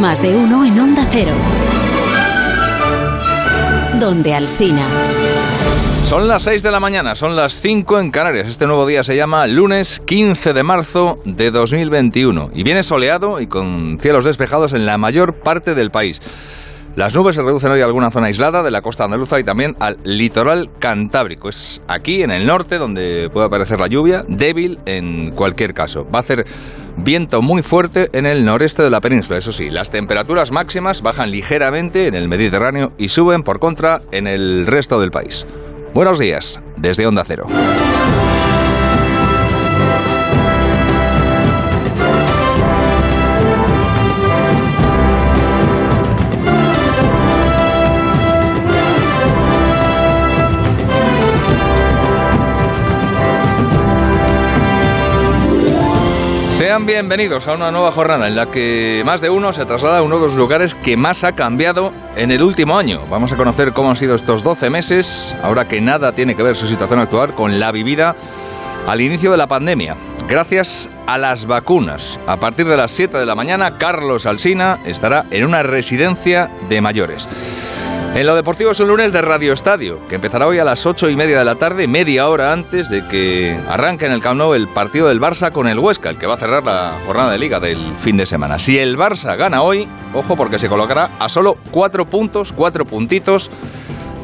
Más de uno en Onda Cero. Donde Alsina. Son las 6 de la mañana, son las 5 en Canarias. Este nuevo día se llama lunes 15 de marzo de 2021 y viene soleado y con cielos despejados en la mayor parte del país. Las nubes se reducen hoy a alguna zona aislada de la costa andaluza y también al litoral cantábrico. Es aquí, en el norte, donde puede aparecer la lluvia, débil en cualquier caso. Va a hacer viento muy fuerte en el noreste de la península. Eso sí, las temperaturas máximas bajan ligeramente en el Mediterráneo y suben por contra en el resto del país. Buenos días, desde Onda Cero. Bienvenidos a una nueva jornada en la que más de uno se traslada a uno de los lugares que más ha cambiado en el último año. Vamos a conocer cómo han sido estos 12 meses, ahora que nada tiene que ver su situación actual con la vivida al inicio de la pandemia. Gracias a las vacunas. A partir de las 7 de la mañana, Carlos Alsina estará en una residencia de mayores. En lo deportivo es un lunes de Radio Estadio, que empezará hoy a las ocho y media de la tarde, media hora antes de que arranque en el Camp Nou el partido del Barça con el Huesca, el que va a cerrar la jornada de liga del fin de semana. Si el Barça gana hoy, ojo porque se colocará a solo cuatro puntos, cuatro puntitos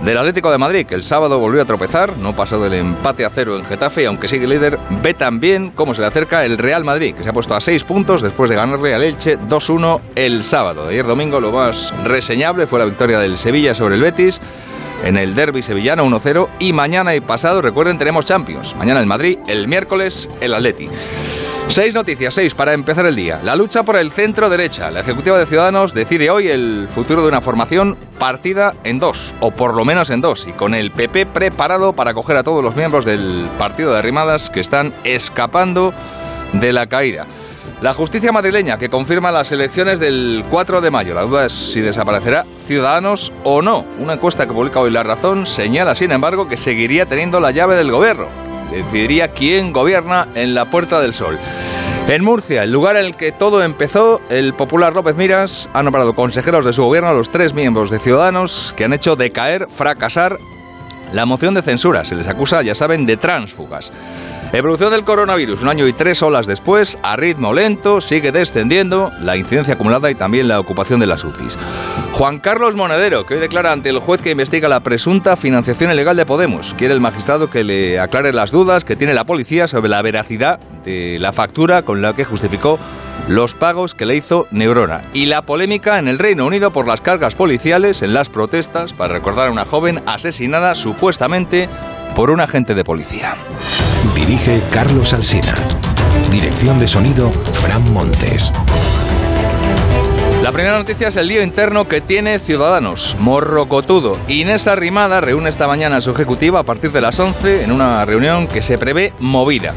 del Atlético de Madrid, que el sábado volvió a tropezar, no pasó del empate a cero en Getafe, aunque sigue líder, ve también cómo se le acerca el Real Madrid, que se ha puesto a seis puntos después de ganarle al Elche 2-1 el sábado. Ayer domingo lo más reseñable fue la victoria del Sevilla sobre el Betis en el derby sevillano 1-0 y mañana y pasado, recuerden, tenemos Champions. Mañana el Madrid, el miércoles el Atleti. Seis noticias, seis para empezar el día. La lucha por el centro derecha. La Ejecutiva de Ciudadanos decide hoy el futuro de una formación partida en dos, o por lo menos en dos, y con el PP preparado para acoger a todos los miembros del partido de Arrimadas que están escapando de la caída. La justicia madrileña que confirma las elecciones del 4 de mayo. La duda es si desaparecerá Ciudadanos o no. Una encuesta que publica hoy La Razón señala, sin embargo, que seguiría teniendo la llave del gobierno decidiría quién gobierna en la Puerta del Sol. En Murcia, el lugar en el que todo empezó, el popular López Miras ha nombrado consejeros de su gobierno a los tres miembros de Ciudadanos que han hecho decaer, fracasar la moción de censura. Se les acusa, ya saben, de tránsfugas. Evolución del coronavirus, un año y tres olas después, a ritmo lento, sigue descendiendo la incidencia acumulada y también la ocupación de las UCIs. Juan Carlos Monedero, que hoy declara ante el juez que investiga la presunta financiación ilegal de Podemos. Quiere el magistrado que le aclare las dudas que tiene la policía sobre la veracidad de la factura con la que justificó los pagos que le hizo Neurona y la polémica en el Reino Unido por las cargas policiales en las protestas para recordar a una joven asesinada supuestamente por un agente de policía. Dirige Carlos Alsina. Dirección de sonido Fran Montes. La primera noticia es el lío interno que tiene Ciudadanos, morrocotudo. Inés Arrimada reúne esta mañana a su ejecutiva a partir de las 11 en una reunión que se prevé movida.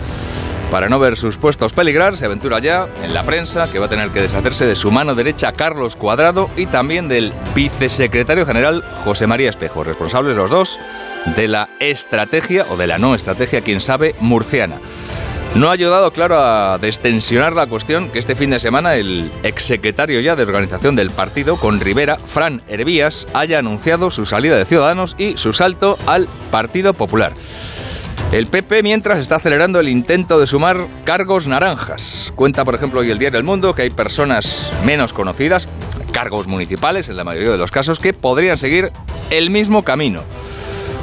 Para no ver sus puestos peligrar, se aventura ya en la prensa que va a tener que deshacerse de su mano derecha Carlos Cuadrado y también del vicesecretario general José María Espejo, responsables los dos de la estrategia o de la no estrategia, quién sabe, murciana. No ha ayudado, claro, a destensionar la cuestión que este fin de semana el exsecretario ya de organización del partido, con Rivera, Fran Hervías, haya anunciado su salida de Ciudadanos y su salto al Partido Popular. El PP, mientras, está acelerando el intento de sumar cargos naranjas. Cuenta, por ejemplo, hoy el Diario del Mundo que hay personas menos conocidas, cargos municipales en la mayoría de los casos, que podrían seguir el mismo camino.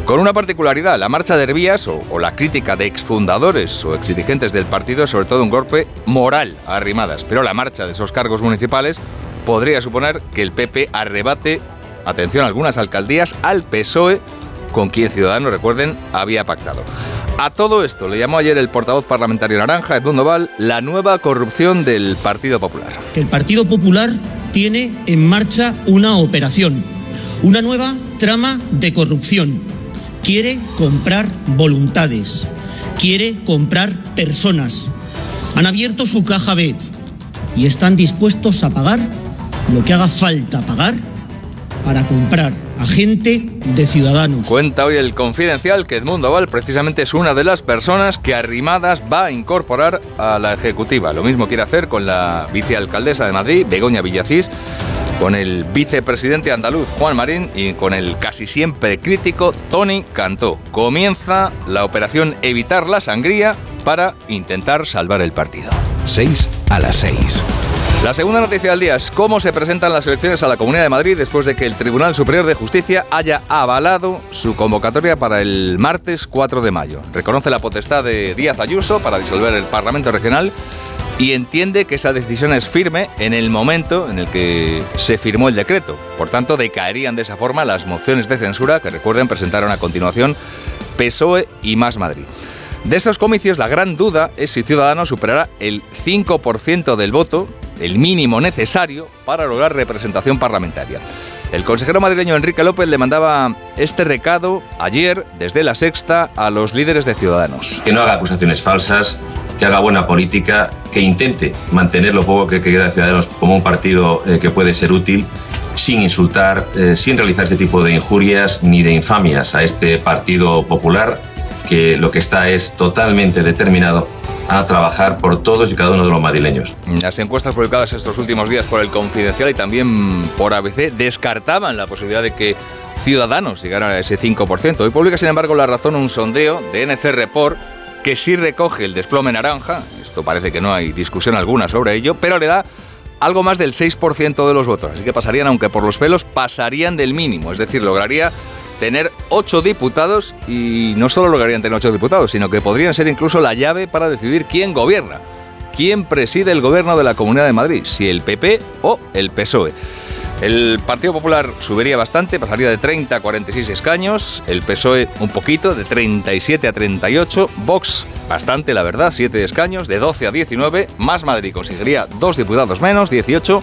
Con una particularidad, la marcha de Hervías o, la crítica de exfundadores o exdirigentes del partido sobre todo un golpe moral a arrimadas, pero la marcha de esos cargos municipales podría suponer que el PP arrebate, atención, algunas alcaldías al PSOE con quien Ciudadanos, recuerden, había pactado. A todo esto le llamó ayer el portavoz parlamentario naranja, Edmundo Val, la nueva corrupción del Partido Popular. El Partido Popular tiene en marcha una operación, una nueva trama de corrupción. Quiere comprar voluntades, quiere comprar personas. Han abierto su caja B y están dispuestos a pagar lo que haga falta pagar para comprar agente de Ciudadanos. Cuenta hoy el confidencial que Edmundo Val precisamente es una de las personas que arrimadas va a incorporar a la Ejecutiva. Lo mismo quiere hacer con la vicealcaldesa de Madrid, Begoña Villacís, con el vicepresidente andaluz Juan Marín y con el casi siempre crítico Tony Cantó. Comienza la operación Evitar la Sangría para intentar salvar el partido. 6 a las 6. La segunda noticia del día es cómo se presentan las elecciones a la Comunidad de Madrid después de que el Tribunal Superior de Justicia haya avalado su convocatoria para el martes 4 de mayo. Reconoce la potestad de Díaz Ayuso para disolver el Parlamento Regional y entiende que esa decisión es firme en el momento en el que se firmó el decreto. Por tanto, decaerían de esa forma las mociones de censura que recuerden presentaron a continuación PSOE y Más Madrid. De esos comicios, la gran duda es si Ciudadanos superará el 5% del voto, el mínimo necesario para lograr representación parlamentaria. El consejero madrileño Enrique López le mandaba este recado ayer desde la sexta a los líderes de Ciudadanos. Que no haga acusaciones falsas, que haga buena política, que intente mantener lo poco que queda de Ciudadanos como un partido eh, que puede ser útil, sin insultar, eh, sin realizar este tipo de injurias ni de infamias a este Partido Popular, que lo que está es totalmente determinado a trabajar por todos y cada uno de los madrileños. Las encuestas publicadas estos últimos días por el Confidencial y también por ABC descartaban la posibilidad de que Ciudadanos llegara a ese 5%. Hoy publica, sin embargo, La Razón un sondeo de NC Report que sí recoge el desplome naranja, esto parece que no hay discusión alguna sobre ello, pero le da algo más del 6% de los votos. Así que pasarían, aunque por los pelos, pasarían del mínimo. Es decir, lograría tener 8 diputados y no solo lograrían tener 8 diputados, sino que podrían ser incluso la llave para decidir quién gobierna, quién preside el gobierno de la Comunidad de Madrid, si el PP o el PSOE. El Partido Popular subiría bastante, pasaría de 30 a 46 escaños, el PSOE un poquito, de 37 a 38, Vox bastante, la verdad, 7 escaños, de 12 a 19, más Madrid conseguiría dos diputados menos, 18,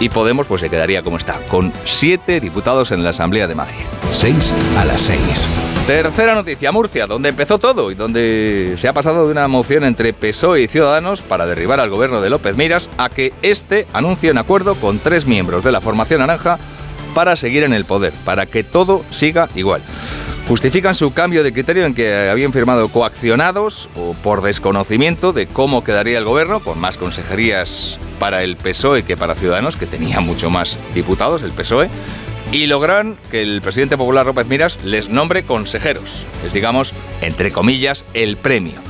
y Podemos pues se quedaría como está, con 7 diputados en la Asamblea de Madrid. 6 a las 6. Tercera noticia, Murcia, donde empezó todo y donde se ha pasado de una moción entre PSOE y Ciudadanos para derribar al gobierno de López Miras a que este anuncie un acuerdo con tres miembros de la formación naranja para seguir en el poder, para que todo siga igual. Justifican su cambio de criterio en que habían firmado coaccionados o por desconocimiento de cómo quedaría el gobierno, con más consejerías para el PSOE que para Ciudadanos, que tenía mucho más diputados, el PSOE, y logran que el presidente popular López Miras les nombre consejeros. Es, digamos, entre comillas, el premio.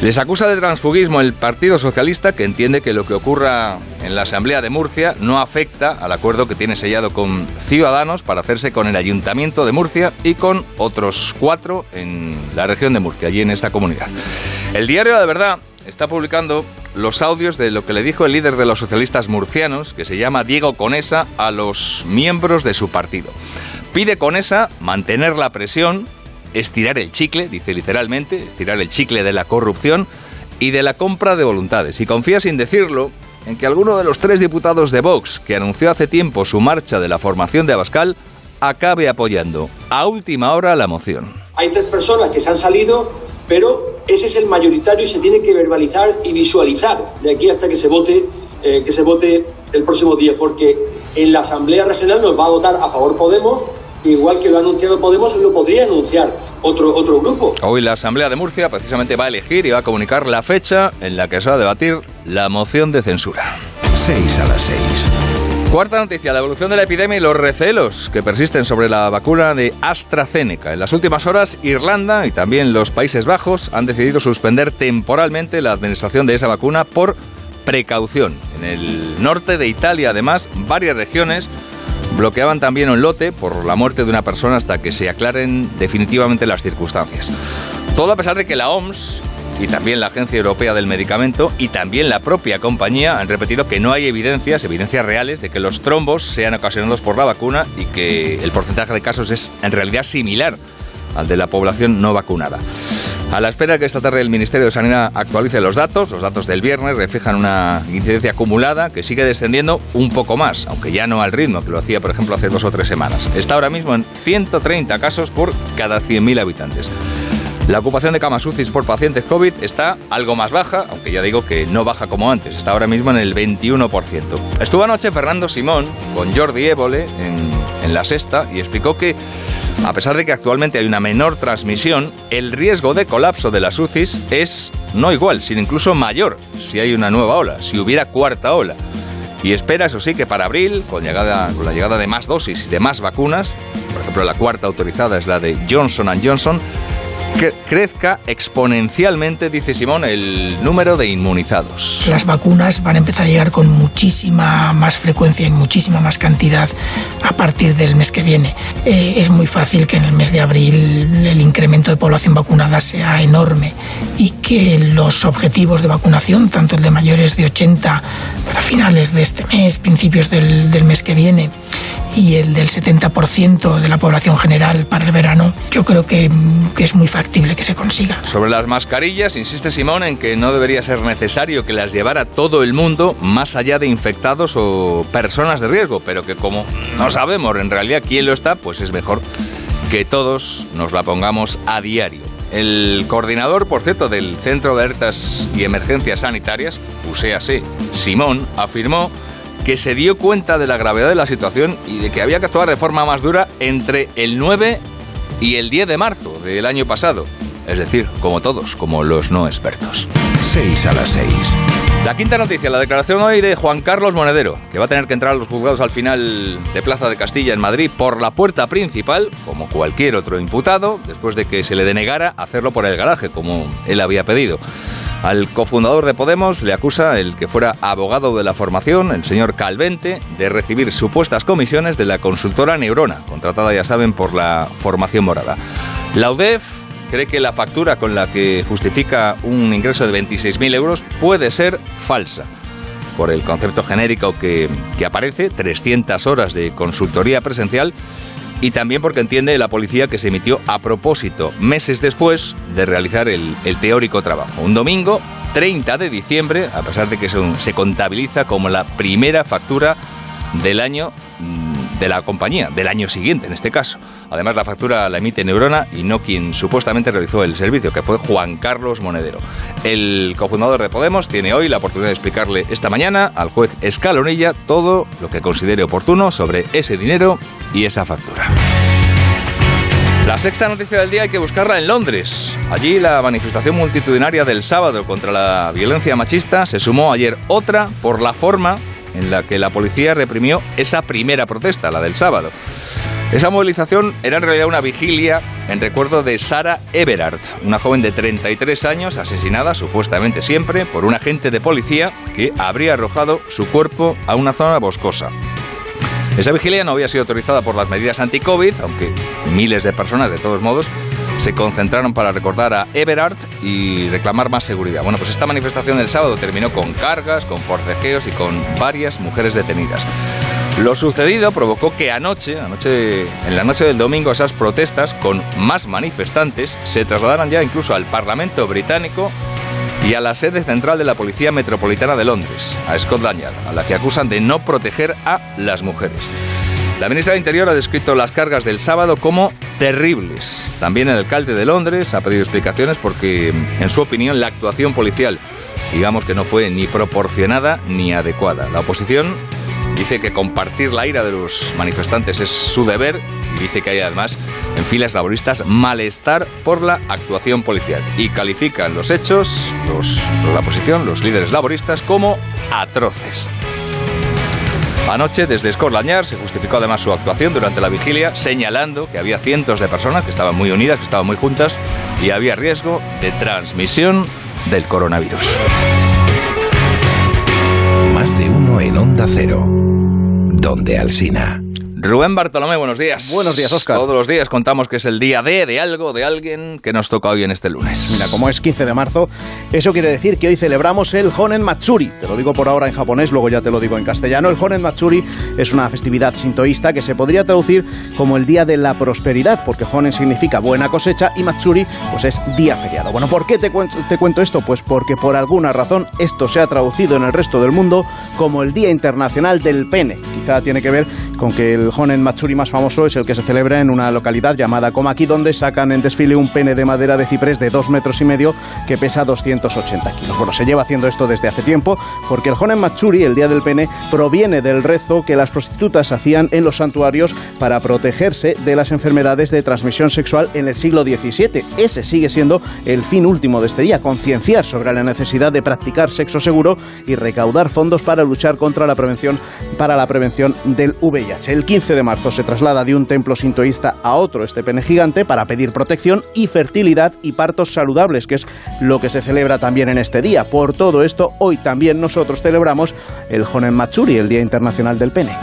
Les acusa de transfugismo el Partido Socialista, que entiende que lo que ocurra en la Asamblea de Murcia no afecta al acuerdo que tiene sellado con Ciudadanos para hacerse con el Ayuntamiento de Murcia y con otros cuatro en la región de Murcia, allí en esta comunidad. El diario de verdad está publicando los audios de lo que le dijo el líder de los socialistas murcianos, que se llama Diego Conesa, a los miembros de su partido. Pide Conesa mantener la presión, estirar el chicle, dice literalmente, estirar el chicle de la corrupción y de la compra de voluntades. Y confía sin decirlo en que alguno de los tres diputados de Vox, que anunció hace tiempo su marcha de la formación de Abascal, acabe apoyando a última hora la moción. Hay tres personas que se han salido, pero ese es el mayoritario y se tiene que verbalizar y visualizar de aquí hasta que se vote, eh, que se vote el próximo día, porque en la Asamblea Regional nos va a votar a favor Podemos, igual que lo ha anunciado Podemos, lo podría anunciar otro, otro grupo. Hoy la Asamblea de Murcia precisamente va a elegir y va a comunicar la fecha en la que se va a debatir la moción de censura. 6 a las 6. Cuarta noticia, la evolución de la epidemia y los recelos que persisten sobre la vacuna de AstraZeneca. En las últimas horas, Irlanda y también los Países Bajos han decidido suspender temporalmente la administración de esa vacuna por precaución. En el norte de Italia, además, varias regiones bloqueaban también un lote por la muerte de una persona hasta que se aclaren definitivamente las circunstancias. Todo a pesar de que la OMS y también la Agencia Europea del Medicamento y también la propia compañía han repetido que no hay evidencias, evidencias reales, de que los trombos sean ocasionados por la vacuna y que el porcentaje de casos es en realidad similar al de la población no vacunada. A la espera que esta tarde el Ministerio de Sanidad actualice los datos, los datos del viernes reflejan una incidencia acumulada que sigue descendiendo un poco más, aunque ya no al ritmo que lo hacía, por ejemplo, hace dos o tres semanas. Está ahora mismo en 130 casos por cada 100.000 habitantes. La ocupación de camas UCI por pacientes COVID está algo más baja, aunque ya digo que no baja como antes, está ahora mismo en el 21%. Estuvo anoche Fernando Simón con Jordi Évole en, en la sexta y explicó que, a pesar de que actualmente hay una menor transmisión, el riesgo de colapso de las UCIs es no igual, sino incluso mayor si hay una nueva ola, si hubiera cuarta ola. Y espera, eso sí, que para abril, con, llegada, con la llegada de más dosis y de más vacunas, por ejemplo, la cuarta autorizada es la de Johnson Johnson, crezca exponencialmente, dice Simón, el número de inmunizados. Las vacunas van a empezar a llegar con muchísima más frecuencia y muchísima más cantidad a partir del mes que viene. Eh, es muy fácil que en el mes de abril el incremento de población vacunada sea enorme y que los objetivos de vacunación, tanto el de mayores de 80 para finales de este mes, principios del mes que viene, y el del 70% de la población general para el verano, yo creo que, es muy factible que se consiga. Sobre las mascarillas, insiste Simón en que no debería ser necesario que las llevara todo el mundo más allá de infectados o personas de riesgo, pero que como no sabemos en realidad quién lo está, pues es mejor que todos nos la pongamos a diario. El coordinador, por cierto, del Centro de Alertas y Emergencias Sanitarias, USEASE, Simón, afirmó que se dio cuenta de la gravedad de la situación y de que había que actuar de forma más dura entre el 9 y el 10 de marzo del año pasado. Es decir, como todos, como los no expertos. 6 a las 6. La quinta noticia, la declaración hoy de Juan Carlos Monedero, que va a tener que entrar a los juzgados al final de Plaza de Castilla en Madrid por la puerta principal, como cualquier otro imputado, después de que se le denegara hacerlo por el garaje, como él había pedido. Al cofundador de Podemos le acusa el que fuera abogado de la formación, el señor Calvente, de recibir supuestas comisiones de la consultora Neurona, contratada, ya saben, por la formación morada. La UDEF cree que la factura con la que justifica un ingreso de 26.000 euros puede ser falsa. Por el concepto genérico que, que aparece, 300 horas de consultoría presencial y también porque entiende la policía que se emitió a propósito, meses después de realizar el, el teórico trabajo. Un domingo, 30 de diciembre, a pesar de que se, se contabiliza como la primera factura del año de la compañía, del año siguiente en este caso. Además, la factura la emite Neurona y no quien supuestamente realizó el servicio, que fue Juan Carlos Monedero. El cofundador de Podemos tiene hoy la oportunidad de explicarle esta mañana al juez Escalonilla todo lo que considere oportuno sobre ese dinero y esa factura. La sexta noticia del día hay que buscarla en Londres. Allí la manifestación multitudinaria del sábado contra la violencia machista se sumó ayer otra por la forma en la que la policía reprimió esa primera protesta, la del sábado. Esa movilización era en realidad una vigilia en recuerdo de Sara Everard, una joven de 33 años asesinada supuestamente siempre por un agente de policía que habría arrojado su cuerpo a una zona boscosa. Esa vigilia no había sido autorizada por las medidas anti-COVID, aunque miles de personas de todos modos se concentraron para recordar a Everard y reclamar más seguridad. Bueno, pues esta manifestación del sábado terminó con cargas, con forcejeos y con varias mujeres detenidas. Lo sucedido provocó que anoche, anoche, en la noche del domingo, esas protestas con más manifestantes se trasladaran ya incluso al Parlamento británico y a la sede central de la Policía Metropolitana de Londres, a Scotland Yard, a la que acusan de no proteger a las mujeres. La ministra de Interior ha descrito las cargas del sábado como terribles. También el alcalde de Londres ha pedido explicaciones porque, en su opinión, la actuación policial, digamos que no fue ni proporcionada ni adecuada. La oposición dice que compartir la ira de los manifestantes es su deber y dice que hay además en filas laboristas malestar por la actuación policial y califican los hechos, los, la oposición, los líderes laboristas, como atroces. Anoche, desde Scotland se justificó además su actuación durante la vigilia, señalando que había cientos de personas que estaban muy unidas, que estaban muy juntas y había riesgo de transmisión del coronavirus. Más de uno en Onda Cero, donde Alsina. Rubén Bartolomé, buenos días. Buenos días, Oscar. Todos los días contamos que es el día de, de algo, de alguien que nos toca hoy en este lunes. Mira, como es 15 de marzo, eso quiere decir que hoy celebramos el Honen Matsuri. Te lo digo por ahora en japonés, luego ya te lo digo en castellano. El Honen Matsuri es una festividad sintoísta que se podría traducir como el Día de la Prosperidad, porque Honen significa buena cosecha y Matsuri pues es día feriado. Bueno, ¿por qué te cuento, te cuento esto? Pues porque por alguna razón esto se ha traducido en el resto del mundo como el Día Internacional del Pene. Quizá tiene que ver con que el Honen Matsuri más famoso es el que se celebra en una localidad llamada Komaki, donde sacan en desfile un pene de madera de ciprés de dos metros y medio que pesa 280 kilos. Bueno, se lleva haciendo esto desde hace tiempo porque el Honen Matsuri, el día del pene, proviene del rezo que las prostitutas hacían en los santuarios para protegerse de las enfermedades de transmisión sexual en el siglo XVII. Ese sigue siendo el fin último de este día, concienciar sobre la necesidad de practicar sexo seguro y recaudar fondos para luchar contra la prevención para la prevención del VIH. El 15 de marzo se traslada de un templo sintoísta a otro este pene gigante para pedir protección y fertilidad y partos saludables, que es lo que se celebra también en este día. Por todo esto, hoy también nosotros celebramos el Honen Matsuri, el Día Internacional del Pene.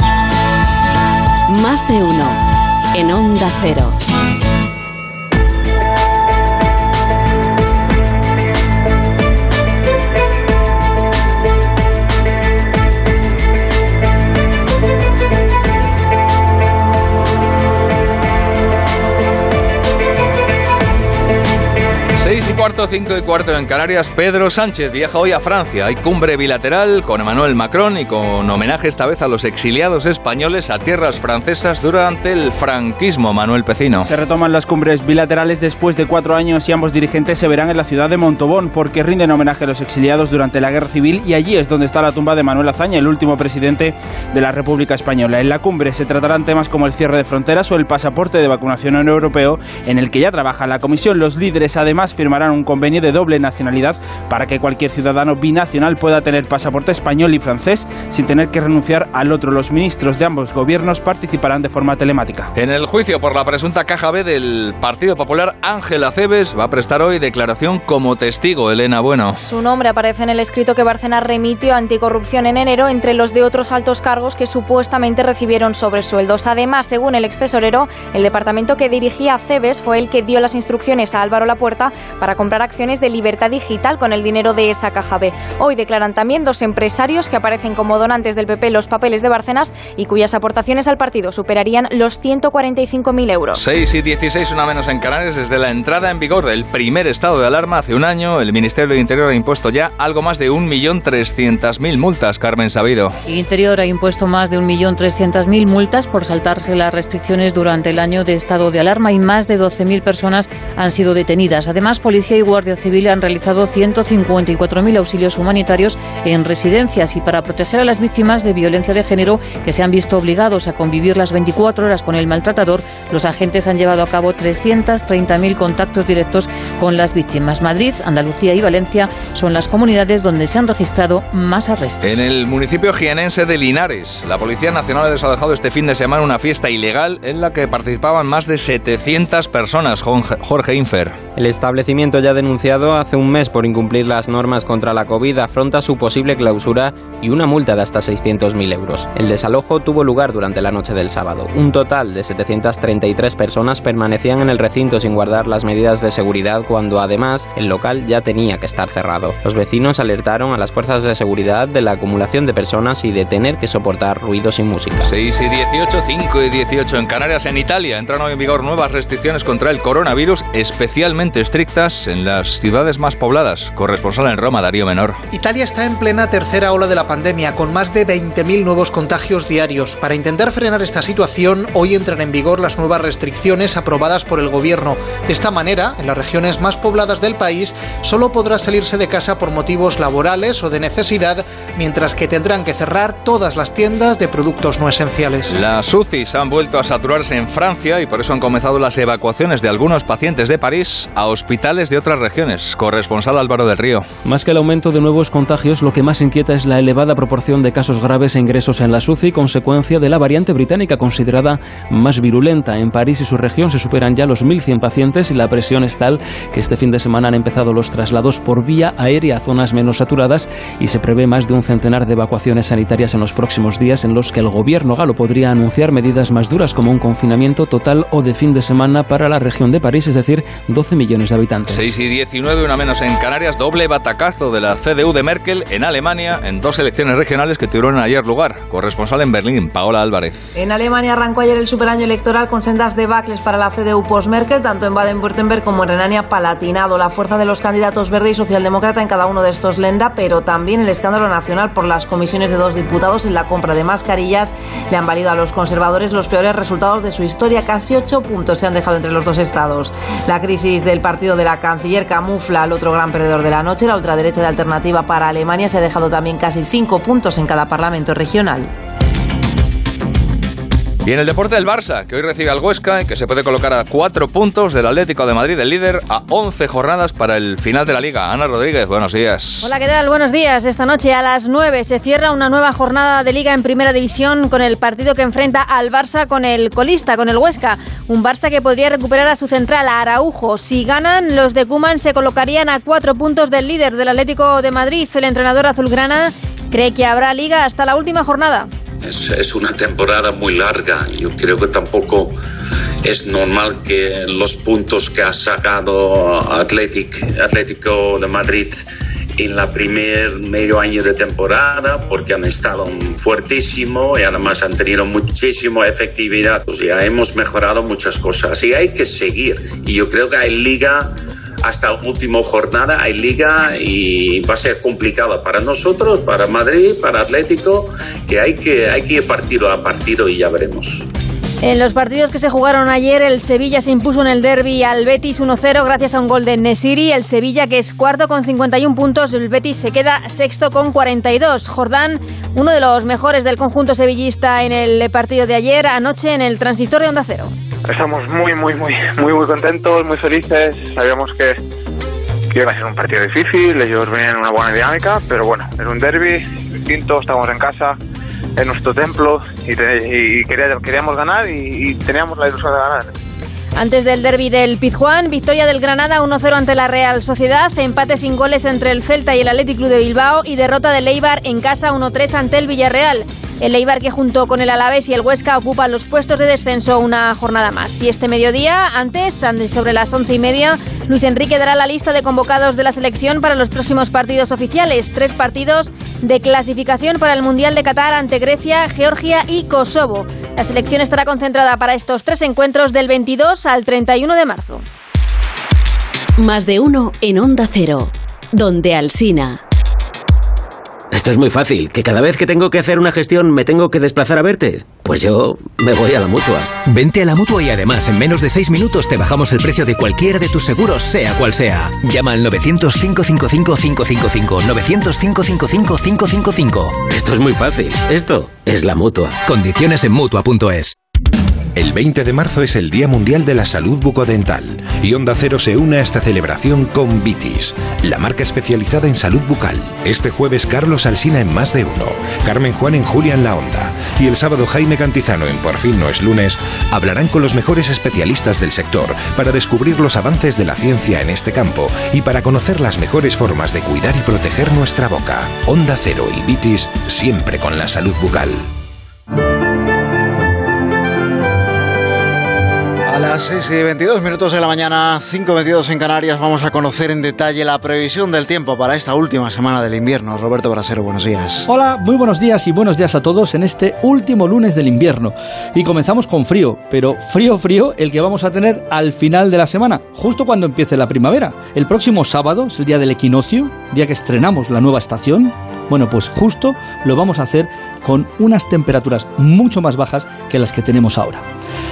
Más de uno en Onda Cero. 6 y cuarto, 5 y cuarto en Canarias, Pedro Sánchez viaja hoy a Francia. Hay cumbre bilateral con Emmanuel Macron y con homenaje esta vez a los exiliados españoles a tierras francesas durante el franquismo, Manuel Pecino. Se retoman las cumbres bilaterales después de cuatro años y ambos dirigentes se verán en la ciudad de Montauban porque rinden homenaje a los exiliados durante la guerra civil y allí es donde está la tumba de Manuel Azaña, el último presidente de la República Española. En la cumbre se tratarán temas como el cierre de fronteras o el pasaporte de vacunación europeo en el que ya trabaja la Comisión. Los líderes además firmarán un convenio de doble nacionalidad para que cualquier ciudadano binacional pueda tener pasaporte español y francés sin tener que renunciar al otro. Los ministros de ambos gobiernos participarán de forma telemática. En el juicio por la presunta caja B del Partido Popular, Ángela Cebes va a prestar hoy declaración como testigo. Elena Bueno. Su nombre aparece en el escrito que Bárcenas remitió a anticorrupción en enero entre los de otros altos cargos que supuestamente recibieron sobresueldos. Además, según el ex tesorero, el departamento que dirigía Cebes fue el que dio las instrucciones a Álvaro Lapuerta para comprar acciones de Libertad Digital con el dinero de esa caja B. Hoy declaran también dos empresarios que aparecen como donantes del PP los papeles de Bárcenas y cuyas aportaciones al partido superarían los 145.000 euros. 6 y 16, una menos en Canarias, desde la entrada en vigor del primer estado de alarma hace un año, el Ministerio del Interior ha impuesto ya algo más de 1.300.000 multas, Carmen Sabido. El Interior ha impuesto más de 1.300.000 multas por saltarse las restricciones durante el año de estado de alarma y más de 12.000 personas han sido detenidas. Además, Policía y Guardia Civil han realizado 154.000 auxilios humanitarios en residencias y para proteger a las víctimas de violencia de género que se han visto obligados a convivir las 24 horas con el maltratador, los agentes han llevado a cabo 330.000 contactos directos con las víctimas. Madrid, Andalucía y Valencia son las comunidades donde se han registrado más arrestos. En el municipio jienense de Linares, la Policía Nacional ha desalojado este fin de semana una fiesta ilegal en la que participaban más de 700 personas. Jorge Infer. El establecimiento ya denunciado hace un mes por incumplir las normas contra la COVID afronta su posible clausura y una multa de hasta 600.000 euros. El desalojo tuvo lugar durante la noche del sábado. Un total de 733 personas permanecían en el recinto sin guardar las medidas de seguridad cuando además el local ya tenía que estar cerrado. Los vecinos alertaron a las fuerzas de seguridad de la acumulación de personas y de tener que soportar ruidos y música. 6 y 18, 5 y 18 en Canarias. En Italia entran hoy en vigor nuevas restricciones contra el coronavirus, especialmente estrictas en las ciudades más pobladas. Corresponsal en Roma, Darío Menor. Italia está en plena tercera ola de la pandemia, con más de 20.000 nuevos contagios diarios. Para intentar frenar esta situación, hoy entran en vigor las nuevas restricciones aprobadas por el gobierno. De esta manera, en las regiones más pobladas del país, solo podrá salirse de casa por motivos laborales o de necesidad, mientras que tendrán que cerrar todas las tiendas de productos no esenciales. Las UCIs han vuelto a saturarse en Francia y por eso han comenzado las evacuaciones de algunos pacientes de París a hospitales de otras regiones. Corresponsal Álvaro del Río. Más que el aumento de nuevos contagios, lo que más inquieta es la elevada proporción de casos graves e ingresos en la UCI, consecuencia de la variante británica considerada más virulenta. En París y su región se superan ya los 1.100 pacientes y la presión es tal que este fin de semana han empezado los traslados por vía aérea a zonas menos saturadas y se prevé más de un centenar de evacuaciones sanitarias en los próximos días en los que el gobierno galo podría anunciar medidas más duras como un confinamiento total o de fin de semana para la región de París, es decir, 12 millones de habitantes. 6 y 19, una menos en Canarias, doble batacazo de la CDU de Merkel en Alemania en dos elecciones regionales que tuvieron ayer lugar. Corresponsal en Berlín, Paola Álvarez. En Alemania arrancó ayer el superaño electoral con sendas debacles para la CDU post-Merkel, tanto en Baden-Württemberg como en Renania Palatinado. La fuerza de los candidatos verde y socialdemócrata en cada uno de estos lenda, pero también el escándalo nacional por las comisiones de dos diputados en la compra de mascarillas le han valido a los conservadores los peores resultados de su historia. Casi ocho puntos se han dejado entre los dos estados. La crisis del partido de la canciller camufla al otro gran perdedor de la noche. La ultraderecha de alternativa para Alemania se ha dejado también casi cinco puntos en cada parlamento regional. Y en el deporte del Barça, que hoy recibe al Huesca y que se puede colocar a cuatro puntos del Atlético de Madrid, el líder, a 11 jornadas para el final de la liga. Ana Rodríguez, buenos días. Hola, ¿qué tal? Buenos días. Esta noche a las 9 se cierra una nueva jornada de liga en primera división con el partido que enfrenta al Barça con el colista, con el Huesca. Un Barça que podría recuperar a su central, a Araujo. Si ganan, los de Cuman se colocarían a cuatro puntos del líder del Atlético de Madrid. El entrenador azulgrana cree que habrá liga hasta la última jornada. Es, una temporada muy larga. Yo creo que tampoco es normal que los puntos que ha sacado Athletic, Atlético de Madrid en la primer medio año de temporada, porque han estado fuertísimo y además han tenido muchísima efectividad. O sea, hemos mejorado muchas cosas y hay que seguir. Y yo creo que hay liga hasta la última jornada hay liga y va a ser complicado para nosotros, para Madrid, para Atlético, que hay que, hay que ir partido a partido y ya veremos. En los partidos que se jugaron ayer, el Sevilla se impuso en el derby al Betis 1-0 gracias a un gol de Nesiri. El Sevilla, que es cuarto con 51 puntos, el Betis se queda sexto con 42. Jordán, uno de los mejores del conjunto sevillista en el partido de ayer, anoche en el transistor de Onda Cero. Estamos muy, muy, muy, muy, muy contentos, muy felices. Sabíamos que, iba a ser un partido difícil, ellos venían en una buena dinámica, pero bueno, es un derby distinto, estamos en casa en nuestro templo y, queríamos ganar y, teníamos la ilusión de ganar. Antes del derby del Pizjuán, victoria del Granada 1-0 ante la Real Sociedad, empate sin goles entre el Celta y el Athletic Club de Bilbao y derrota del Eibar en casa 1-3 ante el Villarreal. El Eibar que junto con el Alavés y el Huesca ocupan los puestos de descenso una jornada más. Y este mediodía, antes, sobre las once y media, Luis Enrique dará la lista de convocados de la selección para los próximos partidos oficiales. Tres partidos de clasificación para el Mundial de Qatar ante Grecia, Georgia y Kosovo. La selección estará concentrada para estos tres encuentros del 22 al 31 de marzo. Más de uno en Onda Cero, donde Alsina. Esto es muy fácil, que cada vez que tengo que hacer una gestión me tengo que desplazar a verte. Pues yo me voy a la mutua. Vente a la mutua y además en menos de seis minutos te bajamos el precio de cualquiera de tus seguros, sea cual sea. Llama al 900-555-555. 900-555-555. Esto es muy fácil. Esto es la mutua. Condiciones en mutua.es. El 20 de marzo es el Día Mundial de la Salud Bucodental y Onda Cero se une a esta celebración con Vitis, la marca especializada en salud bucal. Este jueves Carlos Alsina en Más de Uno, Carmen Juan en Julia en la Onda y el sábado Jaime Cantizano en Por fin no es lunes hablarán con los mejores especialistas del sector para descubrir los avances de la ciencia en este campo y para conocer las mejores formas de cuidar y proteger nuestra boca. Onda Cero y Vitis siempre con la salud bucal. Las 6 y 22 minutos de la mañana, 5.22 en Canarias, vamos a conocer en detalle la previsión del tiempo para esta última semana del invierno. Roberto Brasero, buenos días. Hola, muy buenos días y buenos días a todos en este último lunes del invierno. Y comenzamos con frío, pero frío, frío el que vamos a tener al final de la semana, justo cuando empiece la primavera. El próximo sábado es el día del equinoccio, día que estrenamos la nueva estación. Bueno, pues justo lo vamos a hacer con unas temperaturas mucho más bajas que las que tenemos ahora.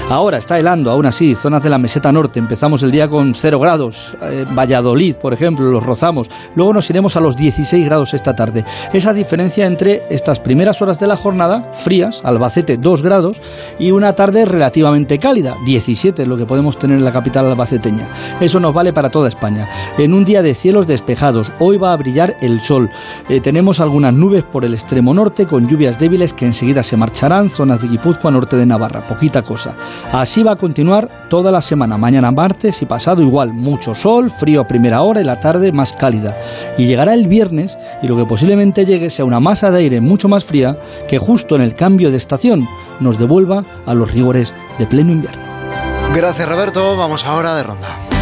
Ahora está helando, aún así, zonas de la meseta norte. Empezamos el día con 0 grados. Eh, Valladolid, por ejemplo, los rozamos. Luego nos iremos a los 16 grados esta tarde. Esa diferencia entre estas primeras horas de la jornada, frías, Albacete 2 grados, y una tarde relativamente cálida, 17, lo que podemos tener en la capital albaceteña. Eso nos vale para toda España. En un día de cielos despejados, hoy va a brillar el sol. Eh, tenemos algunas nubes por el extremo norte con lluvias débiles que enseguida se marcharán, zonas de Guipúzcoa, norte de Navarra, poquita cosa. Así va a continuar toda la semana, mañana martes y pasado igual, mucho sol, frío a primera hora y la tarde más cálida. Y llegará el viernes y lo que posiblemente llegue sea una masa de aire mucho más fría que justo en el cambio de estación nos devuelva a los rigores de pleno invierno. Gracias Roberto, vamos ahora de ronda.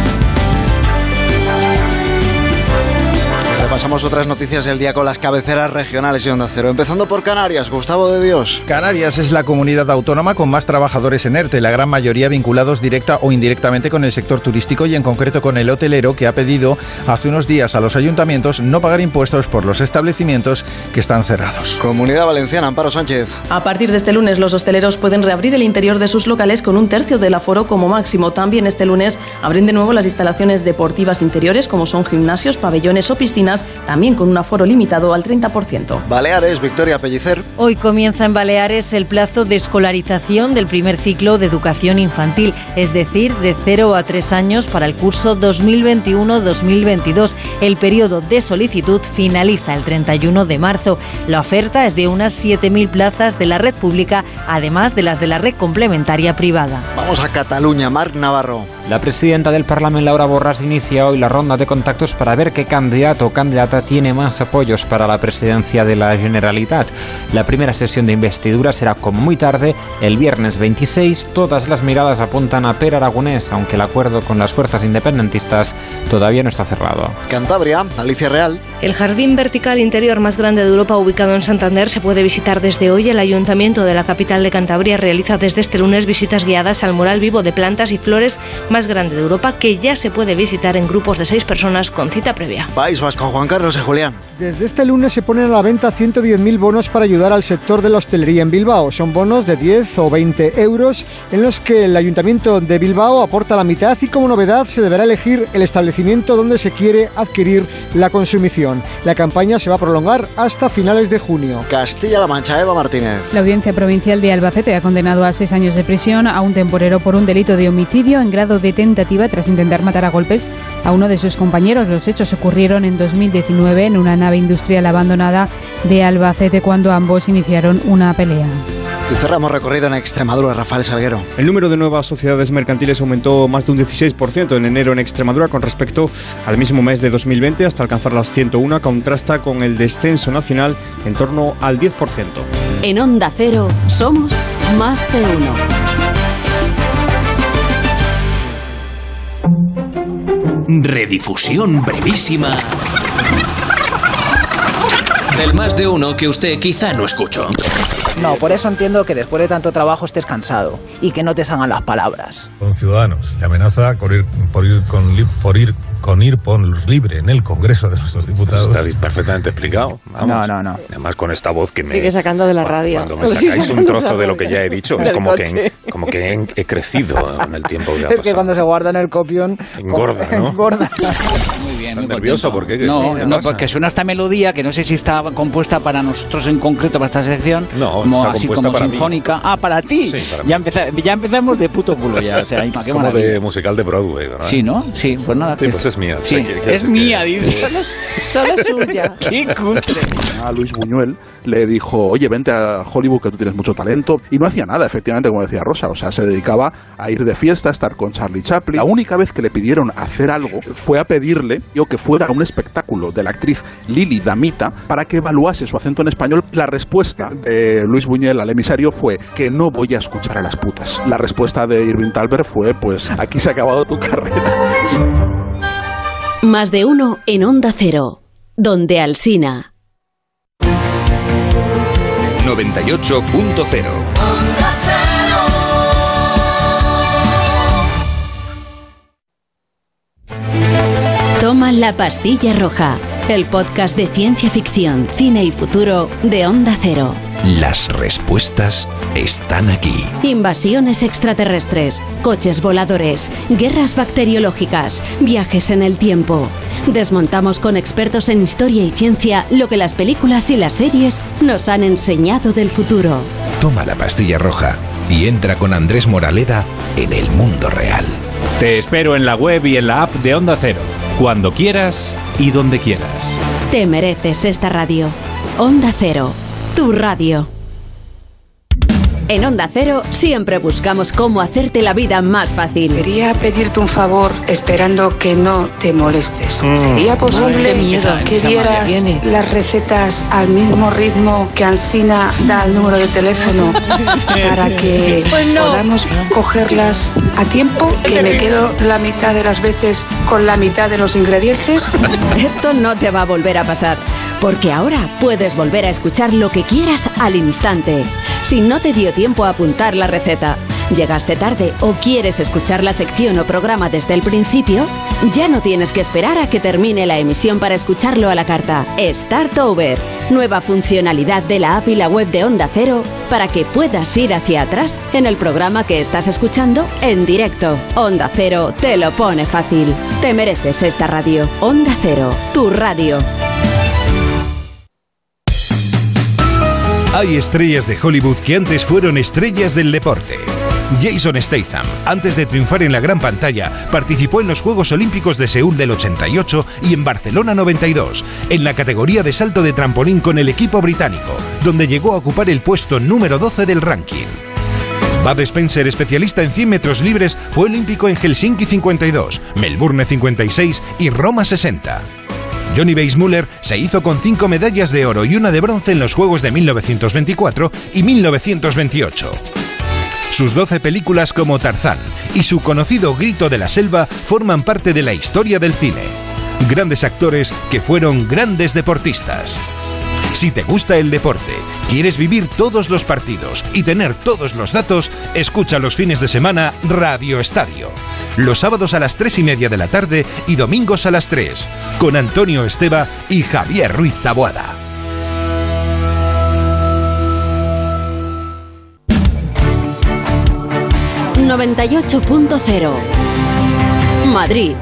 Repasamos otras noticias del día con las cabeceras regionales y Onda Cero. Empezando por Canarias, Gustavo de Dios. Canarias es la comunidad autónoma con más trabajadores en ERTE, la gran mayoría vinculados directa o indirectamente con el sector turístico y en concreto con el hotelero que ha pedido hace unos días a los ayuntamientos no pagar impuestos por los establecimientos que están cerrados. Comunidad Valenciana, Amparo Sánchez. A partir de este lunes los hosteleros pueden reabrir el interior de sus locales con un tercio del aforo como máximo. También este lunes abren de nuevo las instalaciones deportivas interiores como son gimnasios, pabellones o piscinas, también con un aforo limitado al 30%. Baleares, Victoria Pellicer. Hoy comienza en Baleares el plazo de escolarización del primer ciclo de educación infantil, es decir, de 0 a 3 años para el curso 2021-2022. El periodo de solicitud finaliza el 31 de marzo. La oferta es de unas 7.000 plazas de la red pública, además de las de la red complementaria privada. Vamos a Cataluña, Marc Navarro. La presidenta del Parlamento, Laura Borras, inicia hoy la ronda de contactos para ver qué candidato o candidata tiene más apoyos para la presidencia de la Generalitat. La primera sesión de investidura será como muy tarde, el viernes 26. Todas las miradas apuntan a Per Aragonés, aunque el acuerdo con las fuerzas independentistas todavía no está cerrado. Cantabria, Alicia Real. El jardín vertical interior más grande de Europa, ubicado en Santander, se puede visitar desde hoy. El ayuntamiento de la capital de Cantabria realiza desde este lunes visitas guiadas al mural vivo de plantas y flores más grande de Europa, que ya se puede visitar en grupos de seis personas con cita previa. País Vasco, Juan Carlos y Julián. Desde este lunes se ponen a la venta 110.000 bonos para ayudar al sector de la hostelería en Bilbao. Son bonos de 10 o 20 euros en los que el ayuntamiento de Bilbao aporta la mitad y como novedad se deberá elegir el establecimiento donde se quiere adquirir la consumición. La campaña se va a prolongar hasta finales de junio. Castilla-La Mancha, Eva Martínez. La Audiencia Provincial de Albacete ha condenado a seis años de prisión a un temporero por un delito de homicidio en grado de tentativa tras intentar matar a golpes a uno de sus compañeros. Los hechos ocurrieron en 2019 en una nave industrial abandonada de Albacete cuando ambos iniciaron una pelea. Y cerramos recorrido en Extremadura, Rafael Salguero. El número de nuevas sociedades mercantiles aumentó más de un 16% en enero en Extremadura con respecto al mismo mes de 2020 hasta alcanzar las 101, contrasta con el descenso nacional en torno al 10%. En Onda Cero somos más de uno. Redifusión brevísima del más de uno que usted quizá no escuchó. No, por eso entiendo que después de tanto trabajo estés cansado y que no te salgan las palabras. Son ciudadanos y amenaza con ir, por ir con, por ir con ir por libre en el Congreso de nuestros diputados. Está perfectamente explicado. Vamos. No, no, no. Además con esta voz que me... Sigue sacando de la radio. Cuando me sacáis un trozo la de lo que ya he dicho, es como que, como que he, he crecido en el tiempo que ha Es que cuando se guarda en el copión... Engorda, ¿no? Engorda. Muy bien, muy nervioso? ¿Por qué? ¿Qué- No, no, pasa? porque suena esta melodía que no sé si está compuesta para nosotros en concreto, para esta sección. No, como está así compuesta como para mí. sinfónica. Ah, para ti. Sí, para ya, empeza- ya empezamos de puto culo ya. O sea, Es qué como maravilla. de musical de Broadway, ¿verdad? Sí, ¿no? Sí, pues nada. Sí, pues es mía. Sí, O sea, que- que- es mía, que- dice. Solo suya. Qué cutre. A Luis Buñuel le dijo, oye, vente a Hollywood que tú tienes mucho talento. Y no hacía nada, efectivamente, como decía Rosa. O sea, se dedicaba a ir de fiesta, a estar con Charlie Chaplin. La única vez que le pidieron hacer algo fue a pedirle yo que fuera a un espectáculo de la actriz Lili Damita para que evaluase su acento en español. La respuesta de Luis Buñuel al emisario fue que no voy a escuchar a las putas. La respuesta de Irving Talbert fue, pues aquí se ha acabado tu carrera. Más de uno en Onda Cero, donde Alsina. 98.0 Toma la pastilla roja, el podcast de ciencia ficción, cine y futuro de Onda Cero. Las respuestas están aquí. Invasiones extraterrestres, coches voladores, guerras bacteriológicas, viajes en el tiempo. Desmontamos con expertos en historia y ciencia lo que las películas y las series nos han enseñado del futuro. Toma la pastilla roja y entra con Andrés Moraleda en el mundo real. Te espero en la web y en la app de Onda Cero, cuando quieras y donde quieras. Te mereces esta radio. Onda Cero, tu radio. En Onda Cero siempre buscamos cómo hacerte la vida más fácil. Quería pedirte un favor esperando que no te molestes. Mm. ¿Sería posible miedo. que dieras las recetas al mismo ritmo que Ansina da el número de teléfono para que Pues no. podamos cogerlas a tiempo? Que me quedo la mitad de las veces con la mitad de los ingredientes. Esto no te va a volver a pasar, porque ahora puedes volver a escuchar lo que quieras al instante. Si no te dio tiempo a apuntar la receta, llegaste tarde o quieres escuchar la sección o programa desde el principio, ya no tienes que esperar a que termine la emisión para escucharlo a la carta. Start Over, nueva funcionalidad de la app y la web de Onda Cero para que puedas ir hacia atrás en el programa que estás escuchando en directo. Onda Cero te lo pone fácil. Te mereces esta radio. Onda Cero, tu radio. Hay estrellas de Hollywood que antes fueron estrellas del deporte. Jason Statham, antes de triunfar en la gran pantalla, participó en los Juegos Olímpicos de Seúl del 88 y en Barcelona 92, en la categoría de salto de trampolín con el equipo británico, donde llegó a ocupar el puesto número 12 del ranking. Bud Spencer, especialista en 100 metros libres, fue olímpico en Helsinki 52, Melbourne 56 y Roma 60. Johnny Weissmuller se hizo con cinco medallas de oro y una de bronce en los Juegos de 1924 y 1928. Sus 12 películas como Tarzán y su conocido Grito de la Selva forman parte de la historia del cine. Grandes actores que fueron grandes deportistas. Si te gusta el deporte, quieres vivir todos los partidos y tener todos los datos, escucha los fines de semana Radio Estadio. Los sábados a las 3 y media de la tarde y domingos a las 3, con Antonio Esteba y Javier Ruiz Taboada. cero 98.0 Madrid.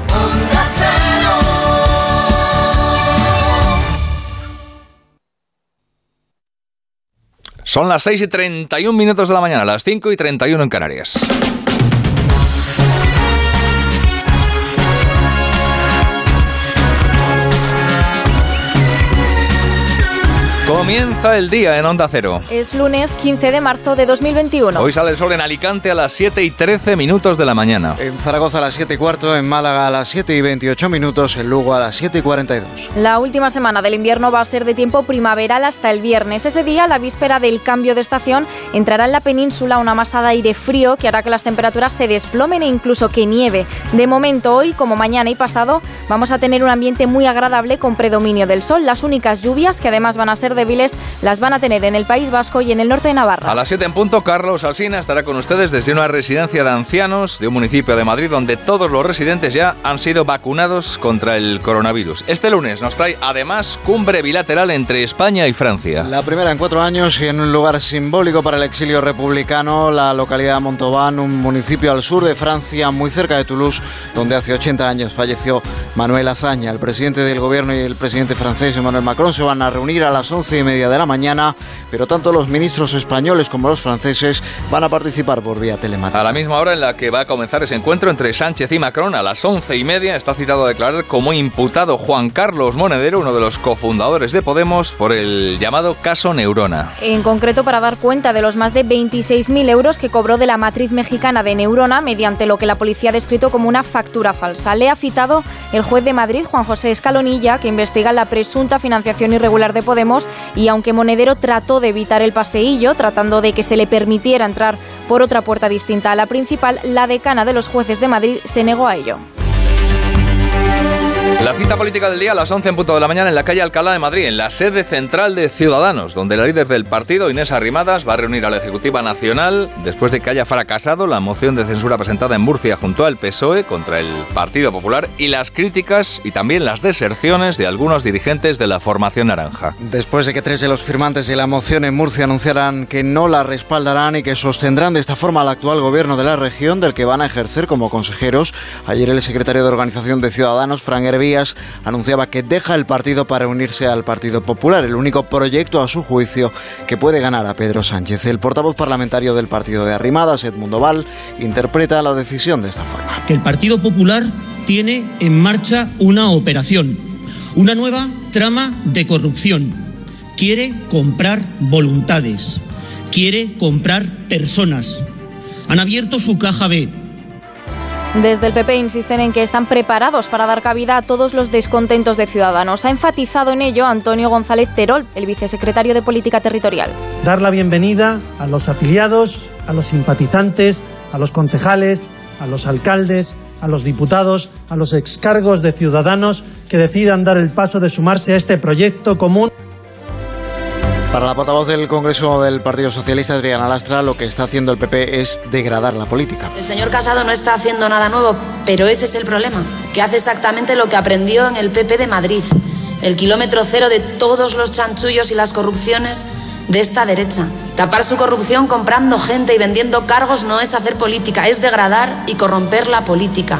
Son las 6 y 31 minutos de la mañana, las 5 y 31 en Canarias. Comienza el día en Onda Cero. Es lunes 15 de marzo de 2021. Hoy sale el sol en Alicante a las 7 y 13 minutos de la mañana. En Zaragoza a las 7 y cuarto, en Málaga a las 7 y 28 minutos, en Lugo a las 7 y 42. La última semana del invierno va a ser de tiempo primaveral hasta el viernes. Ese día, la víspera del cambio de estación, entrará en la península una masa de aire frío que hará que las temperaturas se desplomen e incluso que nieve. De momento, hoy, como mañana y pasado, vamos a tener un ambiente muy agradable con predominio del sol. Las únicas lluvias, que además van a ser débiles, las van a tener en el País Vasco y en el norte de Navarra. A las 7 en punto, Carlos Alsina estará con ustedes desde una residencia de ancianos de un municipio de Madrid donde todos los residentes ya han sido vacunados contra el coronavirus. Este lunes nos trae además cumbre bilateral entre España y Francia. La primera en cuatro años y en un lugar simbólico para el exilio republicano, la localidad de Montauban, un municipio al sur de Francia, muy cerca de Toulouse, donde hace 80 años falleció Manuel Azaña. El presidente del gobierno y el presidente francés Emmanuel Macron se van a reunir a las once y media de la mañana, pero tanto los ministros españoles como los franceses van a participar por vía telemática. A la misma hora en la que va a comenzar ese encuentro entre Sánchez y Macron, a las once y media, está citado a declarar como imputado Juan Carlos Monedero, uno de los cofundadores de Podemos, por el llamado caso Neurona. En concreto, para dar cuenta de los más de 26.000 euros que cobró de la matriz mexicana de Neurona mediante lo que la policía ha descrito como una factura falsa. Le ha citado el juez de Madrid, Juan José Escalonilla, que investiga la presunta financiación irregular de Podemos y aunque Monedero trató de evitar el paseillo, tratando de que se le permitiera entrar por otra puerta distinta a la principal, la decana de los jueces de Madrid se negó a ello. La cita política del día a las 11 en punto de la mañana en la calle Alcalá de Madrid, en la sede central de Ciudadanos, donde la líder del partido, Inés Arrimadas, va a reunir a la Ejecutiva Nacional después de que haya fracasado la moción de censura presentada en Murcia junto al PSOE contra el Partido Popular y las críticas y también las deserciones de algunos dirigentes de la formación naranja. Después de que tres de los firmantes de la moción en Murcia anunciaran que no la respaldarán y que sostendrán de esta forma al actual gobierno de la región, del que van a ejercer como consejeros, ayer el secretario de Organización de Ciudadanos, Fran Anunciaba que deja el partido para unirse al Partido Popular, el único proyecto a su juicio que puede ganar a Pedro Sánchez. El portavoz parlamentario del partido de Arrimadas, Edmundo Val, interpreta la decisión de esta forma. Que el Partido Popular tiene en marcha una operación, una nueva trama de corrupción. Quiere comprar voluntades quiere comprar personas. Han abierto su caja B. Desde el PP insisten en que están preparados para dar cabida a todos los descontentos de Ciudadanos. Ha enfatizado en ello Antonio González Terol, el vicesecretario de Política Territorial. Dar la bienvenida a los afiliados, a los simpatizantes, a los concejales, a los alcaldes, a los diputados, a los excargos de Ciudadanos que decidan dar el paso de sumarse a este proyecto común. Para la portavoz del Congreso del Partido Socialista, Adriana Lastra, lo que está haciendo el PP es degradar la política. El señor Casado no está haciendo nada nuevo, pero ese es el problema, que hace exactamente lo que aprendió en el PP de Madrid, el kilómetro cero de todos los chanchullos y las corrupciones de esta derecha. Tapar su corrupción comprando gente y vendiendo cargos no es hacer política, es degradar y corromper la política.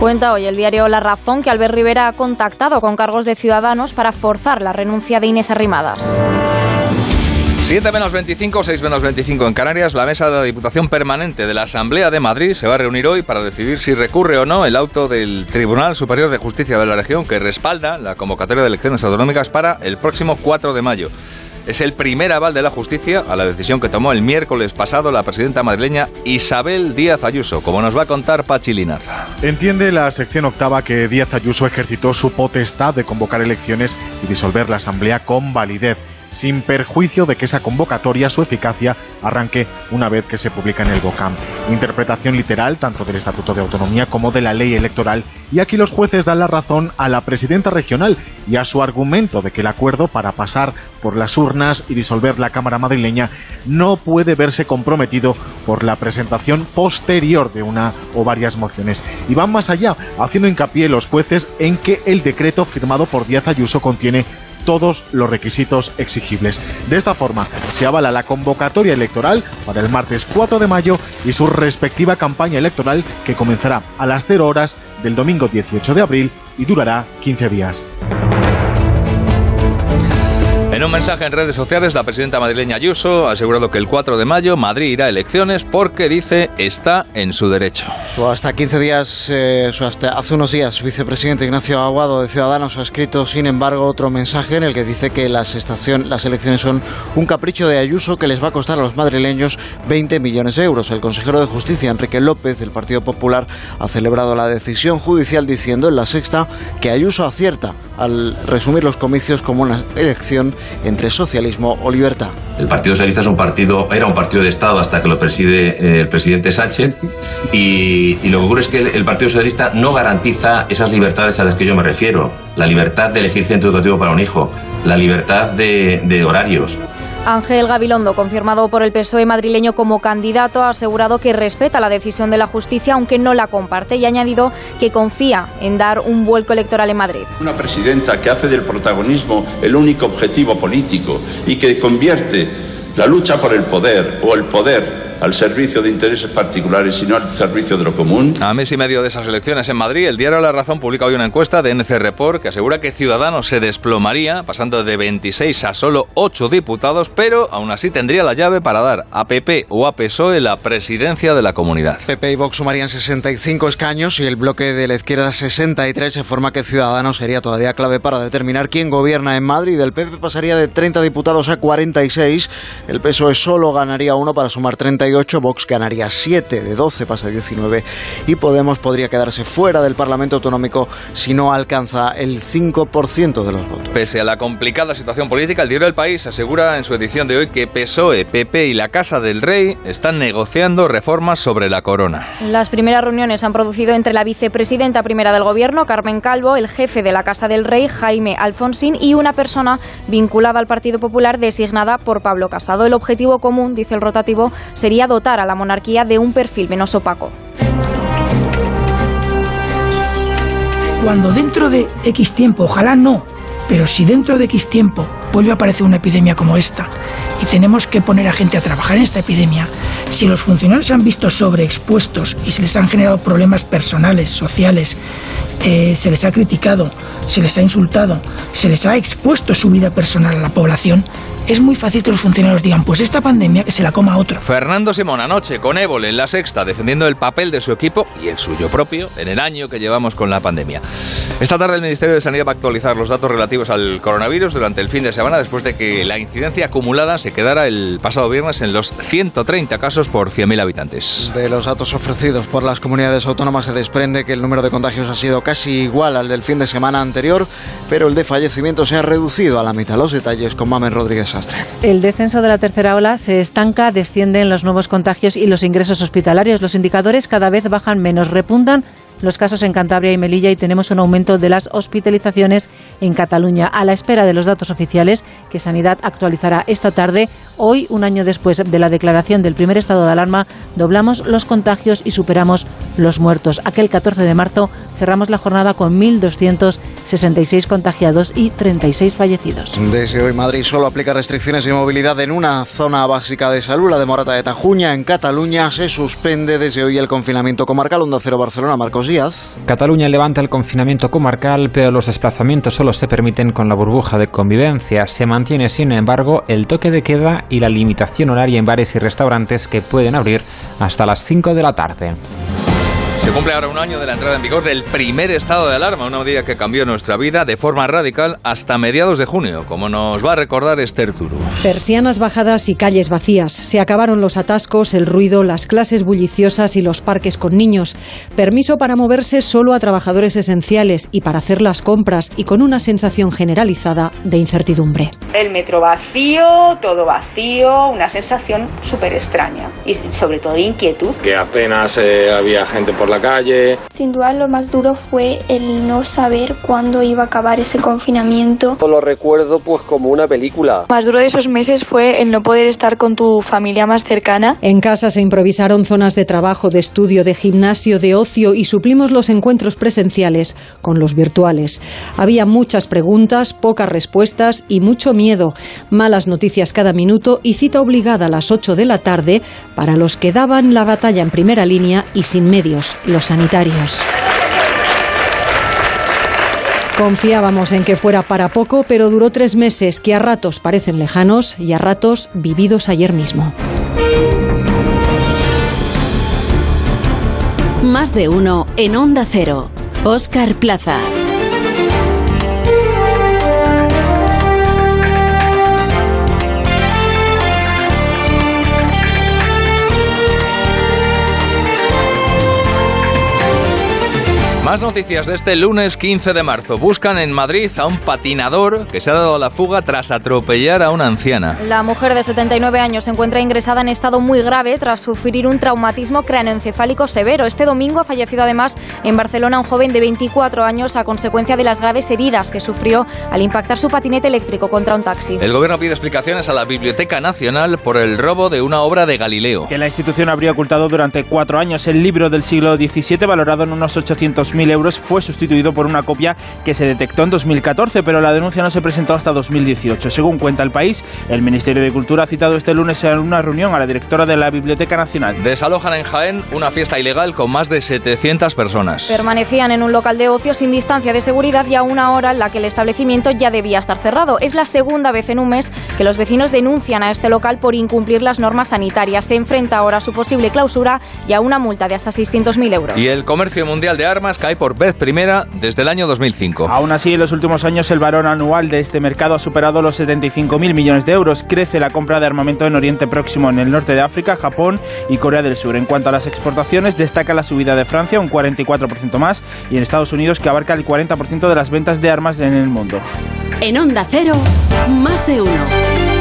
Cuenta hoy el diario La Razón que Albert Rivera ha contactado con cargos de ciudadanos para forzar la renuncia de Inés Arrimadas. 7 menos 25, 6 menos 25 en Canarias, la mesa de la Diputación Permanente de la Asamblea de Madrid se va a reunir hoy para decidir si recurre o no el auto del Tribunal Superior de Justicia de la región que respalda la convocatoria de elecciones autonómicas para el próximo 4 de mayo. Es el primer aval de la justicia a la decisión que tomó el miércoles pasado la presidenta madrileña Isabel Díaz Ayuso, como nos va a contar Pachi Linaza. Entiende la sección octava que Díaz Ayuso ejercitó su potestad de convocar elecciones y disolver la Asamblea con validez sin perjuicio de que esa convocatoria, su eficacia, arranque una vez que se publica en el BOCAM. Interpretación literal tanto del Estatuto de Autonomía como de la ley electoral y aquí los jueces dan la razón a la presidenta regional y a su argumento de que el acuerdo para pasar por las urnas y disolver la Cámara madrileña no puede verse comprometido por la presentación posterior de una o varias mociones. Y van más allá, haciendo hincapié los jueces en que el decreto firmado por Díaz Ayuso contiene todos los requisitos exigibles. De esta forma, se avala la convocatoria electoral para el martes 4 de mayo y su respectiva campaña electoral que comenzará a las 0 horas del domingo 18 de abril y durará 15 días. En un mensaje en redes sociales, la presidenta madrileña Ayuso ha asegurado que el 4 de mayo Madrid irá a elecciones porque dice está en su derecho. Hasta 15 días, eh, hasta hace unos días, vicepresidente Ignacio Aguado de Ciudadanos ha escrito, sin embargo, otro mensaje en el que dice que las, estación, las elecciones son un capricho de Ayuso que les va a costar a los madrileños 20 millones de euros. El consejero de Justicia, Enrique López, del Partido Popular, ha celebrado la decisión judicial diciendo en la sexta que Ayuso acierta al resumir los comicios como una elección entre socialismo o libertad. El Partido Socialista es un partido, era un partido de Estado hasta que lo preside eh, el presidente Sánchez y, lo que ocurre es que el, Partido Socialista no garantiza esas libertades a las que yo me refiero. La libertad de elegir centro educativo para un hijo, la libertad de horarios, Ángel Gabilondo, confirmado por el PSOE madrileño como candidato, ha asegurado que respeta la decisión de la justicia, aunque no la comparte, y ha añadido que confía en dar un vuelco electoral en Madrid. Una presidenta que hace del protagonismo el único objetivo político y que convierte la lucha por el poder o el poder al servicio de intereses particulares y no al servicio de lo común. A mes y medio de esas elecciones en Madrid, el diario La Razón publica hoy una encuesta de NC Report que asegura que Ciudadanos se desplomaría, pasando de 26 a solo 8 diputados, pero aún así tendría la llave para dar a PP o a PSOE la presidencia de la comunidad. PP y Vox sumarían 65 escaños y el bloque de la izquierda 63, se forma que Ciudadanos sería todavía clave para determinar quién gobierna en Madrid. El PP pasaría de 30 diputados a 46, el PSOE solo ganaría uno para sumar 30 Vox ganaría 7 de 12, pasa a 19 y Podemos podría quedarse fuera del Parlamento Autonómico si no alcanza el 5% de los votos. Pese a la complicada situación política, el diario del País asegura en su edición de hoy que PSOE, PP y la Casa del Rey están negociando reformas sobre la corona. Las primeras reuniones han producido entre la vicepresidenta primera del Gobierno, Carmen Calvo, el jefe de la Casa del Rey, Jaime Alfonsín, y una persona vinculada al Partido Popular designada por Pablo Casado. El objetivo común, dice el rotativo, sería dotar a la monarquía de un perfil menos opaco. Cuando dentro de X tiempo, ojalá no, pero si dentro de X tiempo vuelve a aparecer una epidemia como esta y tenemos que poner a gente a trabajar en esta epidemia, si los funcionarios se han visto sobreexpuestos y se les han generado problemas personales, sociales, eh, se les ha criticado, se les ha insultado, se les ha expuesto su vida personal a la población, es muy fácil que los funcionarios digan, pues esta pandemia que se la coma otro. Fernando Simón anoche con Évole en la sexta defendiendo el papel de su equipo y el suyo propio en el año que llevamos con la pandemia. Esta tarde el Ministerio de Sanidad va a actualizar los datos relativos al coronavirus. Durante el fin de semana después de que la incidencia acumulada se quedara el pasado viernes en los 130 casos por 100.000 habitantes. De los datos ofrecidos por las comunidades autónomas se desprende que el número de contagios ha sido casi igual al del fin de semana anterior, pero el de fallecimientos se ha reducido a la mitad. Los detalles con Mamen Rodríguez El descenso de la tercera ola se estanca, descienden los nuevos contagios y los ingresos hospitalarios. Los indicadores cada vez bajan menos, repuntan los casos en Cantabria y Melilla y tenemos un aumento de las hospitalizaciones en Cataluña. A la espera de los datos oficiales que Sanidad actualizará esta tarde, hoy, un año después de la declaración del primer estado de alarma, doblamos los contagios y superamos los muertos. Aquel 14 de marzo cerramos la jornada con 1.266 contagiados y 36 fallecidos. Desde hoy Madrid solo aplica restricciones de movilidad en una zona básica de salud, la de Morata de Tajuña. En Cataluña se suspende desde hoy el confinamiento comarcal. Onda Cero Barcelona, Marcos Díaz. Cataluña levanta el confinamiento comarcal, pero los desplazamientos solo se permiten con la burbuja de convivencia. Se mantiene, sin embargo, el toque de queda y la limitación horaria en bares y restaurantes que pueden abrir hasta las 5 de la tarde. Se cumple ahora un año de la entrada en vigor del primer estado de alarma, una medida que cambió nuestra vida de forma radical hasta mediados de junio, como nos va a recordar Esther Turu. Persianas bajadas y calles vacías. Se acabaron los atascos, el ruido, las clases bulliciosas y los parques con niños. Permiso para moverse solo a trabajadores esenciales y para hacer las compras y con una sensación generalizada de incertidumbre. El metro vacío, todo vacío, una sensación súper extraña y sobre todo de inquietud. Que apenas eh, había gente por la calle. Sin duda lo más duro fue el no saber cuándo iba a acabar ese confinamiento. Lo recuerdo pues como una película. Más duro de esos meses fue el no poder estar con tu familia más cercana. En casa se improvisaron zonas de trabajo, de estudio, de gimnasio, de ocio y suplimos los encuentros presenciales con los virtuales. Había muchas preguntas, pocas respuestas y mucho miedo. Malas noticias cada minuto y cita obligada a las 8 de la tarde para los que daban la batalla en primera línea y sin medios, los sanitarios. Confiábamos en que fuera para poco, pero duró tres meses que a ratos parecen lejanos y a ratos vividos ayer mismo. Más de uno en Onda Cero. Oscar Plaza. Más noticias de este lunes 15 de marzo. Buscan en Madrid a un patinador que se ha dado a la fuga tras atropellar a una anciana. La mujer de 79 años se encuentra ingresada en estado muy grave tras sufrir un traumatismo cráneoencefálico severo. Este domingo ha fallecido además en Barcelona un joven de 24 años a consecuencia de las graves heridas que sufrió al impactar su patinete eléctrico contra un taxi. El gobierno pide explicaciones a la Biblioteca Nacional por el robo de una obra de Galileo. Que la institución habría ocultado durante cuatro años el libro del siglo XVII valorado en unos 800 mil euros fue sustituido por una copia que se detectó en 2014, pero la denuncia no se presentó hasta 2018. Según cuenta el país, el Ministerio de Cultura ha citado este lunes en una reunión a la directora de la Biblioteca Nacional. Desalojan en Jaén una fiesta ilegal con más de 700 personas. Permanecían en un local de ocio sin distancia de seguridad y a una hora en la que el establecimiento ya debía estar cerrado. Es la segunda vez en un mes que los vecinos denuncian a este local por incumplir las normas sanitarias. Se enfrenta ahora a su posible clausura y a una multa de hasta 600.000 euros. Y el comercio mundial de armas cae por vez primera desde el año 2005. Aún así, en los últimos años el varón anual de este mercado ha superado los 75.000 millones de euros. Crece la compra de armamento en Oriente Próximo, en el norte de África, Japón y Corea del Sur. En cuanto a las exportaciones, destaca la subida de Francia, un 44% más, y en Estados Unidos, que abarca el 40% de las ventas de armas en el mundo. En Onda Cero, más de uno.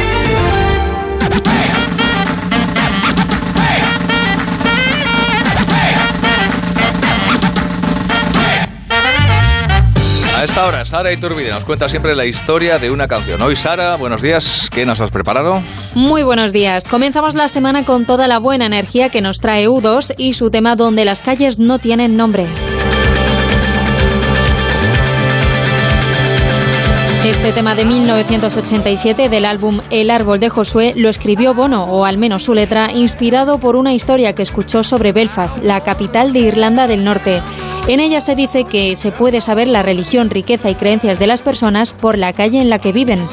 Esta hora, Sara Iturbide nos cuenta siempre la historia de una canción. Hoy, Sara, buenos días. ¿Qué nos has preparado? Muy buenos días. Comenzamos la semana con toda la buena energía que nos trae U2 y su tema Donde las calles no tienen nombre. Este tema de 1987 del álbum El árbol de Josué lo escribió Bono, o al menos su letra, inspirado por una historia que escuchó sobre Belfast, la capital de Irlanda del Norte. En ella se dice que se puede saber la religión, riqueza y creencias de las personas por la calle en la que viven.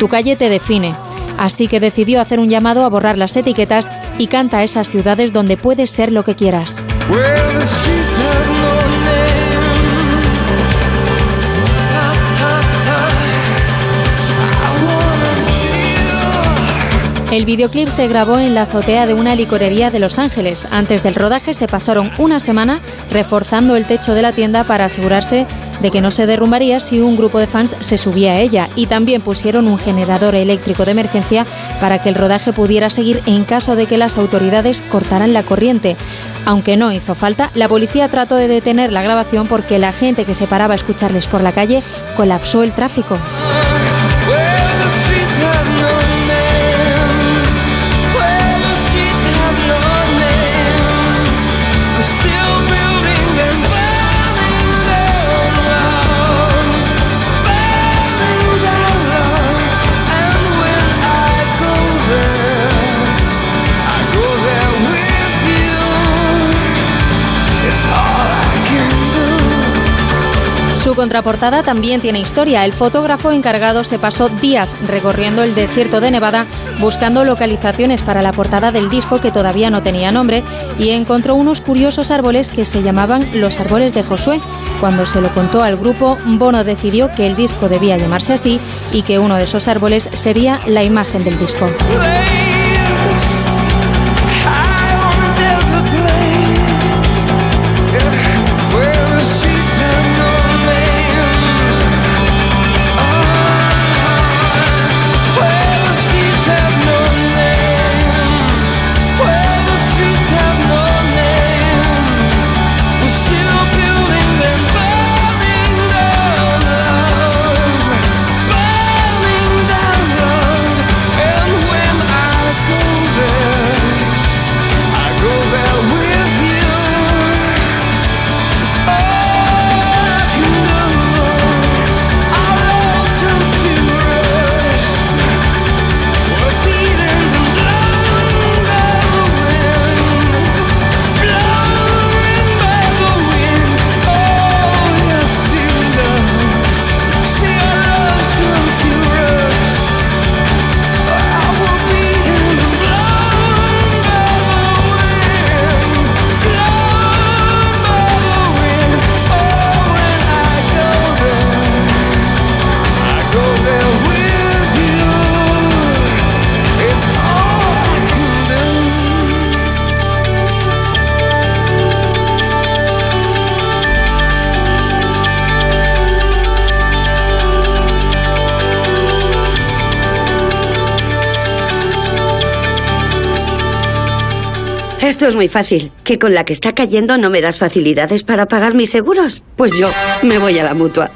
Tu calle te define. Así que decidió hacer un llamado a borrar las etiquetas y canta a esas ciudades donde puedes ser lo que quieras. El videoclip se grabó en la azotea de una licorería de Los Ángeles. Antes del rodaje se pasaron una semana reforzando el techo de la tienda para asegurarse de que no se derrumbaría si un grupo de fans se subía a ella. Y también pusieron un generador eléctrico de emergencia para que el rodaje pudiera seguir en caso de que las autoridades cortaran la corriente. Aunque no hizo falta, la policía trató de detener la grabación porque la gente que se paraba a escucharles por la calle colapsó el tráfico. Su contraportada también tiene historia. El fotógrafo encargado se pasó días recorriendo el desierto de Nevada buscando localizaciones para la portada del disco que todavía no tenía nombre y encontró unos curiosos árboles que se llamaban los árboles de Josué. Cuando se lo contó al grupo, Bono decidió que el disco debía llamarse así y que uno de esos árboles sería la imagen del disco. Fácil. ¿Que con la que está cayendo no me das facilidades para pagar mis seguros? Pues yo me voy a la mutua.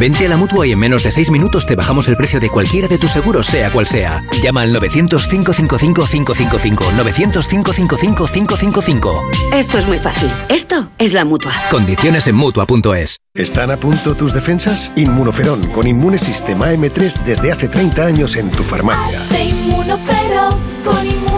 Vente a la mutua y en menos de 6 minutos te bajamos el precio de cualquiera de tus seguros, sea cual sea. Llama al 900-555-555. 900-555-555. Esto es muy fácil. Esto es la mutua. Condiciones en mutua.es. ¿Están a punto tus defensas? Inmunoferón con Inmunesistema M3 desde hace 30 años en tu farmacia.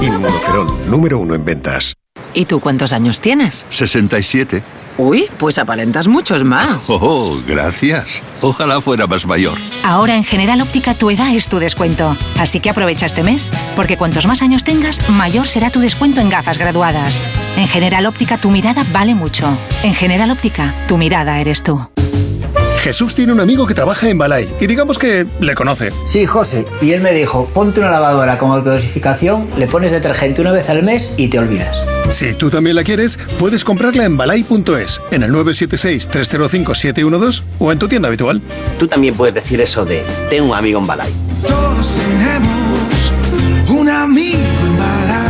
Inmunoferón, número uno en ventas. ¿Y tú cuántos años tienes? 67. Uy, pues aparentas muchos más. Oh, gracias. Ojalá fuera más mayor. Ahora en General Óptica tu edad es tu descuento. Así que aprovecha este mes, porque cuantos más años tengas, mayor será tu descuento en gafas graduadas. En General Óptica tu mirada vale mucho. En General Óptica, tu mirada eres tú. Jesús tiene un amigo que trabaja en Balay y digamos que le conoce. Sí, José. Y él me dijo, ponte una lavadora con autodosificación, le pones detergente una vez al mes y te olvidas. Si tú también la quieres, puedes comprarla en balay.es, en el 976-305-712 o en tu tienda habitual. Tú también puedes decir eso de, tengo un amigo en Balay. Todos tenemos un amigo en Balay.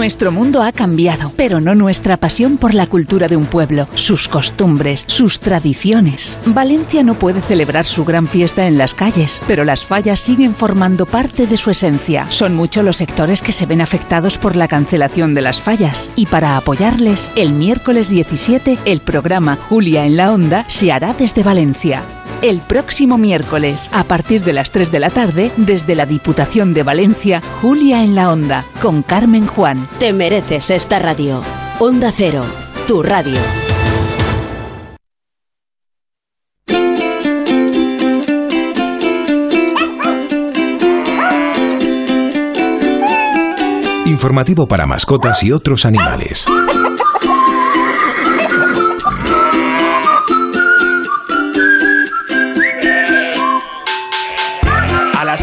Nuestro mundo ha cambiado, pero no nuestra pasión por la cultura de un pueblo, sus costumbres, sus tradiciones. Valencia no puede celebrar su gran fiesta en las calles, pero las fallas siguen formando parte de su esencia. Son muchos los sectores que se ven afectados por la cancelación de las fallas y para apoyarles, el miércoles 17 el programa Julia en la Onda se hará desde Valencia el próximo miércoles, a partir de las 3 de la tarde, desde la Diputación de Valencia, Julia en la Onda, con Carmen Juan. Te mereces esta radio. Onda Cero, tu radio. Informativo para mascotas y otros animales.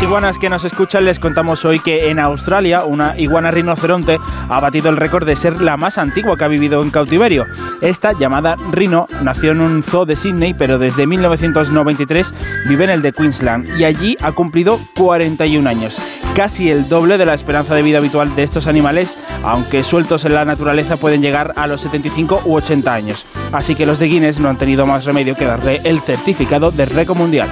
Iguanas que nos escuchan les contamos hoy que en Australia una iguana rinoceronte ha batido el récord de ser la más antigua que ha vivido en cautiverio. Esta, llamada Rino, nació en un zoo de Sydney, pero desde 1993 vive en el de Queensland y allí ha cumplido 41 años, casi el doble de la esperanza de vida habitual de estos animales, aunque sueltos en la naturaleza pueden llegar a los 75 u 80 años. Así que los de Guinness no han tenido más remedio que darle el certificado de récord mundial.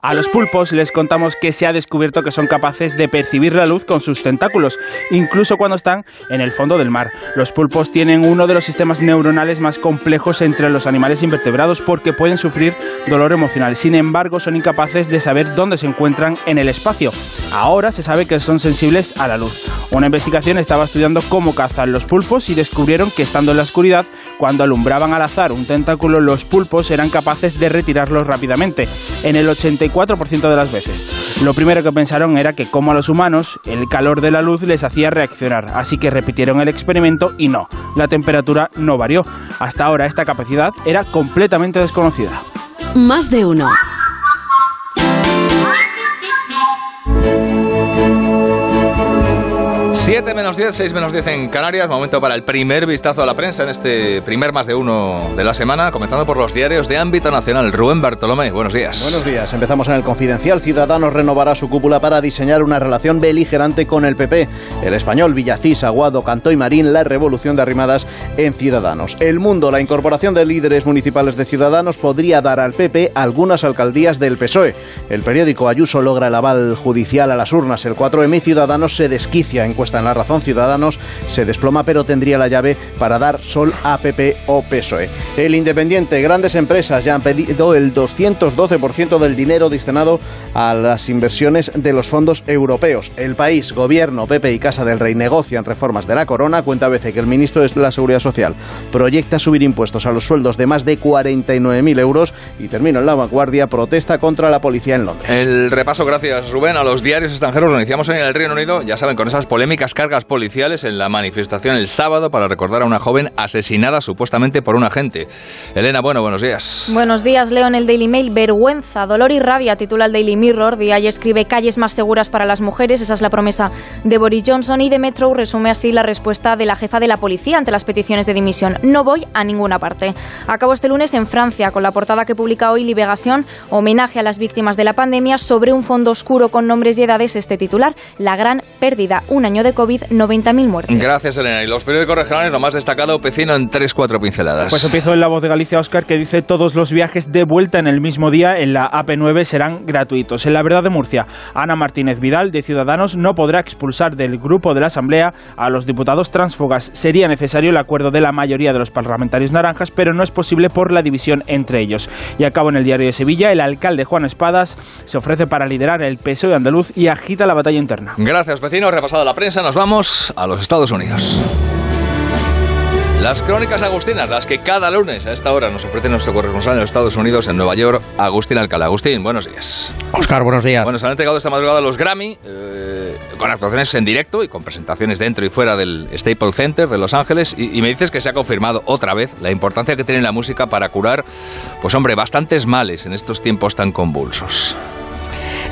A los pulpos les contamos que se ha descubierto que son capaces de percibir la luz con sus tentáculos, incluso cuando están en el fondo del mar. Los pulpos tienen uno de los sistemas neuronales más complejos entre los animales invertebrados porque pueden sufrir dolor emocional. Sin embargo, son incapaces de saber dónde se encuentran en el espacio. Ahora se sabe que son sensibles a la luz. Una investigación estaba estudiando cómo cazan los pulpos y descubrieron que estando en la oscuridad, cuando alumbraban al azar un tentáculo, los pulpos eran capaces de retirarlo rápidamente. En el 4% de las veces. Lo primero que pensaron era que como a los humanos, el calor de la luz les hacía reaccionar, así que repitieron el experimento y no, la temperatura no varió. Hasta ahora esta capacidad era completamente desconocida. Más de uno. 7 menos 10, 6 menos 10 en Canarias. Momento para el primer vistazo a la prensa en este primer más de uno de la semana, comenzando por los diarios de ámbito nacional. Rubén Bartolomé, buenos días. Buenos días. Empezamos en el Confidencial. Ciudadanos renovará su cúpula para diseñar una relación beligerante con el PP. El español Villacís, Aguado, Cantó y Marín, la revolución de arrimadas en Ciudadanos. El Mundo, la incorporación de líderes municipales de Ciudadanos podría dar al PP algunas alcaldías del PSOE. El periódico Ayuso logra el aval judicial a las urnas. El 4M Ciudadanos se desquicia. Encuesta en La Razón, Ciudadanos se desploma, pero tendría la llave para dar sol a PP o PSOE. El Independiente, grandes empresas ya han pedido el 212% del dinero destinado a las inversiones de los fondos europeos. El país, gobierno, PP y Casa del Rey negocian reformas de la corona. Cuenta a veces que el ministro de la Seguridad Social proyecta subir impuestos a los sueldos de más de 49.000 euros. Y termino en la vanguardia, protesta contra la policía en Londres. El repaso, gracias Rubén, a los diarios extranjeros. Lo iniciamos en el Reino Unido, ya saben, con esas polémicas cargas policiales en la manifestación el sábado para recordar a una joven asesinada supuestamente por un agente. Elena, bueno, buenos días. Buenos días, leo en el Daily Mail. Vergüenza, dolor y rabia, titula el Daily Mirror. Y escribe calles más seguras para las mujeres. Esa es la promesa de Boris Johnson. Y de Metro resume así la respuesta de la jefa de la policía ante las peticiones de dimisión. No voy a ninguna parte. Acabo este lunes en Francia con la portada que publica hoy Liberación, homenaje a las víctimas de la pandemia sobre un fondo oscuro con nombres y edades. Este titular, la gran pérdida. Un año de COVID, 90.000 muertes. Gracias, Elena. Y los periódicos regionales, lo más destacado, Pecino en 3-4 pinceladas. Pues empiezo en La Voz de Galicia, Oscar, que dice todos los viajes de vuelta en el mismo día en la AP9 serán gratuitos. En la verdad de Murcia, Ana Martínez Vidal, de Ciudadanos, no podrá expulsar del grupo de la Asamblea a los diputados transfugas. Sería necesario el acuerdo de la mayoría de los parlamentarios naranjas, pero no es posible por la división entre ellos. Y acabo en el diario de Sevilla, el alcalde Juan Espadas se ofrece para liderar el PSOE andaluz y agita la batalla interna. Gracias, vecino. Repasado la prensa, nos vamos a los Estados Unidos. Las crónicas agustinas, las que cada lunes a esta hora nos ofrece nuestro corresponsal en los Estados Unidos, en Nueva York, Agustín Alcalá. Agustín, buenos días. Oscar, buenos días. Bueno, se han entregado esta madrugada los Grammy, eh, con actuaciones en directo y con presentaciones dentro y fuera del Staples Center de Los Ángeles, y, y, me dices que se ha confirmado otra vez la importancia que tiene la música para curar, pues hombre, bastantes males en estos tiempos tan convulsos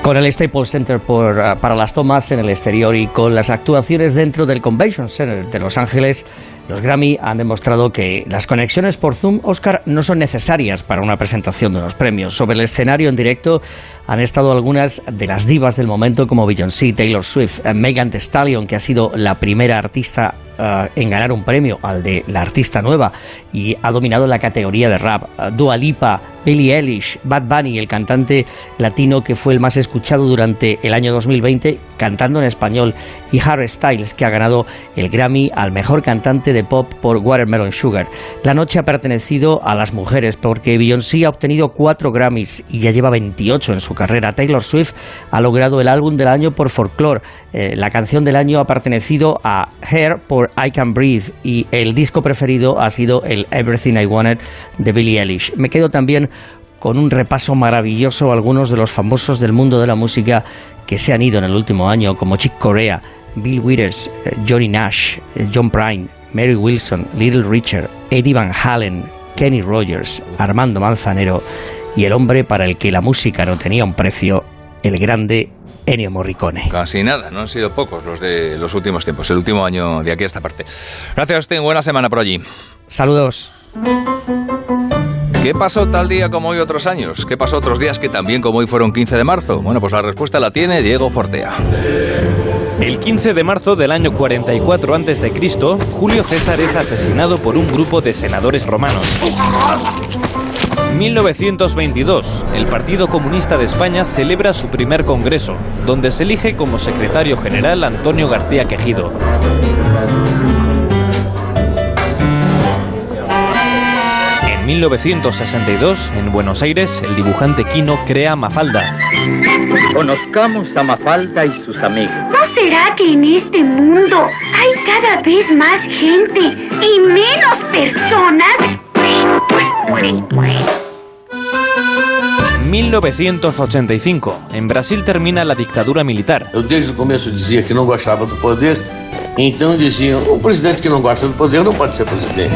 con el Staples Center por, uh, para las tomas en el exterior y con las actuaciones dentro del Convention Center de Los Ángeles, los Grammy han demostrado que las conexiones por Zoom, Oscar, no son necesarias para una presentación de los premios. Sobre el escenario en directo han estado algunas de las divas del momento como Beyoncé, Taylor Swift, eh, Megan Thee Stallion, que ha sido la primera artista uh, en ganar un premio, al de la artista nueva, y ha dominado la categoría de rap. Dua Lipa, Billie Eilish, Bad Bunny, el cantante latino que fue el más escuchado durante el año 2020, cantando en español, y Harry Styles, que ha ganado el Grammy al mejor cantante de pop por Watermelon Sugar. La noche ha pertenecido a las mujeres porque Beyoncé ha obtenido cuatro Grammys y ya lleva 28 en su carrera. Taylor Swift ha logrado el álbum del año por Folklore. Eh, la canción del año ha pertenecido a Hair por I Can Breathe y el disco preferido ha sido el Everything I Wanted de Billie Eilish. Me quedo también con un repaso maravilloso a algunos de los famosos del mundo de la música que se han ido en el último año, como Chick Corea, Bill Withers, eh, Johnny Nash, eh, John Prine, Mary Wilson, Little Richard, Eddie Van Halen, Kenny Rogers, Armando Manzanero y el hombre para el que la música no tenía un precio, el grande Ennio Morricone. Casi nada, no han sido pocos los de los últimos tiempos, el último año de aquí a esta parte. Gracias, Austin, buena semana por allí. Saludos. ¿Qué pasó tal día como hoy otros años? ¿Qué pasó otros días que también como hoy fueron 15 de marzo? Bueno, pues la respuesta la tiene Diego Fortea. El 15 de marzo del año 44 a.C., Julio César es asesinado por un grupo de senadores romanos. 1922, el Partido Comunista de España celebra su primer congreso, donde se elige como secretario general Antonio García Quejido. 1962, en Buenos Aires, el dibujante Quino crea Mafalda. Conozcamos a Mafalda y sus amigos. ¿No será que en este mundo hay cada vez más gente y menos personas? 1985. En Brasil termina la dictadura militar. Eu desde o começo dizia que não gostava do poder, então diziam: um presidente que não gosta do poder não pode ser presidente.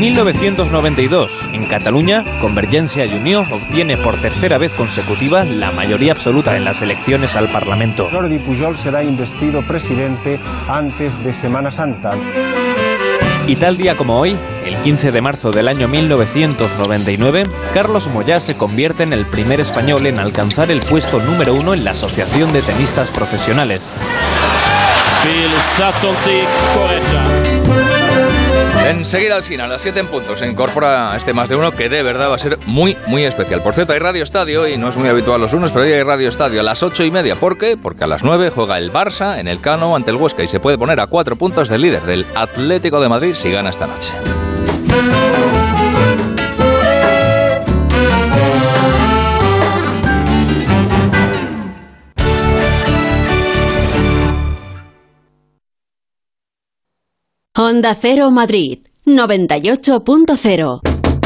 1992. En Cataluña, Convergencia y Unió obtiene por tercera vez consecutiva la mayoría absoluta en las elecciones al Parlamento. Jordi Pujol será investido presidente antes de Semana Santa. Y tal día como hoy, el 15 de marzo del año 1999, Carlos Moyá se convierte en el primer español en alcanzar el puesto número uno en la Asociación de Tenistas Profesionales. Enseguida al final, a las 7 en se incorpora este más de uno que de verdad va a ser muy, muy especial. Por cierto, hay Radio Estadio y no es muy habitual los lunes, pero hoy hay Radio Estadio a las 8 y media. ¿Por qué? Porque a las 9 juega el Barça en el Cano ante el Huesca y se puede poner a 4 puntos del líder del Atlético de Madrid si gana esta noche. Honda Cero Madrid 98.0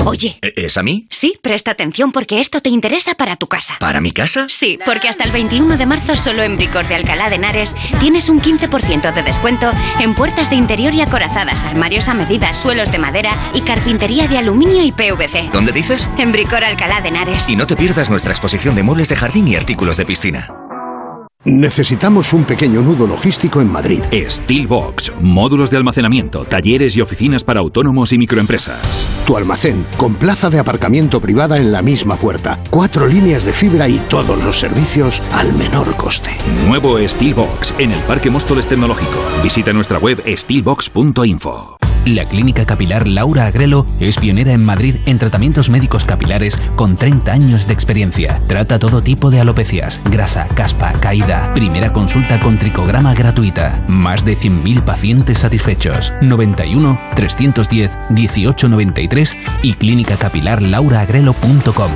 Oye. ¿Es a mí? Sí, presta atención porque esto te interesa para tu casa. ¿Para mi casa? Sí, porque hasta el 21 de marzo solo en Bricor de Alcalá de Henares tienes un 15% de descuento en puertas de interior y acorazadas, armarios a medida, suelos de madera y carpintería de aluminio y PVC. ¿Dónde dices? En Bricor Alcalá de Henares. Y no te pierdas nuestra exposición de muebles de jardín y artículos de piscina. Necesitamos un pequeño nudo logístico en Madrid. Steelbox, módulos de almacenamiento, talleres y oficinas para autónomos y microempresas. Tu almacén, con plaza de aparcamiento privada en la misma puerta, cuatro líneas de fibra y todos los servicios al menor coste. Nuevo Steelbox en el Parque Móstoles Tecnológico. Visita nuestra web steelbox.info. La Clínica Capilar Laura Agrelo es pionera en Madrid en tratamientos médicos capilares con 30 años de experiencia. Trata todo tipo de alopecias, grasa, caspa, caída. Primera consulta con tricograma gratuita. Más de 100.000 pacientes satisfechos. 91 310 1893 y clínicacapilarlauraagrelo.com.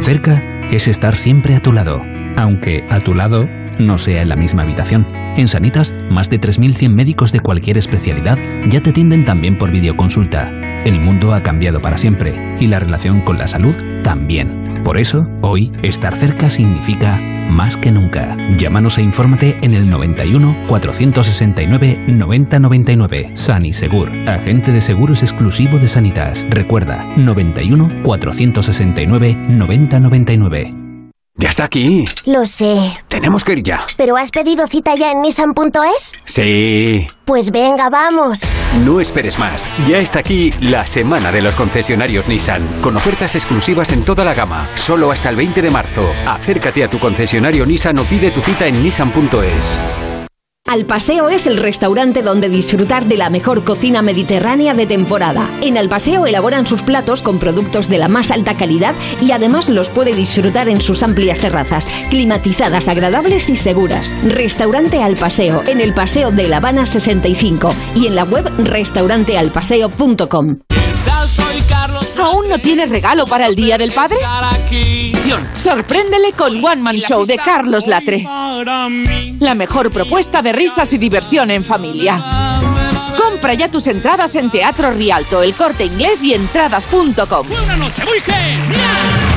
Cerca es estar siempre a tu lado, aunque a tu lado no sea en la misma habitación. En Sanitas, más de 3.100 médicos de cualquier especialidad ya te atienden también por videoconsulta. El mundo ha cambiado para siempre y la relación con la salud también. Por eso, hoy, estar cerca significa más que nunca. Llámanos e infórmate en el 91 469 9099. Sanisegur, agente de seguros exclusivo de Sanitas. Recuerda, 91 469 9099. Ya está aquí. Lo sé. Tenemos que ir ya. ¿Pero has pedido cita ya en Nissan.es? Sí. Pues venga, vamos. No esperes más. Ya está aquí la semana de los concesionarios Nissan. Con ofertas exclusivas en toda la gama. Solo hasta el 20 de marzo. Acércate a tu concesionario Nissan o pide tu cita en Nissan.es. Al Paseo es el restaurante donde disfrutar de la mejor cocina mediterránea de temporada. En Al Paseo elaboran sus platos con productos de la más alta calidad y además los puede disfrutar en sus amplias terrazas, climatizadas, agradables y seguras. Restaurante Al Paseo, en el Paseo de La Habana 65 y en la web restaurantealpaseo.com. ¿Aún no tienes regalo para el Día del Padre? Sorpréndele con One Man Show de Carlos Latre. La mejor propuesta de risas y diversión en familia. Compra ya tus entradas en Teatro Rialto, El Corte Inglés y entradas.com. Una noche muy genial.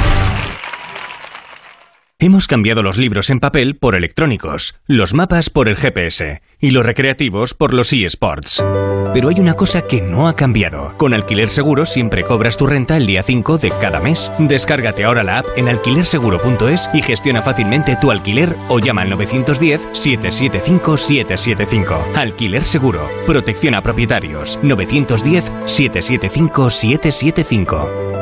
Hemos cambiado los libros en papel por electrónicos, los mapas por el GPS y los recreativos por los eSports. Pero hay una cosa que no ha cambiado. Con Alquiler Seguro siempre cobras tu renta el día 5 de cada mes. Descárgate ahora la app en alquilerseguro.es y gestiona fácilmente tu alquiler o llama al 910-775-775. Alquiler Seguro. Protección a propietarios. 910-775-775.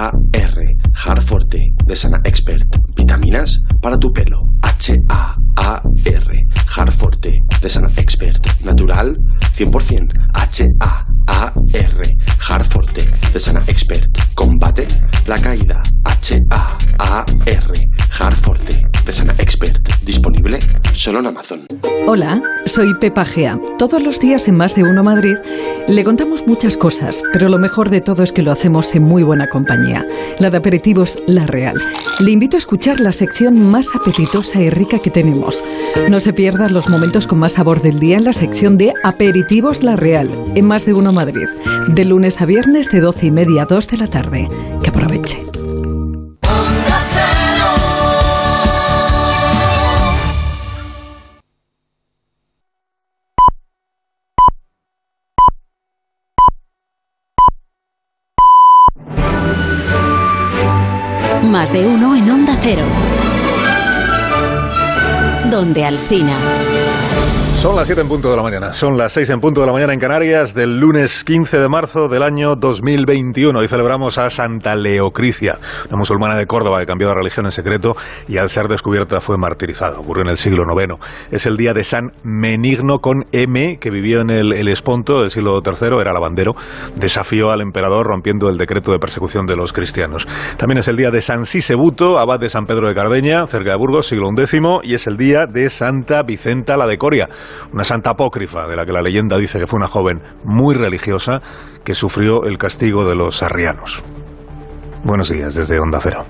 H-A-A-R, Harforte, de Sana Expert. Vitaminas para tu pelo. H-A-A-R, Harforte, Expert. Natural, 100%. H-A-A-R, Harforte, Expert. Combate la caída. H-A-A-R, Harforte, Sana Expert. Disponible solo en Amazon. Hola, soy Pepa Gea. Todos los días en Más de Uno Madrid le contamos muchas cosas, pero lo mejor de todo es que lo hacemos en muy buena compañía. La de aperitivos La Real. Le invito a escuchar la sección más apetitosa y rica que tenemos. No se pierdan los momentos con más sabor del día en la sección de Aperitivos La Real, en Más de Uno Madrid. De lunes a viernes de 12 y media a 2 de la tarde. Que aproveche. Más de uno en Onda Cero. Donde Alsina. Son las 7 en punto de la mañana, son las 6 en punto de la mañana en Canarias del lunes 15 de marzo del año 2021. Hoy celebramos a Santa Leocricia, una musulmana de Córdoba que cambió de religión en secreto y al ser descubierta fue martirizada. Ocurrió en el siglo IX. Es el día de San Menigno con M, que vivió en el, el Esponto del siglo III, era lavandero, desafió al emperador rompiendo el decreto de persecución de los cristianos. También es el día de San Sisebuto, abad de San Pedro de Cardeña, cerca de Burgos, siglo X, y es el día de Santa Vicenta la de Coria una santa apócrifa de la que la leyenda dice que fue una joven muy religiosa que sufrió el castigo de los arrianos. Buenos días desde Onda Cero.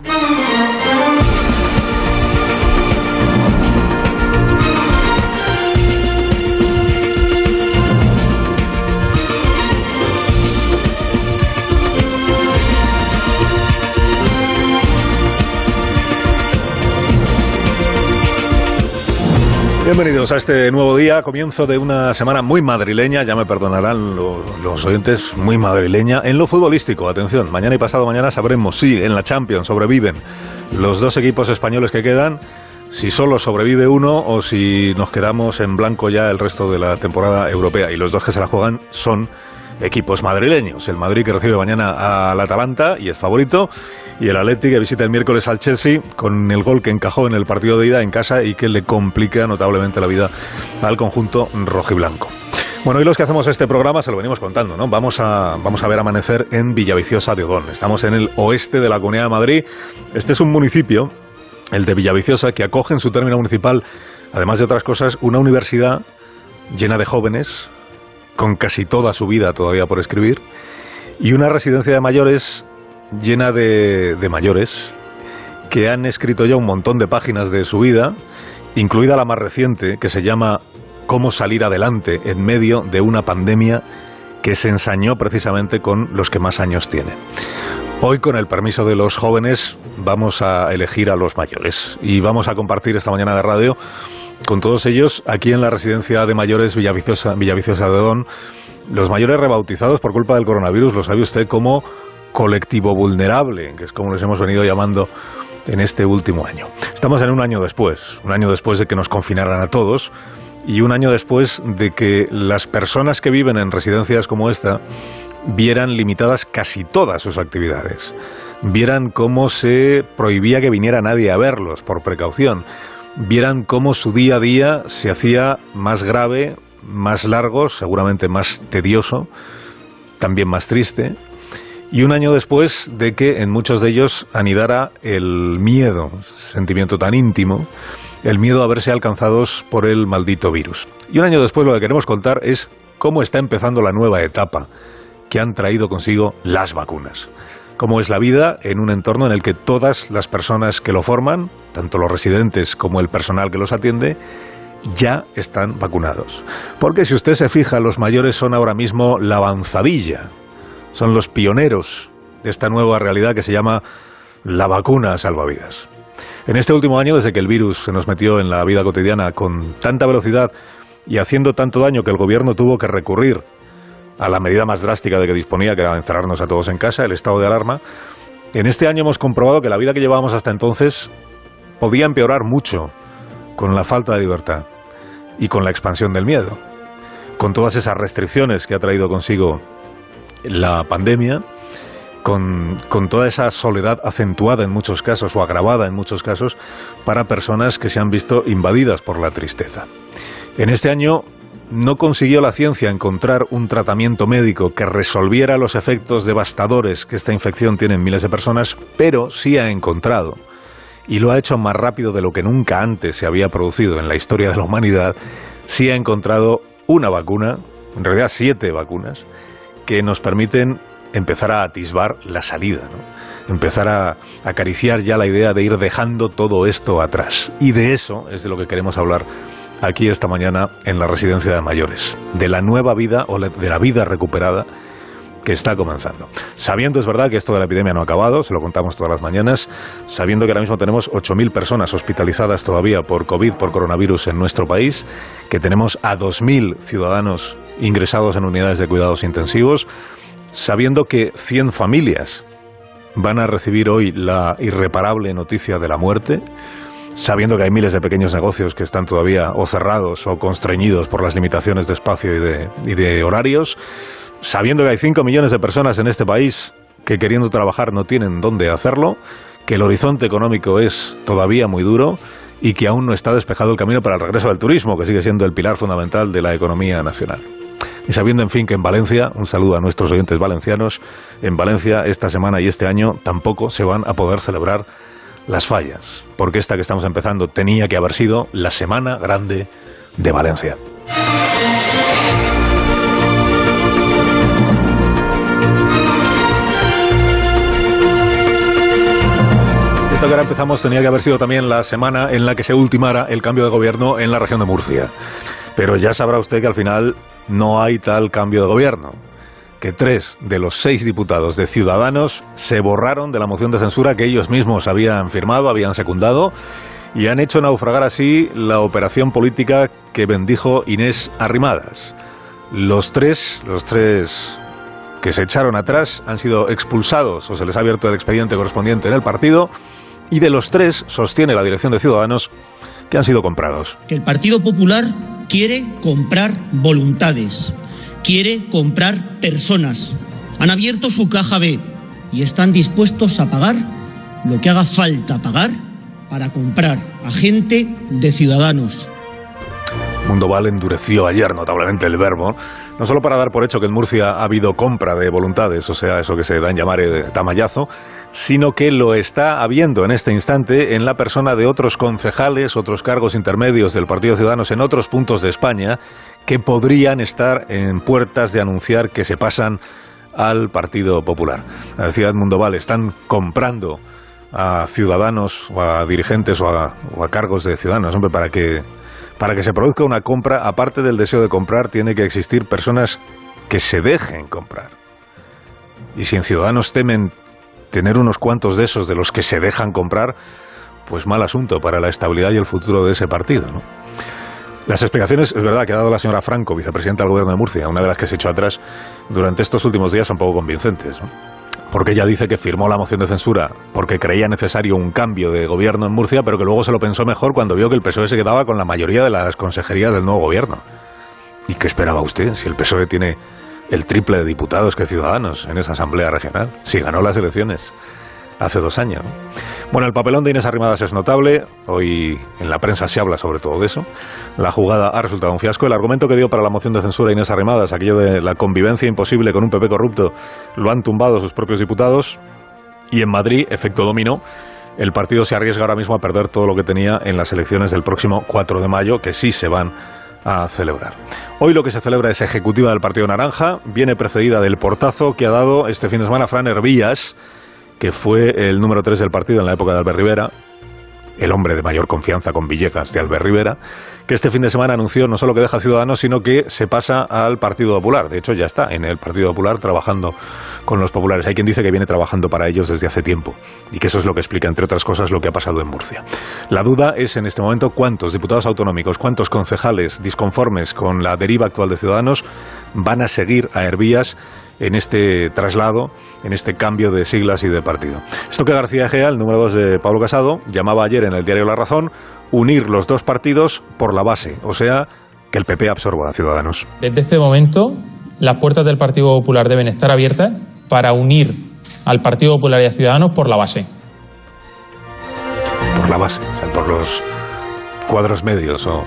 Bienvenidos a este nuevo día, comienzo de una semana muy madrileña, ya me perdonarán los oyentes, muy madrileña. En lo futbolístico, atención, mañana y pasado mañana sabremos si en la Champions sobreviven los dos equipos españoles que quedan, si solo sobrevive uno o si nos quedamos en blanco ya el resto de la temporada europea. Y los dos que se la juegan son equipos madrileños. El Madrid que recibe mañana al Atalanta y es favorito. Y el Atleti que visita el miércoles al Chelsea con el gol que encajó en el partido de ida en casa y que le complica notablemente la vida al conjunto rojiblanco. Bueno, hoy los que hacemos este programa se lo venimos contando, ¿no? Vamos a, vamos a ver amanecer en Villaviciosa de Odón. Estamos en el oeste de la Comunidad de Madrid. Este es un municipio, el de Villaviciosa, que acoge en su término municipal, además de otras cosas, una universidad llena de jóvenes, con casi toda su vida todavía por escribir, y una residencia de mayores llena de, de mayores que han escrito ya un montón de páginas de su vida, incluida la más reciente, que se llama Cómo salir adelante en medio de una pandemia que se ensañó precisamente con los que más años tienen. Hoy, con el permiso de los jóvenes, vamos a elegir a los mayores y vamos a compartir esta mañana de radio con todos ellos aquí en la residencia de mayores Villaviciosa, Villaviciosa de Don, los mayores rebautizados por culpa del coronavirus, lo sabe usted como colectivo vulnerable, que es como les hemos venido llamando en este último año. Estamos en un año después, un año después de que nos confinaran a todos y un año después de que las personas que viven en residencias como esta vieran limitadas casi todas sus actividades, vieran cómo se prohibía que viniera nadie a verlos por precaución, vieran cómo su día a día se hacía más grave, más largo, seguramente más tedioso, también más triste, y un año después de que en muchos de ellos anidara el miedo, sentimiento tan íntimo, el miedo a verse alcanzados por el maldito virus. Y un año después lo que queremos contar es cómo está empezando la nueva etapa que han traído consigo las vacunas. Cómo es la vida en un entorno en el que todas las personas que lo forman, tanto los residentes como el personal que los atiende, ya están vacunados. Porque si usted se fija, los mayores son ahora mismo la avanzadilla, son los pioneros esta nueva realidad que se llama la vacuna salvavidas. En este último año, desde que el virus se nos metió en la vida cotidiana con tanta velocidad y haciendo tanto daño que el gobierno tuvo que recurrir a la medida más drástica de que disponía, que era encerrarnos a todos en casa, el estado de alarma, en este año hemos comprobado que la vida que llevábamos hasta entonces podía empeorar mucho con la falta de libertad y con la expansión del miedo, con todas esas restricciones que ha traído consigo la pandemia, con, con, toda esa soledad acentuada en muchos casos o agravada en muchos casos para personas que se han visto invadidas por la tristeza. En este año no consiguió la ciencia encontrar un tratamiento médico que resolviera los efectos devastadores que esta infección tiene en miles de personas, pero sí ha encontrado, y lo ha hecho más rápido de lo que nunca antes se había producido en la historia de la humanidad, sí ha encontrado una vacuna, en realidad siete vacunas, que nos permiten empezar a atisbar la salida, empezar a acariciar ya la idea de ir dejando todo esto atrás. Y de eso es de lo que queremos hablar aquí esta mañana en la residencia de mayores, de la nueva vida o de la vida recuperada que está comenzando. Sabiendo, es verdad, que esto de la epidemia no ha acabado, se lo contamos todas las mañanas, sabiendo que ahora mismo tenemos 8.000 personas hospitalizadas todavía por COVID, por coronavirus en nuestro país, que tenemos a 2.000 ciudadanos ingresados en unidades de cuidados intensivos, sabiendo que 100 familias van a recibir hoy la irreparable noticia de la muerte, sabiendo que hay miles de pequeños negocios que están todavía o cerrados o constreñidos por las limitaciones de espacio y de, y de horarios, sabiendo que hay 5 millones de personas en este país que queriendo trabajar no tienen dónde hacerlo, que el horizonte económico es todavía muy duro y que aún no está despejado el camino para el regreso del turismo, que sigue siendo el pilar fundamental de la economía nacional. Y sabiendo, en fin, que en Valencia, un saludo a nuestros oyentes valencianos, en Valencia esta semana y este año tampoco se van a poder celebrar las fallas, porque esta que estamos empezando tenía que haber sido la Semana Grande de Valencia. Esto que ahora empezamos tenía que haber sido también la semana en la que se ultimara el cambio de gobierno en la región de Murcia. Pero ya sabrá usted que al final no hay tal cambio de gobierno que tres de los seis diputados de Ciudadanos se borraron de la moción de censura que ellos mismos habían firmado, habían secundado y han hecho naufragar así la operación política que bendijo Inés Arrimadas. Los tres, los tres que se echaron atrás han sido expulsados o se les ha abierto el expediente correspondiente en el partido y de los tres sostiene la dirección de Ciudadanos que han sido comprados. Que el Partido Popular quiere comprar voluntades quiere comprar personas. Han abierto su caja B y están dispuestos a pagar lo que haga falta pagar para comprar a gente de ciudadanos. Mundo Val endureció ayer notablemente el verbo, no solo para dar por hecho que en Murcia ha habido compra de voluntades, o sea, eso que se da en llamar el tamallazo, sino que lo está habiendo en este instante en la persona de otros concejales, otros cargos intermedios del Partido Ciudadanos en otros puntos de España, que podrían estar en puertas de anunciar que se pasan al Partido Popular. La ciudad Mundo Val están comprando a ciudadanos o a dirigentes o a, cargos de ciudadanos, hombre, para que para que se produzca una compra, aparte del deseo de comprar, tiene que existir personas que se dejen comprar. Y si en Ciudadanos temen tener unos cuantos de esos de los que se dejan comprar, pues mal asunto para la estabilidad y el futuro de ese partido. Las explicaciones, es verdad, que ha dado la señora Franco, vicepresidenta del Gobierno de Murcia, una de las que se echó atrás durante estos últimos días, son poco convincentes. ¿no? Porque ella dice que firmó la moción de censura porque creía necesario un cambio de gobierno en Murcia, pero que luego se lo pensó mejor cuando vio que el PSOE se quedaba con la mayoría de las consejerías del nuevo gobierno. ¿Y qué esperaba usted si el PSOE tiene el triple de diputados que ciudadanos en esa asamblea regional? Si ganó las elecciones hace dos años. Bueno, el papelón de Inés Arrimadas es notable. Hoy en la prensa se habla sobre todo de eso. La jugada ha resultado un fiasco. El argumento que dio para la moción de censura Inés Arrimadas, aquello de la convivencia imposible con un PP corrupto, lo han tumbado sus propios diputados. Y en Madrid, efecto dominó, el partido se arriesga ahora mismo a perder todo lo que tenía en las elecciones del próximo 4 de mayo, que sí se van a celebrar. Hoy lo que se celebra es ejecutiva del Partido Naranja, viene precedida del portazo que ha dado este fin de semana Fran Hervías, que fue el número 3 del partido en la época de Albert Rivera, el hombre de mayor confianza con Villegas de Albert Rivera, que este fin de semana anunció no solo que deja Ciudadanos, sino que se pasa al Partido Popular. De hecho, ya está en el Partido Popular trabajando con los populares. Hay quien dice que viene trabajando para ellos desde hace tiempo y que eso es lo que explica, entre otras cosas, lo que ha pasado en Murcia. La duda es en este momento cuántos diputados autonómicos, cuántos concejales disconformes con la deriva actual de Ciudadanos van a seguir a Hervías en este traslado, en este cambio de siglas y de partido. Esto que García Egea, el número dos de Pablo Casado, llamaba ayer en el diario La Razón, unir los dos partidos por la base, o sea, que el PP absorba a Ciudadanos. Desde este momento, las puertas del Partido Popular deben estar abiertas para unir al Partido Popular y a Ciudadanos por la base. Por la base, o sea, por los cuadros medios o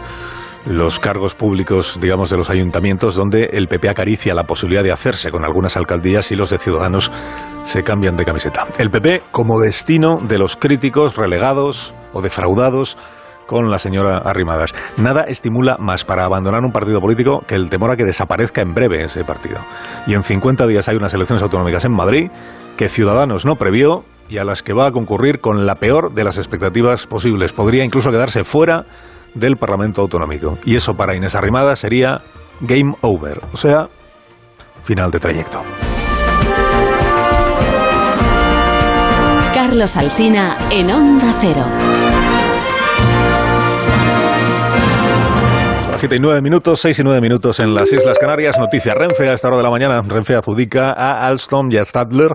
los cargos públicos, digamos, de los ayuntamientos, donde el PP acaricia la posibilidad de hacerse con algunas alcaldías y los de Ciudadanos se cambian de camiseta. El PP como destino de los críticos relegados o defraudados con la señora Arrimadas. Nada estimula más para abandonar un partido político que el temor a que desaparezca en breve ese partido. Y en 50 días hay unas elecciones autonómicas en Madrid que Ciudadanos no previó y a las que va a concurrir con la peor de las expectativas posibles. Podría incluso quedarse fuera del Parlamento Autonómico. Y eso para Inés Arrimada sería game over, o sea, final de trayecto. Carlos Alsina en Onda Cero. Las 7 y 9 minutos, 6 y 9 minutos en las Islas Canarias. Noticia Renfe a esta hora de la mañana. Renfe adjudica a Alstom y a Stadler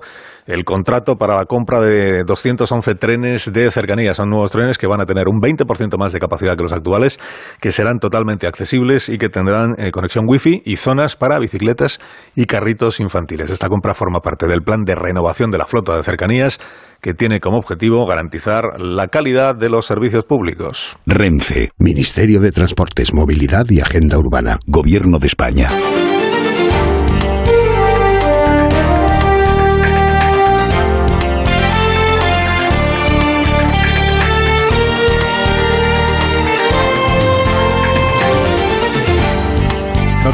el contrato para la compra de 211 trenes de cercanía. Son nuevos trenes que van a tener un 20% más de capacidad que los actuales, que serán totalmente accesibles y que tendrán eh, conexión wifi y zonas para bicicletas y carritos infantiles. Esta compra forma parte del plan de renovación de la flota de cercanías que tiene como objetivo garantizar la calidad de los servicios públicos. Renfe, Ministerio de Transportes, Movilidad y Agenda Urbana, Gobierno de España.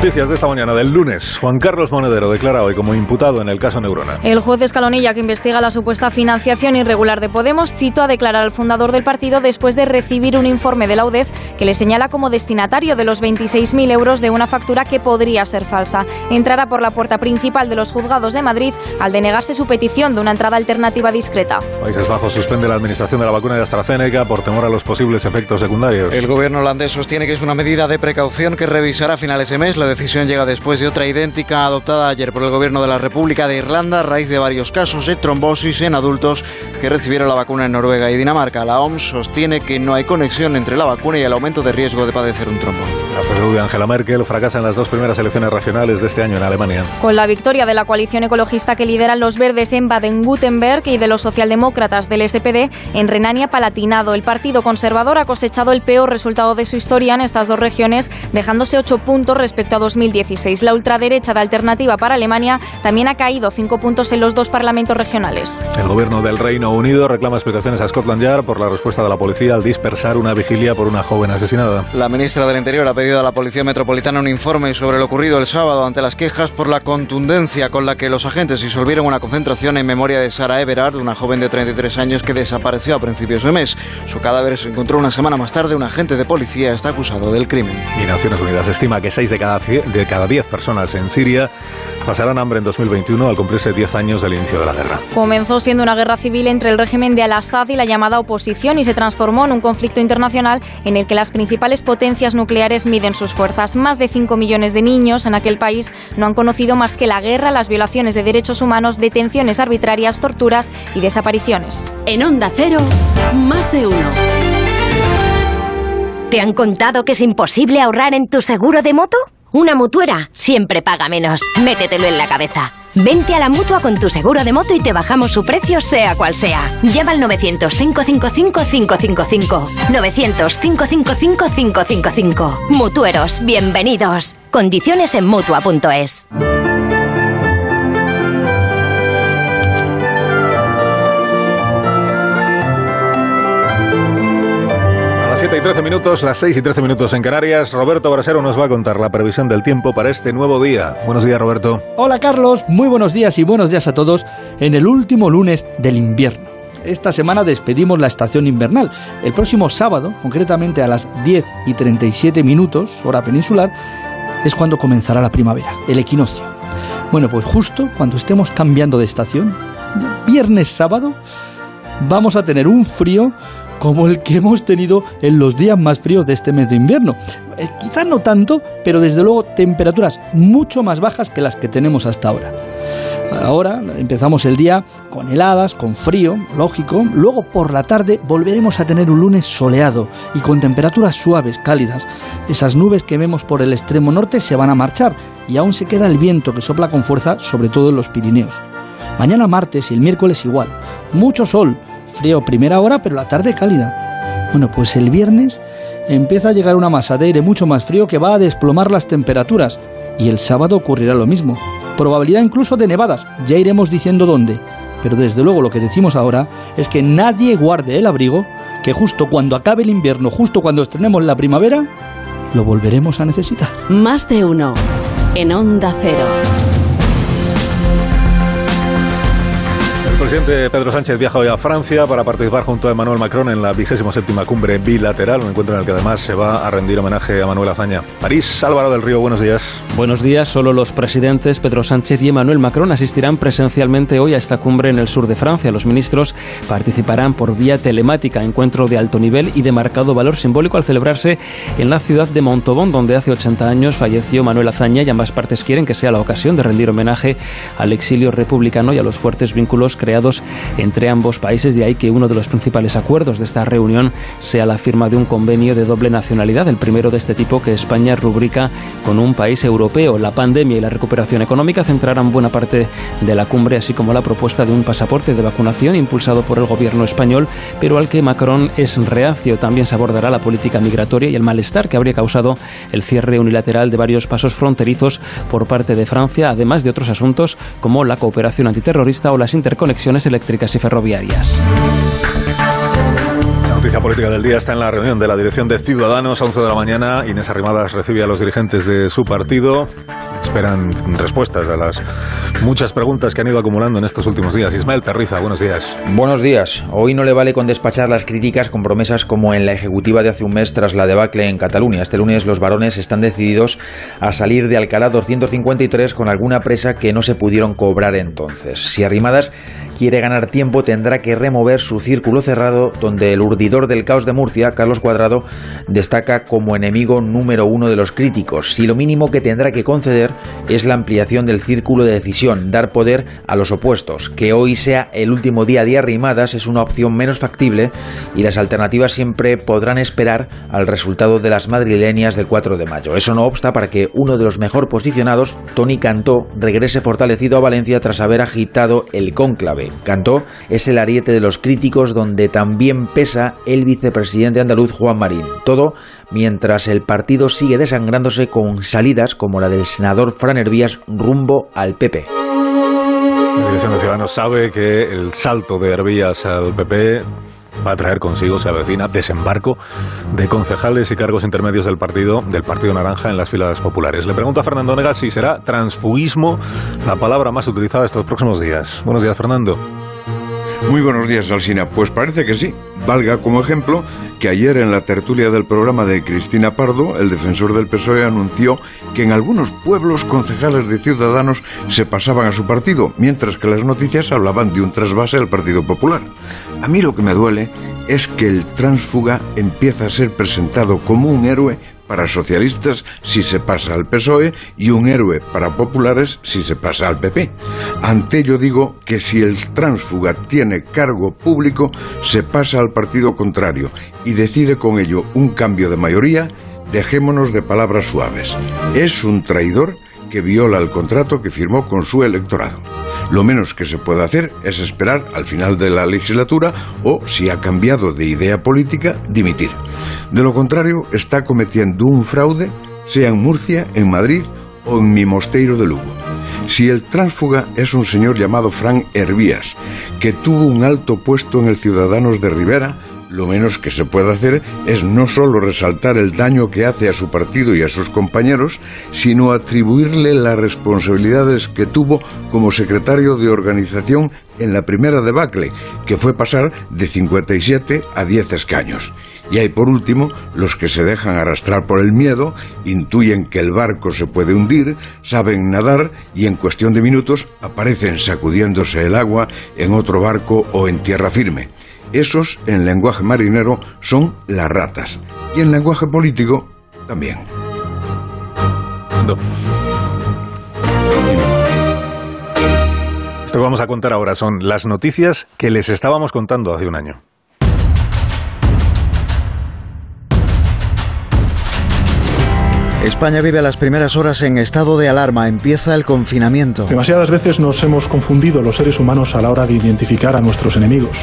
Noticias de esta mañana, del lunes. Juan Carlos Monedero declara hoy como imputado en el caso Neurona. El juez Escalonilla, que investiga la supuesta financiación irregular de Podemos, citó a declarar al fundador del partido después de recibir un informe de la UDEF que le señala como destinatario de los 26.000 euros de una factura que podría ser falsa. Entrará por la puerta principal de los juzgados de Madrid al denegarse su petición de una entrada alternativa discreta. Países Bajos suspende la administración de la vacuna de AstraZeneca por temor a los posibles efectos secundarios. El gobierno holandés sostiene que es una medida de precaución que revisará a finales de mes. La decisión llega después de otra idéntica adoptada ayer por el gobierno de la República de Irlanda a raíz de varios casos de trombosis en adultos que recibieron la vacuna en Noruega y Dinamarca. La OMS sostiene que no hay conexión entre la vacuna y el aumento de riesgo de padecer un trombo. La CDU de Angela Merkel fracasa en las dos primeras elecciones regionales de este año en Alemania. Con la victoria de la coalición ecologista que lideran los verdes en Baden-Württemberg y de los socialdemócratas del SPD en Renania-Palatinado, el Partido Conservador ha cosechado el peor resultado de su historia en estas dos regiones, dejándose ocho puntos respecto a 2010. La ultraderecha de Alternativa para Alemania también ha caído cinco puntos en los dos parlamentos regionales. El gobierno del Reino Unido reclama explicaciones a Scotland Yard por la respuesta de la policía al dispersar una vigilia por una joven asesinada. La ministra del Interior ha pedido a la Policía Metropolitana un informe sobre lo ocurrido el sábado ante las quejas por la contundencia con la que los agentes disolvieron una concentración en memoria de Sara Everard, una joven de 33 años que desapareció a principios de mes. Su cadáver se encontró una semana más tarde. Un agente de policía está acusado del crimen. Y Naciones Unidas estima que 6 de cada, de cada 10 personas en Siria pasarán hambre en 2021 al cumplirse 10 años del inicio de la guerra. Comenzó siendo una guerra civil entre el régimen de Al-Assad y la llamada oposición y se transformó en un conflicto internacional en el que las principales potencias nucleares miden sus fuerzas. Más de 5 millones de niños en aquel país no han conocido más que la guerra, las violaciones de derechos humanos, detenciones arbitrarias, torturas y desapariciones. En Onda Cero, más de uno. ¿Te han contado que es imposible ahorrar en tu seguro de moto? Una mutuera siempre paga menos. Métetelo en la cabeza. Vente a la mutua con tu seguro de moto y te bajamos su precio, sea cual sea. Llama al 900-555-555. 900-555-555. Mutueros, bienvenidos. Condiciones en mutua.es. 7 y 13 minutos, las 6 y 13 minutos en Canarias, Roberto Brasero nos va a contar la previsión del tiempo para este nuevo día. Buenos días, Roberto. Hola, Carlos. Muy buenos días y buenos días a todos en el último lunes del invierno. esta semana despedimos la estación invernal. El próximo sábado, concretamente a las 10 y 37 minutos, hora peninsular, es cuando comenzará la primavera, el equinoccio. Bueno, pues justo cuando estemos cambiando de estación, viernes sábado, vamos a tener un frío como el que hemos tenido en los días más fríos de este mes de invierno. Eh, quizás no tanto, pero desde luego temperaturas mucho más bajas que las que tenemos hasta ahora. Ahora empezamos el día con heladas, con frío, lógico. Luego por la tarde volveremos a tener un lunes soleado y con temperaturas suaves, cálidas. Esas nubes que vemos por el extremo norte se van a marchar y aún se queda el viento que sopla con fuerza, sobre todo en los Pirineos. Mañana martes y el miércoles igual. Mucho sol, frío primera hora, pero la tarde cálida. Bueno, pues el viernes empieza a llegar una masa de aire mucho más frío que va a desplomar las temperaturas. Y el sábado ocurrirá lo mismo. Probabilidad incluso de nevadas, ya iremos diciendo dónde. Pero desde luego lo que decimos ahora es que nadie guarde el abrigo, que justo cuando acabe el invierno, justo cuando estrenemos la primavera, lo volveremos a necesitar. Más de uno en Onda Cero. Presidente Pedro Sánchez viaja hoy a Francia para participar junto a Emmanuel Macron en la vigésima séptima cumbre bilateral, un encuentro en el que además se va a rendir homenaje a Manuel Azaña. París, Álvaro del Río, buenos días. Buenos días. Solo los presidentes Pedro Sánchez y Emmanuel Macron asistirán presencialmente hoy a esta cumbre en el sur de Francia. Los ministros participarán por vía telemática, encuentro de alto nivel y de marcado valor simbólico al celebrarse en la ciudad de Montauban, donde hace 80 años falleció Manuel Azaña y ambas partes quieren que sea la ocasión de rendir homenaje al exilio republicano y a los fuertes vínculos creados entre ambos países. De ahí que uno de los principales acuerdos de esta reunión sea la firma de un convenio de doble nacionalidad, el primero de este tipo que España rubrica con un país europeo. La pandemia y la recuperación económica centrarán buena parte de la cumbre, así como la propuesta de un pasaporte de vacunación impulsado por el gobierno español, pero al que Macron es reacio. También se abordará la política migratoria y el malestar que habría causado el cierre unilateral de varios pasos fronterizos por parte de Francia, además de otros asuntos como la cooperación antiterrorista o las interconexiones eléctricas y ferroviarias. La noticia política del día está en la reunión de la dirección de Ciudadanos a 11 de la mañana. Inés Arrimadas recibe a los dirigentes de su partido. Esperan respuestas a las muchas preguntas que han ido acumulando en estos últimos días. Ismael Terriza, buenos días. Buenos días. Hoy no le vale con despachar las críticas con promesas como en la ejecutiva de hace un mes tras la debacle en Cataluña. Este lunes los varones están decididos a salir de Alcalá 253 con alguna presa que no se pudieron cobrar entonces. Si Arrimadas quiere ganar tiempo tendrá que remover su círculo cerrado donde el urdidor del caos de Murcia, Carlos Cuadrado, destaca como enemigo número uno de los críticos. Si lo mínimo que tendrá que conceder es la ampliación del círculo de decisión, dar poder a los opuestos. Que hoy sea el último día de arrimadas es una opción menos factible y las alternativas siempre podrán esperar al resultado de las madrileñas del 4 de mayo. Eso no obsta para que uno de los mejor posicionados, Tony Cantó, regrese fortalecido a Valencia tras haber agitado el cónclave. Cantó es el ariete de los críticos donde también pesa el vicepresidente andaluz Juan Marín. Todo mientras el partido sigue desangrándose con salidas como la del senador Fran Hervías rumbo al PP. La dirección de Ciudadanos sabe que el salto de Hervías al PP va a traer consigo, se avecina, desembarco de concejales y cargos intermedios del partido, del Partido Naranja en las filas populares. Le pregunto a Fernando Negas si será transfugismo la palabra más utilizada estos próximos días. Buenos días, Fernando. Muy buenos días, Alsina. Pues parece que sí. Valga como ejemplo que ayer en la tertulia del programa de Cristina Pardo, el defensor del PSOE anunció que en algunos pueblos concejales de Ciudadanos se pasaban a su partido, mientras que las noticias hablaban de un trasvase al Partido Popular. A mí lo que me duele es que el tránsfuga empieza a ser presentado como un héroe para socialistas si se pasa al PSOE y un héroe para populares si se pasa al PP. Ante ello digo que si el tránsfuga tiene cargo público, se pasa al partido contrario y decide con ello un cambio de mayoría, dejémonos de palabras suaves. Es un traidor que viola el contrato que firmó con su electorado. Lo menos que se puede hacer es esperar al final de la legislatura o, si ha cambiado de idea política, dimitir. De lo contrario, está cometiendo un fraude, sea en Murcia, en Madrid o en mi mosteiro de Lugo. Si el tránsfuga es un señor llamado Frank Hervías, que tuvo un alto puesto en el Ciudadanos de Rivera, lo menos que se puede hacer es no solo resaltar el daño que hace a su partido y a sus compañeros, sino atribuirle las responsabilidades que tuvo como secretario de organización en la primera debacle, que fue pasar de 57 a 10 escaños. Y hay por último los que se dejan arrastrar por el miedo, intuyen que el barco se puede hundir, saben nadar y en cuestión de minutos aparecen sacudiéndose el agua en otro barco o en tierra firme. Esos, en lenguaje marinero, son las ratas. Y en lenguaje político, también. Esto que vamos a contar ahora son las noticias que les estábamos contando hace un año. España vive las primeras horas en estado de alarma. Empieza el confinamiento. Demasiadas veces nos hemos confundido los seres humanos a la hora de identificar a nuestros enemigos.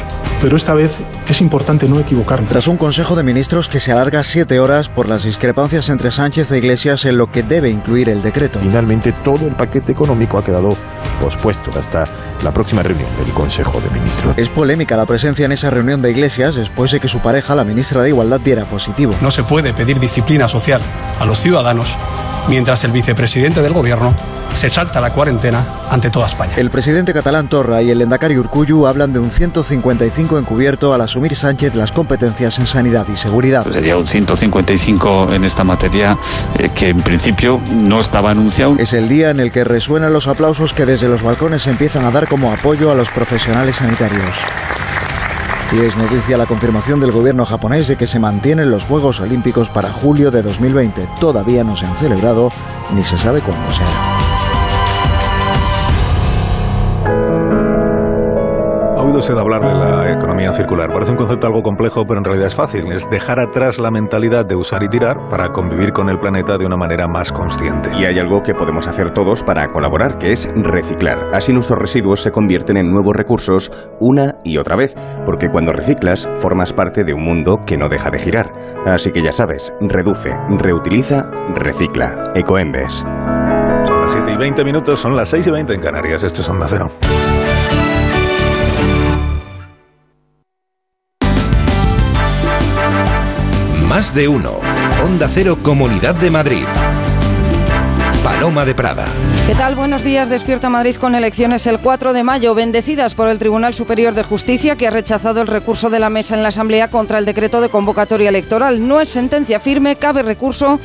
Pero esta vez es importante no equivocarnos. Tras un Consejo de Ministros que se alarga siete horas por las discrepancias entre Sánchez e Iglesias en lo que debe incluir el decreto. Finalmente, todo el paquete económico ha quedado pospuesto hasta la próxima reunión del Consejo de Ministros. Es polémica la presencia en esa reunión de Iglesias después de que su pareja, la ministra de Igualdad, diera positivo. No se puede pedir disciplina social a los ciudadanos mientras el vicepresidente del gobierno se salta la cuarentena ante toda España. El presidente catalán Torra y el Endacari Urcuyu hablan de un 155 encubierto al asumir Sánchez las competencias en sanidad y seguridad. Sería un 155 en esta materia eh, que en principio no estaba anunciado. Es el día en el que resuenan los aplausos que desde los balcones empiezan a dar como apoyo a los profesionales sanitarios. Y es noticia la confirmación del gobierno japonés de que se mantienen los Juegos Olímpicos para julio de 2020. Todavía no se han celebrado ni se sabe cuándo será. Oído usted hablar de la economía circular. Parece un concepto algo complejo, pero en realidad es fácil. Es dejar atrás la mentalidad de usar y tirar para convivir con el planeta de una manera más consciente. Y hay algo que podemos hacer todos para colaborar, que es reciclar. Así nuestros residuos se convierten en nuevos recursos una y otra vez, porque cuando reciclas formas parte de un mundo que no deja de girar. Así que ya sabes, reduce, reutiliza, recicla. Ecoembes. Son las 7 y 20 minutos, son las 6 y 20 en Canarias. Esto es Onda Cero. Más de uno. Onda Cero Comunidad de Madrid. Paloma de Prada. ¿Qué tal? Buenos días. Despierta Madrid con elecciones el 4 de mayo, bendecidas por el Tribunal Superior de Justicia, que ha rechazado el recurso de la mesa en la Asamblea contra el decreto de convocatoria electoral. No es sentencia firme, cabe recurso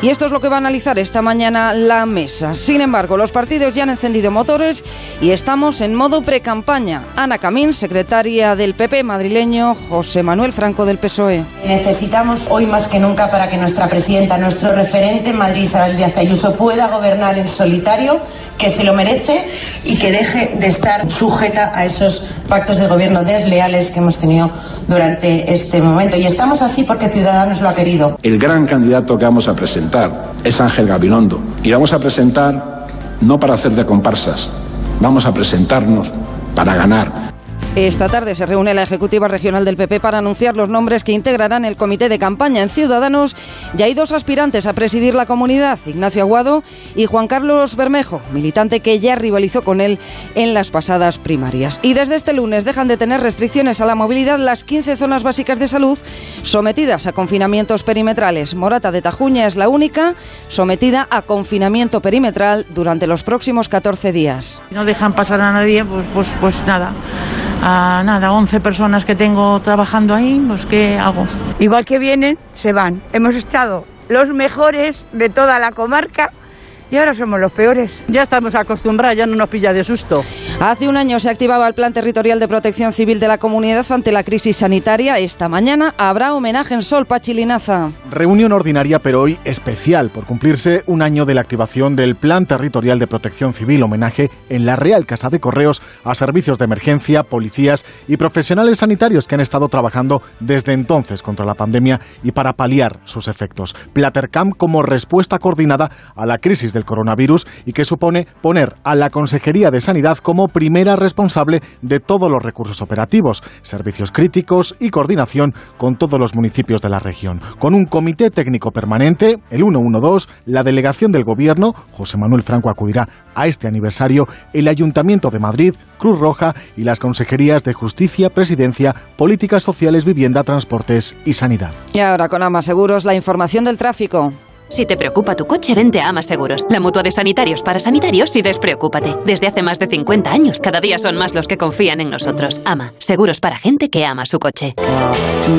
y esto es lo que va a analizar esta mañana la mesa. Sin embargo, los partidos ya han encendido motores y estamos en modo pre-campaña. Ana Camín, secretaria del PP madrileño, José Manuel Franco del PSOE. Necesitamos hoy más que nunca para que nuestra presidenta, nuestro referente en Madrid, Isabel Díaz Ayuso, pueda gobernar en solitario, que se lo merece y que deje de estar sujeta a esos pactos de gobierno desleales que hemos tenido durante este momento. Y estamos así porque Ciudadanos lo ha querido. El gran candidato que vamos a presentar es Ángel Gabilondo. Y vamos a presentar no para hacer de comparsas, vamos a presentarnos para ganar. Esta tarde se reúne la Ejecutiva Regional del PP para anunciar los nombres que integrarán el comité de campaña en Ciudadanos. Ya hay dos aspirantes a presidir la comunidad, Ignacio Aguado y Juan Carlos Bermejo, militante que ya rivalizó con él en las pasadas primarias. Y desde este lunes dejan de tener restricciones a la movilidad las 15 zonas básicas de salud sometidas a confinamientos perimetrales. Morata de Tajuña es la única sometida a confinamiento perimetral durante los próximos 14 días. No dejan pasar a nadie, pues, pues, pues nada a nada, 11 personas que tengo trabajando ahí, pues ¿qué hago? Igual que vienen, se van. Hemos estado los mejores de toda la comarca y ahora somos los peores. Ya estamos acostumbrados, ya no nos pilla de susto. Hace un año se activaba el Plan Territorial de Protección Civil de la comunidad ante la crisis sanitaria. Esta mañana habrá homenaje en Sol Pachilinaza. Reunión ordinaria, pero hoy especial, por cumplirse un año de la activación del Plan Territorial de Protección Civil. Homenaje en la Real Casa de Correos a servicios de emergencia, policías y profesionales sanitarios que han estado trabajando desde entonces contra la pandemia y para paliar sus efectos. Platercam como respuesta coordinada a la crisis del coronavirus y que supone poner a la Consejería de Sanidad como primera responsable de todos los recursos operativos, servicios críticos y coordinación con todos los municipios de la región. Con un comité técnico permanente, el 112, la delegación del Gobierno, José Manuel Franco acudirá a este aniversario, el Ayuntamiento de Madrid, Cruz Roja y las consejerías de Justicia, Presidencia, Políticas Sociales, Vivienda, Transportes y Sanidad. Y ahora con Ama Seguros, la información del tráfico. Si te preocupa tu coche, vente a Ama Seguros, la mutua de sanitarios para sanitarios y despreocúpate. Desde hace más de 50 años, cada día son más los que confían en nosotros. Ama, seguros para gente que ama su coche.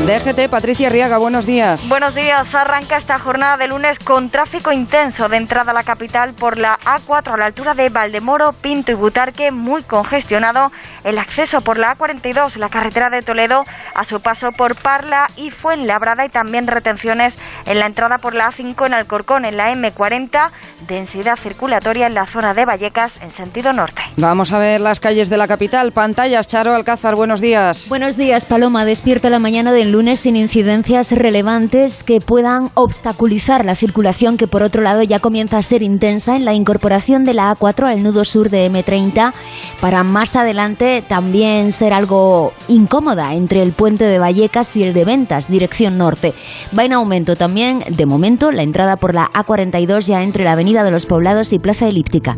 DGT, Patricia Riaga, buenos días. Buenos días. Arranca esta jornada de lunes con tráfico intenso de entrada a la capital por la A4 a la altura de Valdemoro, Pinto y Butarque, muy congestionado. El acceso por la A42, la carretera de Toledo, a su paso por Parla y Fuenlabrada y también retenciones en la entrada por la A5 en Alcorcón, en la M40, densidad circulatoria en la zona de Vallecas en sentido norte. Vamos a ver las calles de la capital. Pantallas, Charo Alcázar, buenos días. Buenos días, Paloma. Despierta la mañana del lunes sin incidencias relevantes que puedan obstaculizar la circulación que por otro lado ya comienza a ser intensa en la incorporación de la A4 al nudo sur de M30 para más adelante también ser algo incómoda entre el puente de Vallecas y el de Ventas, dirección norte. Va en aumento también, de momento, la entrada por la A42 ya entre la Avenida de los Poblados y Plaza Elíptica.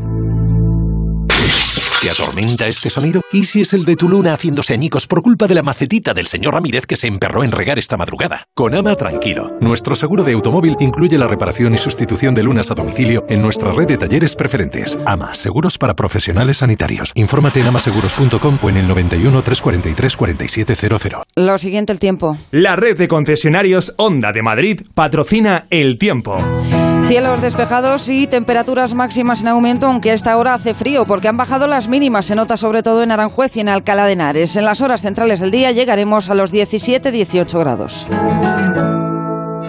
¿Te atormenta este sonido? ¿Y si es el de tu luna haciéndose añicos por culpa de la macetita del señor Ramírez que se emperró en regar esta madrugada? Con Ama Tranquilo. Nuestro seguro de automóvil incluye la reparación y sustitución de lunas a domicilio en nuestra red de talleres preferentes. Ama, seguros para profesionales sanitarios. Infórmate en amaseguros.com o en el 91 343 4700. Lo siguiente, el tiempo. La red de concesionarios Honda de Madrid patrocina el tiempo. Cielos despejados y temperaturas máximas en aumento, aunque a esta hora hace frío, porque han bajado las mínimas. Se nota sobre todo en Aranjuez y en Alcalá de Henares. En las horas centrales del día llegaremos a los 17-18 grados.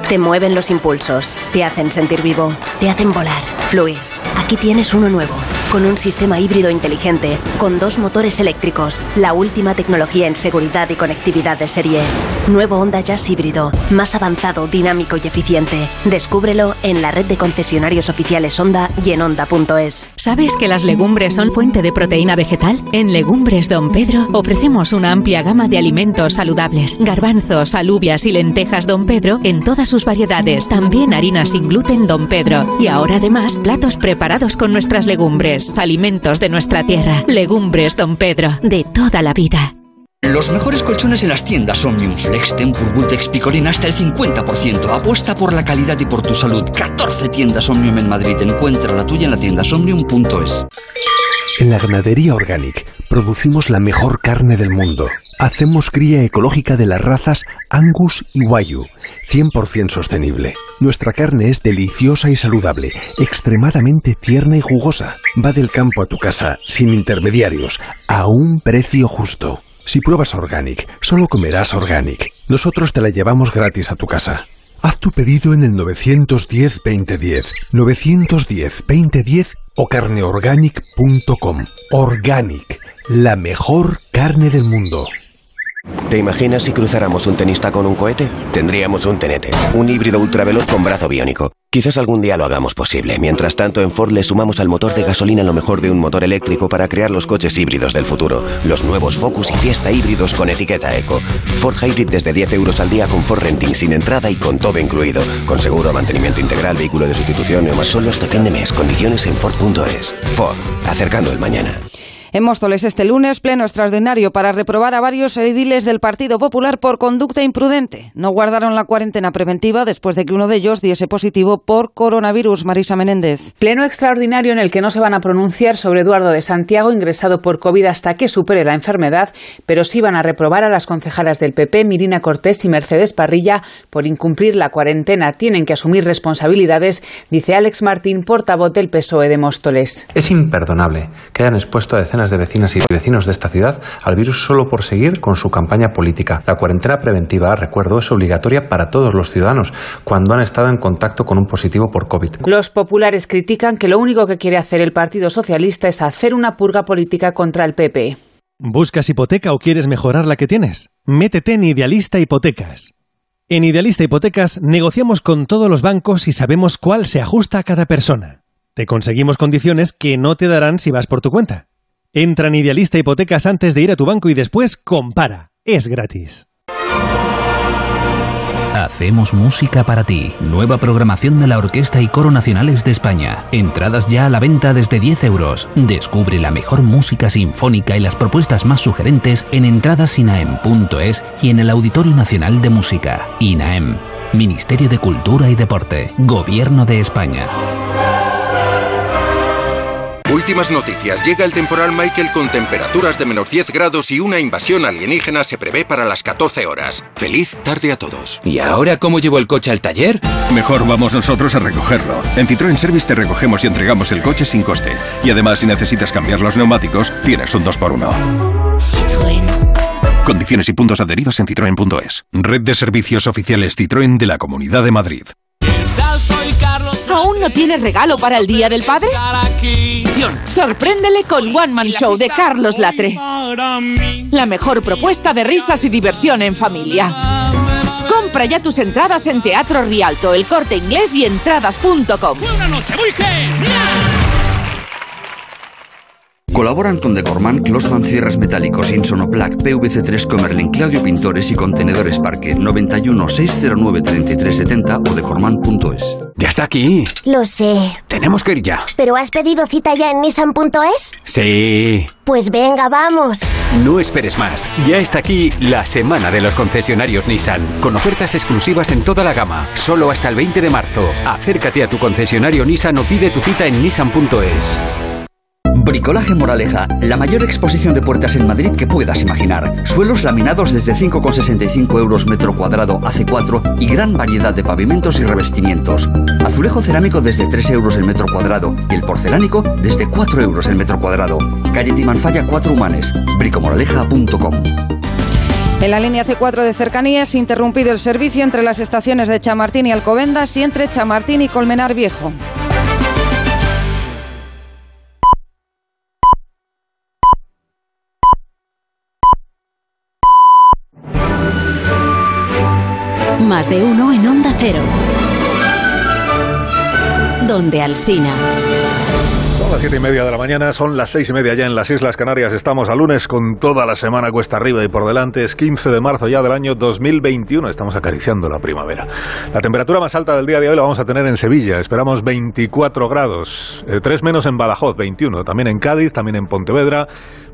Te mueven los impulsos, te hacen sentir vivo, te hacen volar, fluir. Aquí tienes uno nuevo, con un sistema híbrido inteligente, con dos motores eléctricos, la última tecnología en seguridad y conectividad de serie. Nuevo Honda Jazz híbrido, más avanzado, dinámico y eficiente. Descúbrelo en la red de concesionarios oficiales Honda y en honda.es. ¿Sabes que las legumbres son fuente de proteína vegetal? En Legumbres Don Pedro ofrecemos una amplia gama de alimentos saludables, garbanzos, alubias y lentejas Don Pedro en todas sus variedades, también harinas sin gluten Don Pedro y ahora además platos preparados con nuestras legumbres, alimentos de nuestra tierra, legumbres Don Pedro, de toda la vida. Los mejores colchones en las tiendas Omnium Flex, Tempur, Bultex, Picolín hasta el 50%. Apuesta por la calidad y por tu salud. 14 tiendas Omnium en Madrid. Encuentra la tuya en la tienda somnium.es. En la ganadería Organic producimos la mejor carne del mundo. Hacemos cría ecológica de las razas Angus y Wayu, 100% sostenible. Nuestra carne es deliciosa y saludable, extremadamente tierna y jugosa. Va del campo a tu casa, sin intermediarios, a un precio justo. Si pruebas Organic, solo comerás Organic. Nosotros te la llevamos gratis a tu casa. Haz tu pedido en el 910-2010, 910-2010 o carneorganic.com. Organic, la mejor carne del mundo. ¿Te imaginas si cruzáramos un tenista con un cohete? Tendríamos un tenete, un híbrido ultraveloz con brazo biónico. Quizás algún día lo hagamos posible. Mientras tanto, en Ford le sumamos al motor de gasolina lo mejor de un motor eléctrico para crear los coches híbridos del futuro. Los nuevos Focus y Fiesta híbridos con etiqueta Eco. Ford Hybrid desde 10 euros al día con Ford Renting sin entrada y con todo incluido. Con seguro, mantenimiento integral, vehículo de sustitución y más. Solo hasta fin de mes. Condiciones en Ford.es. Ford. Acercando el mañana. En Móstoles este lunes, pleno extraordinario para reprobar a varios ediles del Partido Popular por conducta imprudente. No guardaron la cuarentena preventiva después de que uno de ellos diese positivo por coronavirus. Marisa Menéndez. Pleno extraordinario en el que no se van a pronunciar sobre Eduardo de Santiago, ingresado por COVID hasta que supere la enfermedad, pero sí van a reprobar a las concejalas del PP, Mirina Cortés y Mercedes Parrilla, por incumplir la cuarentena. Tienen que asumir responsabilidades, dice Alex Martín, portavoz del PSOE de Móstoles. Es imperdonable que hayan expuesto a decenas de vecinas y vecinos de esta ciudad al virus solo por seguir con su campaña política. La cuarentena preventiva, recuerdo, es obligatoria para todos los ciudadanos cuando han estado en contacto con un positivo por COVID. Los populares critican que lo único que quiere hacer el Partido Socialista es hacer una purga política contra el PP. ¿Buscas hipoteca o quieres mejorar la que tienes? Métete en Idealista Hipotecas. En Idealista Hipotecas negociamos con todos los bancos y sabemos cuál se ajusta a cada persona. Te conseguimos condiciones que no te darán si vas por tu cuenta. Entra en Idealista Hipotecas antes de ir a tu banco y después compara. Es gratis. Hacemos música para ti. Nueva programación de la Orquesta y Coro Nacionales de España. Entradas ya a la venta desde 10 euros. Descubre la mejor música sinfónica y las propuestas más sugerentes en entradasinaem.es y en el Auditorio Nacional de Música. INAEM. Ministerio de Cultura y Deporte. Gobierno de España. Últimas noticias. Llega el temporal Michael con temperaturas de menos 10 grados y una invasión alienígena se prevé para las 14 horas. Feliz tarde a todos. ¿Y ahora cómo llevo el coche al taller? Mejor vamos nosotros a recogerlo. En Citroën Service te recogemos y entregamos el coche sin coste. Y además, si necesitas cambiar los neumáticos, tienes un 2x1. Citroën. Condiciones y puntos adheridos en citroen.es. Red de servicios oficiales Citroën de la Comunidad de Madrid. ¿Aún no tienes regalo para el Día del Padre? Sorpréndele con One Man Show de Carlos Latre. La mejor propuesta de risas y diversión en familia. Compra ya tus entradas en Teatro Rialto, El Corte Inglés y entradas.com. una noche muy genial! Colaboran con Decorman, Closman Cierres Metálicos, Insonoplac, PVC3 Comerlin, Claudio Pintores y Contenedores Parque 91 609 3370 o decorman.es. Ya está aquí. Lo sé. Tenemos que ir ya. ¿Pero has pedido cita ya en nissan.es? Sí. Pues venga, vamos. No esperes más. Ya está aquí la semana de los concesionarios Nissan, con ofertas exclusivas en toda la gama, solo hasta el 20 de marzo. Acércate a tu concesionario Nissan o pide tu cita en nissan.es. Bricolaje Moraleja, la mayor exposición de puertas en Madrid que puedas imaginar. Suelos laminados desde 5,65 euros metro cuadrado AC4 y gran variedad de pavimentos y revestimientos. Azulejo cerámico desde 3 euros el metro cuadrado y el porcelánico desde 4 euros el metro cuadrado. Calle Timanfaya 4 Humanes, bricomoraleja.com. En la línea C4 de cercanías, interrumpido el servicio entre las estaciones de Chamartín y Alcobendas y entre Chamartín y Colmenar Viejo. Más de uno en Onda Cero. Donde Alsina. Son las siete y media de la mañana, son las seis y media ya en las Islas Canarias. Estamos a lunes con toda la semana cuesta arriba y por delante. Es 15 de marzo ya del año 2021. Estamos acariciando la primavera. La temperatura más alta del día de hoy la vamos a tener en Sevilla. Esperamos 24 grados. Eh, tres menos en Badajoz, 21. También en Cádiz, también en Pontevedra.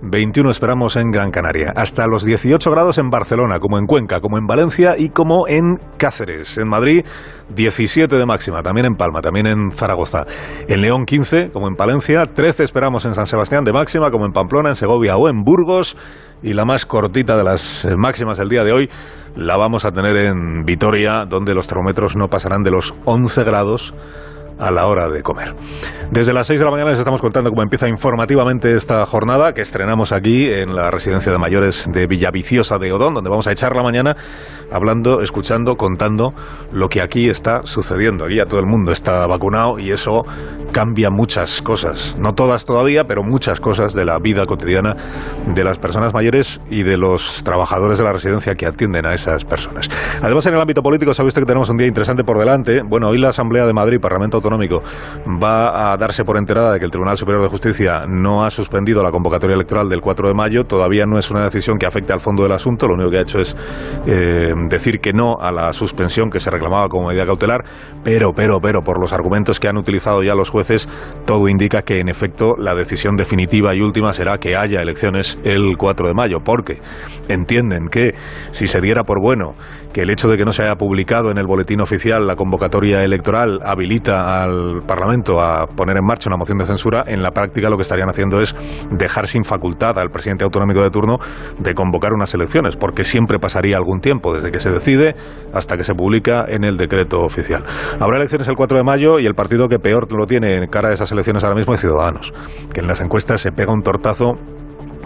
21 esperamos en Gran Canaria. Hasta los 18 grados en Barcelona, como en Cuenca, como en Valencia y como en Cáceres. En Madrid, 17 de máxima. También en Palma, también en Zaragoza. En León, 15, como en Palencia. 13 esperamos en San Sebastián de máxima, como en Pamplona, en Segovia o en Burgos. Y la más cortita de las eh, máximas del día de hoy la vamos a tener en Vitoria, donde los termómetros no pasarán de los 11 grados a la hora de comer. Desde las 6 de la mañana les estamos contando cómo empieza informativamente esta jornada que estrenamos aquí en la residencia de mayores de Villaviciosa de Odón, donde vamos a echar la mañana hablando, escuchando, contando lo que aquí está sucediendo. Aquí ya todo el mundo está vacunado y eso cambia muchas cosas. No todas todavía, pero muchas cosas de la vida cotidiana de las personas mayores y de los trabajadores de la residencia que atienden a esas personas. Además, en el ámbito político ha visto que tenemos un día interesante por delante. Bueno, hoy la Asamblea de Madrid, Parlamento Autonómico, va a darse por enterada de que el Tribunal Superior de Justicia no ha suspendido la convocatoria electoral del 4 de mayo. Todavía no es una decisión que afecte al fondo del asunto. Lo único que ha hecho es eh, decir que no a la suspensión que se reclamaba como medida cautelar. Pero, pero, pero, por los argumentos que han utilizado ya los jueces, todo indica que en efecto la decisión definitiva y última será que haya elecciones el 4 de mayo. Porque entienden que si se diera por bueno que el hecho de que no se haya publicado en el boletín oficial la convocatoria electoral habilita al Parlamento a poner en marcha una moción de censura, en la práctica lo que estarían haciendo es dejar sin facultad al presidente autonómico de turno de convocar unas elecciones, porque siempre pasaría algún tiempo desde que se decide hasta que se publica en el decreto oficial. Habrá elecciones el 4 de mayo y el partido que peor lo tiene en cara a esas elecciones ahora mismo es Ciudadanos, que en las encuestas se pega un tortazo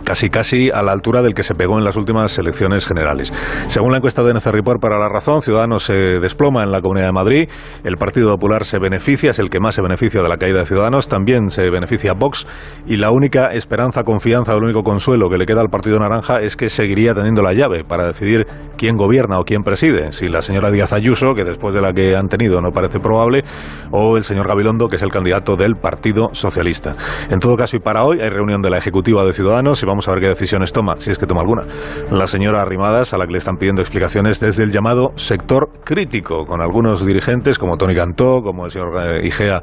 casi casi a la altura del que se pegó en las últimas elecciones generales. Según la encuesta de NC Report para La Razón, Ciudadanos se desploma en la Comunidad de Madrid, el Partido Popular se beneficia, es el que más se beneficia de la caída de Ciudadanos, también se beneficia Vox y la única esperanza, confianza, el único consuelo que le queda al Partido Naranja es que seguiría teniendo la llave para decidir quién gobierna o quién preside, si la señora Díaz Ayuso, que después de la que han tenido no parece probable, o el señor Gabilondo, que es el candidato del Partido Socialista. En todo caso, y para hoy hay reunión de la Ejecutiva de Ciudadanos y vamos a ver qué decisiones toma, si es que toma alguna. La señora Arrimadas, a la que le están pidiendo explicaciones desde el llamado sector crítico, con algunos dirigentes como Tony Cantó, como el señor eh, Igea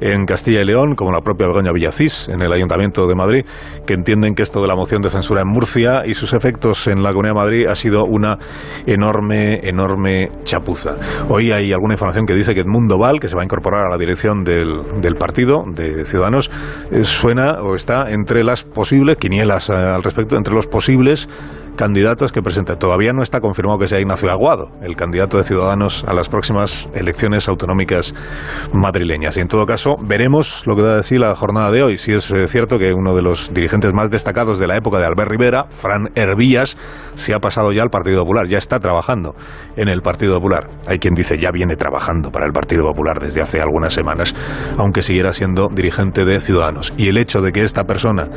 en Castilla y León, como la propia Begoña Villacís en el Ayuntamiento de Madrid, que entienden que esto de la moción de censura en Murcia y sus efectos en la Comunidad de Madrid ha sido una enorme, enorme chapuza. Hoy hay alguna información que dice que Edmundo Val, que se va a incorporar a la dirección del, partido de Ciudadanos, eh, suena o está entre las posibles, quinielas eh, al respecto, entre los posibles candidatos que presenta. Todavía no está confirmado que sea Ignacio Aguado, el candidato de Ciudadanos a las próximas elecciones autonómicas madrileñas. Y en todo caso, veremos lo que da de sí la jornada de hoy. Si es eh, cierto que uno de los dirigentes más destacados de la época de Albert Rivera, Fran Hervías, se ha pasado ya al Partido Popular, ya está trabajando en el Partido Popular. Hay quien dice ya viene trabajando para el Partido Popular desde hace algunas semanas, aunque siguiera siendo dirigente de Ciudadanos. Y el hecho de que esta persona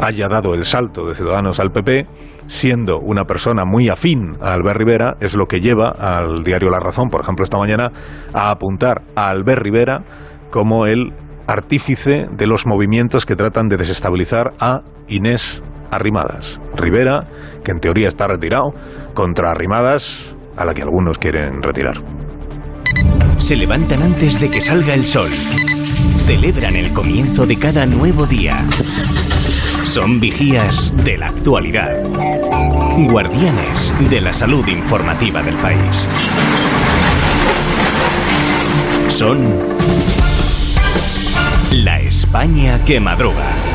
haya dado el salto de Ciudadanos al PP, siendo una persona muy afín a Albert Rivera, es lo que lleva al diario La Razón, por ejemplo, esta mañana, a apuntar a Albert Rivera como el artífice de los movimientos que tratan de desestabilizar a Inés Arrimadas. Rivera, que en teoría está retirado, contra Arrimadas, a la que algunos quieren retirar. Se levantan antes de que salga el sol. Celebran el comienzo de cada nuevo día. Son vigías de la actualidad. Guardianes de la salud informativa del país. Son la España que madruga.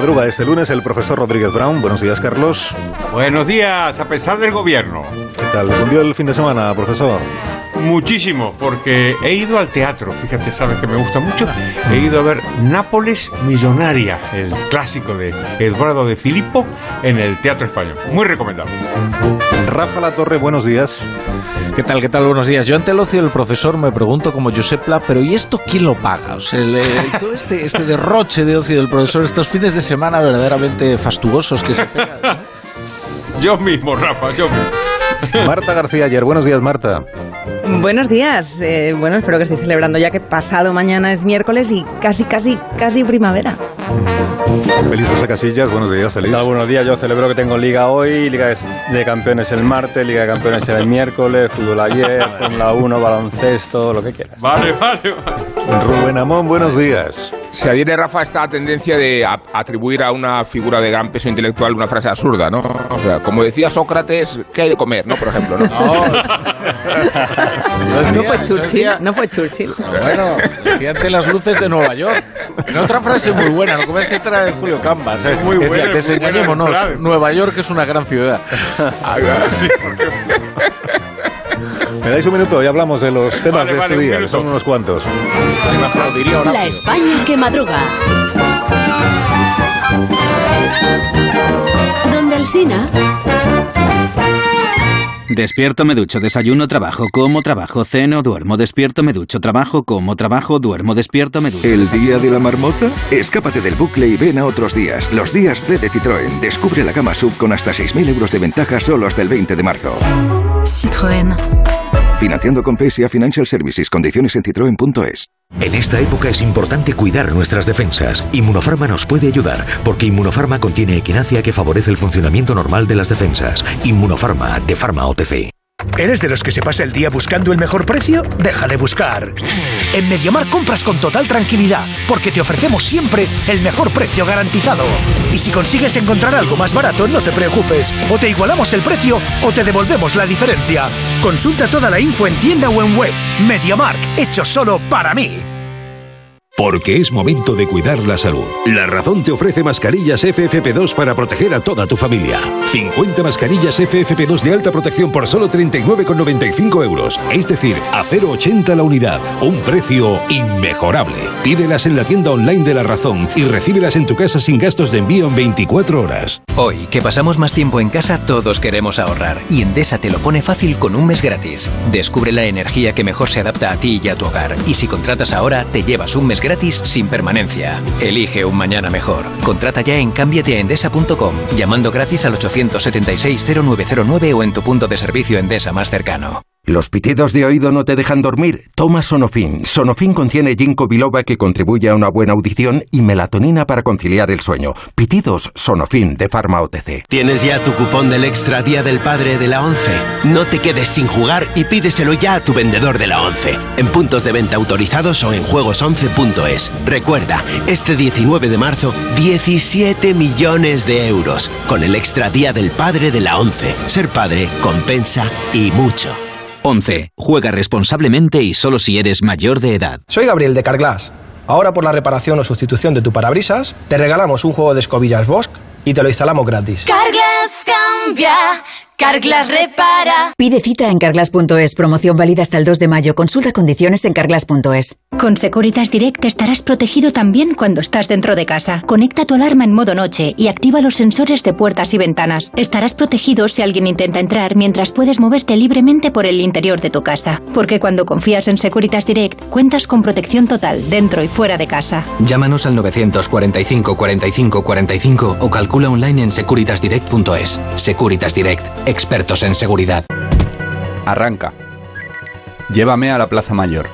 Madruga este lunes, el profesor Rodríguez Brown. Buenos días, Carlos. Buenos días, a pesar del gobierno. ¿Qué tal? ¿Cundió el fin de semana, profesor? Muchísimo, porque he ido al teatro, fíjate, sabes que me gusta mucho. He ido a ver Nápoles Millonaria, el clásico de Eduardo de Filippo, en el Teatro Español. Muy recomendado. Rafa La Torre, buenos días. ¿Qué tal, qué tal? Buenos días. Yo ante el ocio del profesor me pregunto como Josep Pla, pero ¿y esto quién lo paga? O sea, el, todo este, este derroche de ocio del profesor, estos fines de semana verdaderamente fastuosos que se pegan. Yo mismo, Rafa, yo mismo. Marta García ayer, buenos días, Marta. Buenos días. Eh, bueno, espero que estéis celebrando ya que pasado mañana es miércoles y casi, casi, casi primavera. Feliz José Casillas, buenos días, feliz. buenos días, yo celebro que tengo Liga hoy, Liga de- de Campeones el martes, Liga de Campeones el miércoles, fútbol ayer, Fórmula 1, baloncesto, lo que quieras. Vale, vale, vale. Rubén Amón, buenos días. Se adhiere, Rafa, a esta tendencia de a- atribuir a una figura de gran peso intelectual una frase absurda, ¿no? O sea, como decía Sócrates, ¿qué hay de comer, no? Por ejemplo, ¿no? No fue Churchill, no fue Churchill. Bueno, decía ante las luces de Nueva York. En otra frase muy buena, lo que pasa es que esta era de Julio Cambas. ¿eh? Muy buena, desengañémonos. Nueva York es una gran ciudad. Me dais un minuto y hablamos de los temas Vale, de vale, este un día, que son unos cuantos. La España que madruga. Donde el Sina. Despierto, me ducho, desayuno, trabajo, como, trabajo, ceno, duermo, despierto, me ducho, trabajo, como, trabajo, duermo, despierto, me ducho. ¿El día de la marmota? Escápate del bucle y ven a otros días. Los días D de Citroën. Descubre la gama sub con hasta 6.000 euros de ventaja solo hasta el 20 de marzo. Citroën. Financiando con PSA Financial Services. Condiciones en citroen.es. En esta época es importante cuidar nuestras defensas. Inmunofarma nos puede ayudar, porque Inmunofarma contiene equinacia que favorece el funcionamiento normal de las defensas. Inmunofarma, de Pharma OTC. ¿Eres de los que se pasa el día buscando el mejor precio? Deja de buscar. En Mediamar compras con total tranquilidad, porque te ofrecemos siempre el mejor precio garantizado. Y si consigues encontrar algo más barato, no te preocupes. O te igualamos el precio o te devolvemos la diferencia. Consulta toda la info en tienda o en web. Mediamark, hecho solo para mí. Porque es momento de cuidar la salud. La Razón te ofrece mascarillas FFP2 para proteger a toda tu familia. 50 mascarillas FFP2 de alta protección por solo 39,95 euros. Es decir, a 0,80 la unidad. Un precio inmejorable. Pídelas en la tienda online de La Razón y recíbelas en tu casa sin gastos de envío en 24 horas. Hoy, que pasamos más tiempo en casa, todos queremos ahorrar. Y Endesa te lo pone fácil con un mes gratis. Descubre la energía que mejor se adapta a ti y a tu hogar. Y si contratas ahora, te llevas un mes gratis sin permanencia. Elige un mañana mejor. Contrata ya en cambiateaendesa.com, llamando gratis al 876-0909 o en tu punto de servicio Endesa más cercano. ¿Los pitidos de oído no te dejan dormir? Toma Sonofin. Sonofin contiene ginkgo biloba que contribuye a una buena audición y melatonina para conciliar el sueño. Pitidos Sonofin de Pharma OTC. ¿Tienes ya tu cupón del Extra Día del Padre de la ONCE? No te quedes sin jugar y pídeselo ya a tu vendedor de la ONCE. En puntos de venta autorizados o en juegos11.es. Recuerda, este 19 de marzo, 17 millones de euros. Con el Extra Día del Padre de la ONCE. Ser padre compensa y mucho. 11. Juega responsablemente y solo si eres mayor de edad. Soy Gabriel de Carglass. Ahora por la reparación o sustitución de tu parabrisas, te regalamos un juego de escobillas Bosch y te lo instalamos gratis. Carglass cambia, Carglass repara. Pide cita en carglass.es, promoción válida hasta el 2 de mayo. Consulta condiciones en carglass.es. Con Securitas Direct estarás protegido también cuando estás dentro de casa. Conecta tu alarma en modo noche y activa los sensores de puertas y ventanas. Estarás protegido si alguien intenta entrar mientras puedes moverte libremente por el interior de tu casa. Porque cuando confías en Securitas Direct, cuentas con protección total dentro y fuera de casa. Llámanos al 945 45 45 o calcula online en securitasdirect.es. Securitas Direct, expertos en seguridad. Arranca. Llévame a la Plaza Mayor.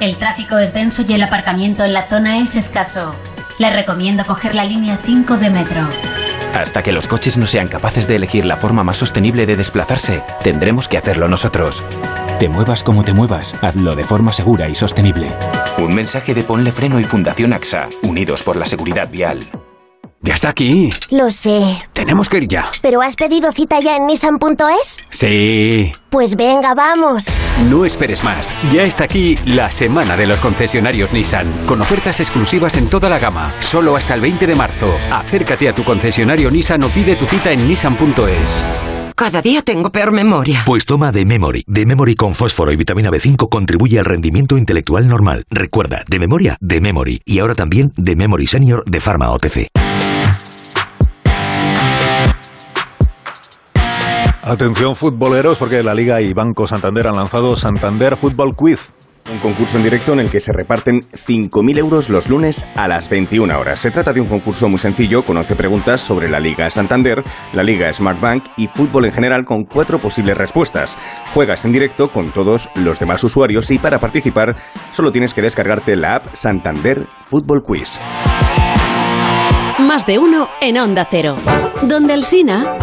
El tráfico es denso y el aparcamiento en la zona es escaso. Le recomiendo coger la línea 5 de metro. Hasta que los coches no sean capaces de elegir la forma más sostenible de desplazarse, tendremos que hacerlo nosotros. Te muevas como te muevas, hazlo de forma segura y sostenible. Un mensaje de Ponle Freno y Fundación AXA, unidos por la seguridad vial. Ya está aquí. Lo sé. Tenemos que ir ya. ¿Pero has pedido cita ya en nissan.es? Sí. Pues venga, vamos. No esperes más. Ya está aquí la semana de los concesionarios Nissan, con ofertas exclusivas en toda la gama, solo hasta el 20 de marzo. Acércate a tu concesionario Nissan o pide tu cita en nissan.es. Cada día tengo peor memoria. Pues toma de Memory. De Memory con fósforo y vitamina B5 contribuye al rendimiento intelectual normal. Recuerda, de memoria, de Memory. Y ahora también de Memory Senior de Pharma OTC. Atención futboleros porque la Liga y Banco Santander han lanzado Santander Football Quiz. Un concurso en directo en el que se reparten 5.000 euros los lunes a las 21 horas. Se trata de un concurso muy sencillo con 11 preguntas sobre la Liga Santander, la Liga Smart Bank y fútbol en general con cuatro posibles respuestas. Juegas en directo con todos los demás usuarios y para participar solo tienes que descargarte la app Santander Fútbol Quiz. Más de uno en Onda Cero. Donde el Sina...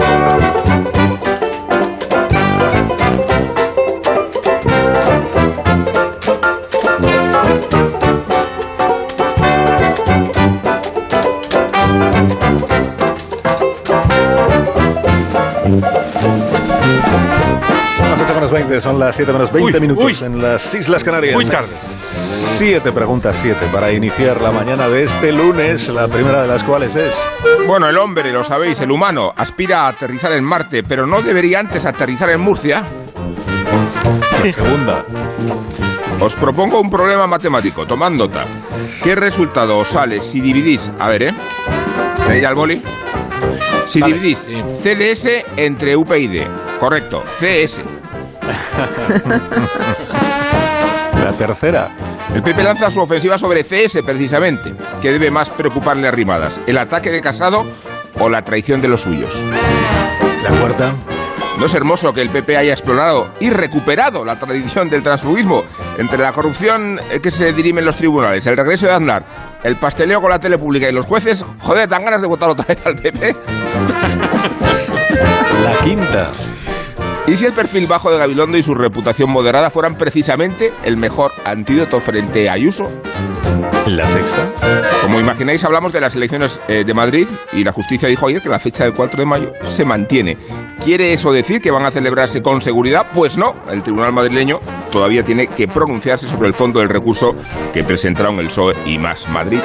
Las 8 menos 20, son las 7 menos 20 Uy, minutos uy. en las Islas Canarias. Muy tarde. Siete preguntas, siete, para iniciar la mañana de este lunes, la primera de las cuales es... Bueno, el hombre, lo sabéis, el humano, aspira a aterrizar en Marte, pero ¿no debería antes aterrizar en Murcia? Segunda. Os propongo un problema matemático, tomad nota. ¿Qué resultado os sale si dividís, a ver, ¿eh? ¿Tenéis ya el boli? Si dividís CDS entre UPyD, correcto, CS. La tercera. El PP lanza su ofensiva sobre CS precisamente, que debe más preocuparle a Rimadas, el ataque de Casado o la traición de los suyos. La cuarta. ¿No es hermoso que el PP haya explorado y recuperado la tradición del transfugismo entre la corrupción eh, que se dirime en los tribunales, el regreso de Aznar, el pasteleo con la tele pública y los jueces? Joder, dan ganas de votar otra vez al PP. La quinta. ¿Y si el perfil bajo de Gabilondo y su reputación moderada fueran precisamente el mejor antídoto frente a Ayuso? La sexta. Como imagináis, hablamos de las elecciones eh, de Madrid y la justicia dijo ayer que la fecha del 4 de mayo se mantiene. ¿Quiere eso decir que van a celebrarse con seguridad? Pues no. El Tribunal madrileño todavía tiene que pronunciarse sobre el fondo del recurso que presentaron el PSOE y Más Madrid.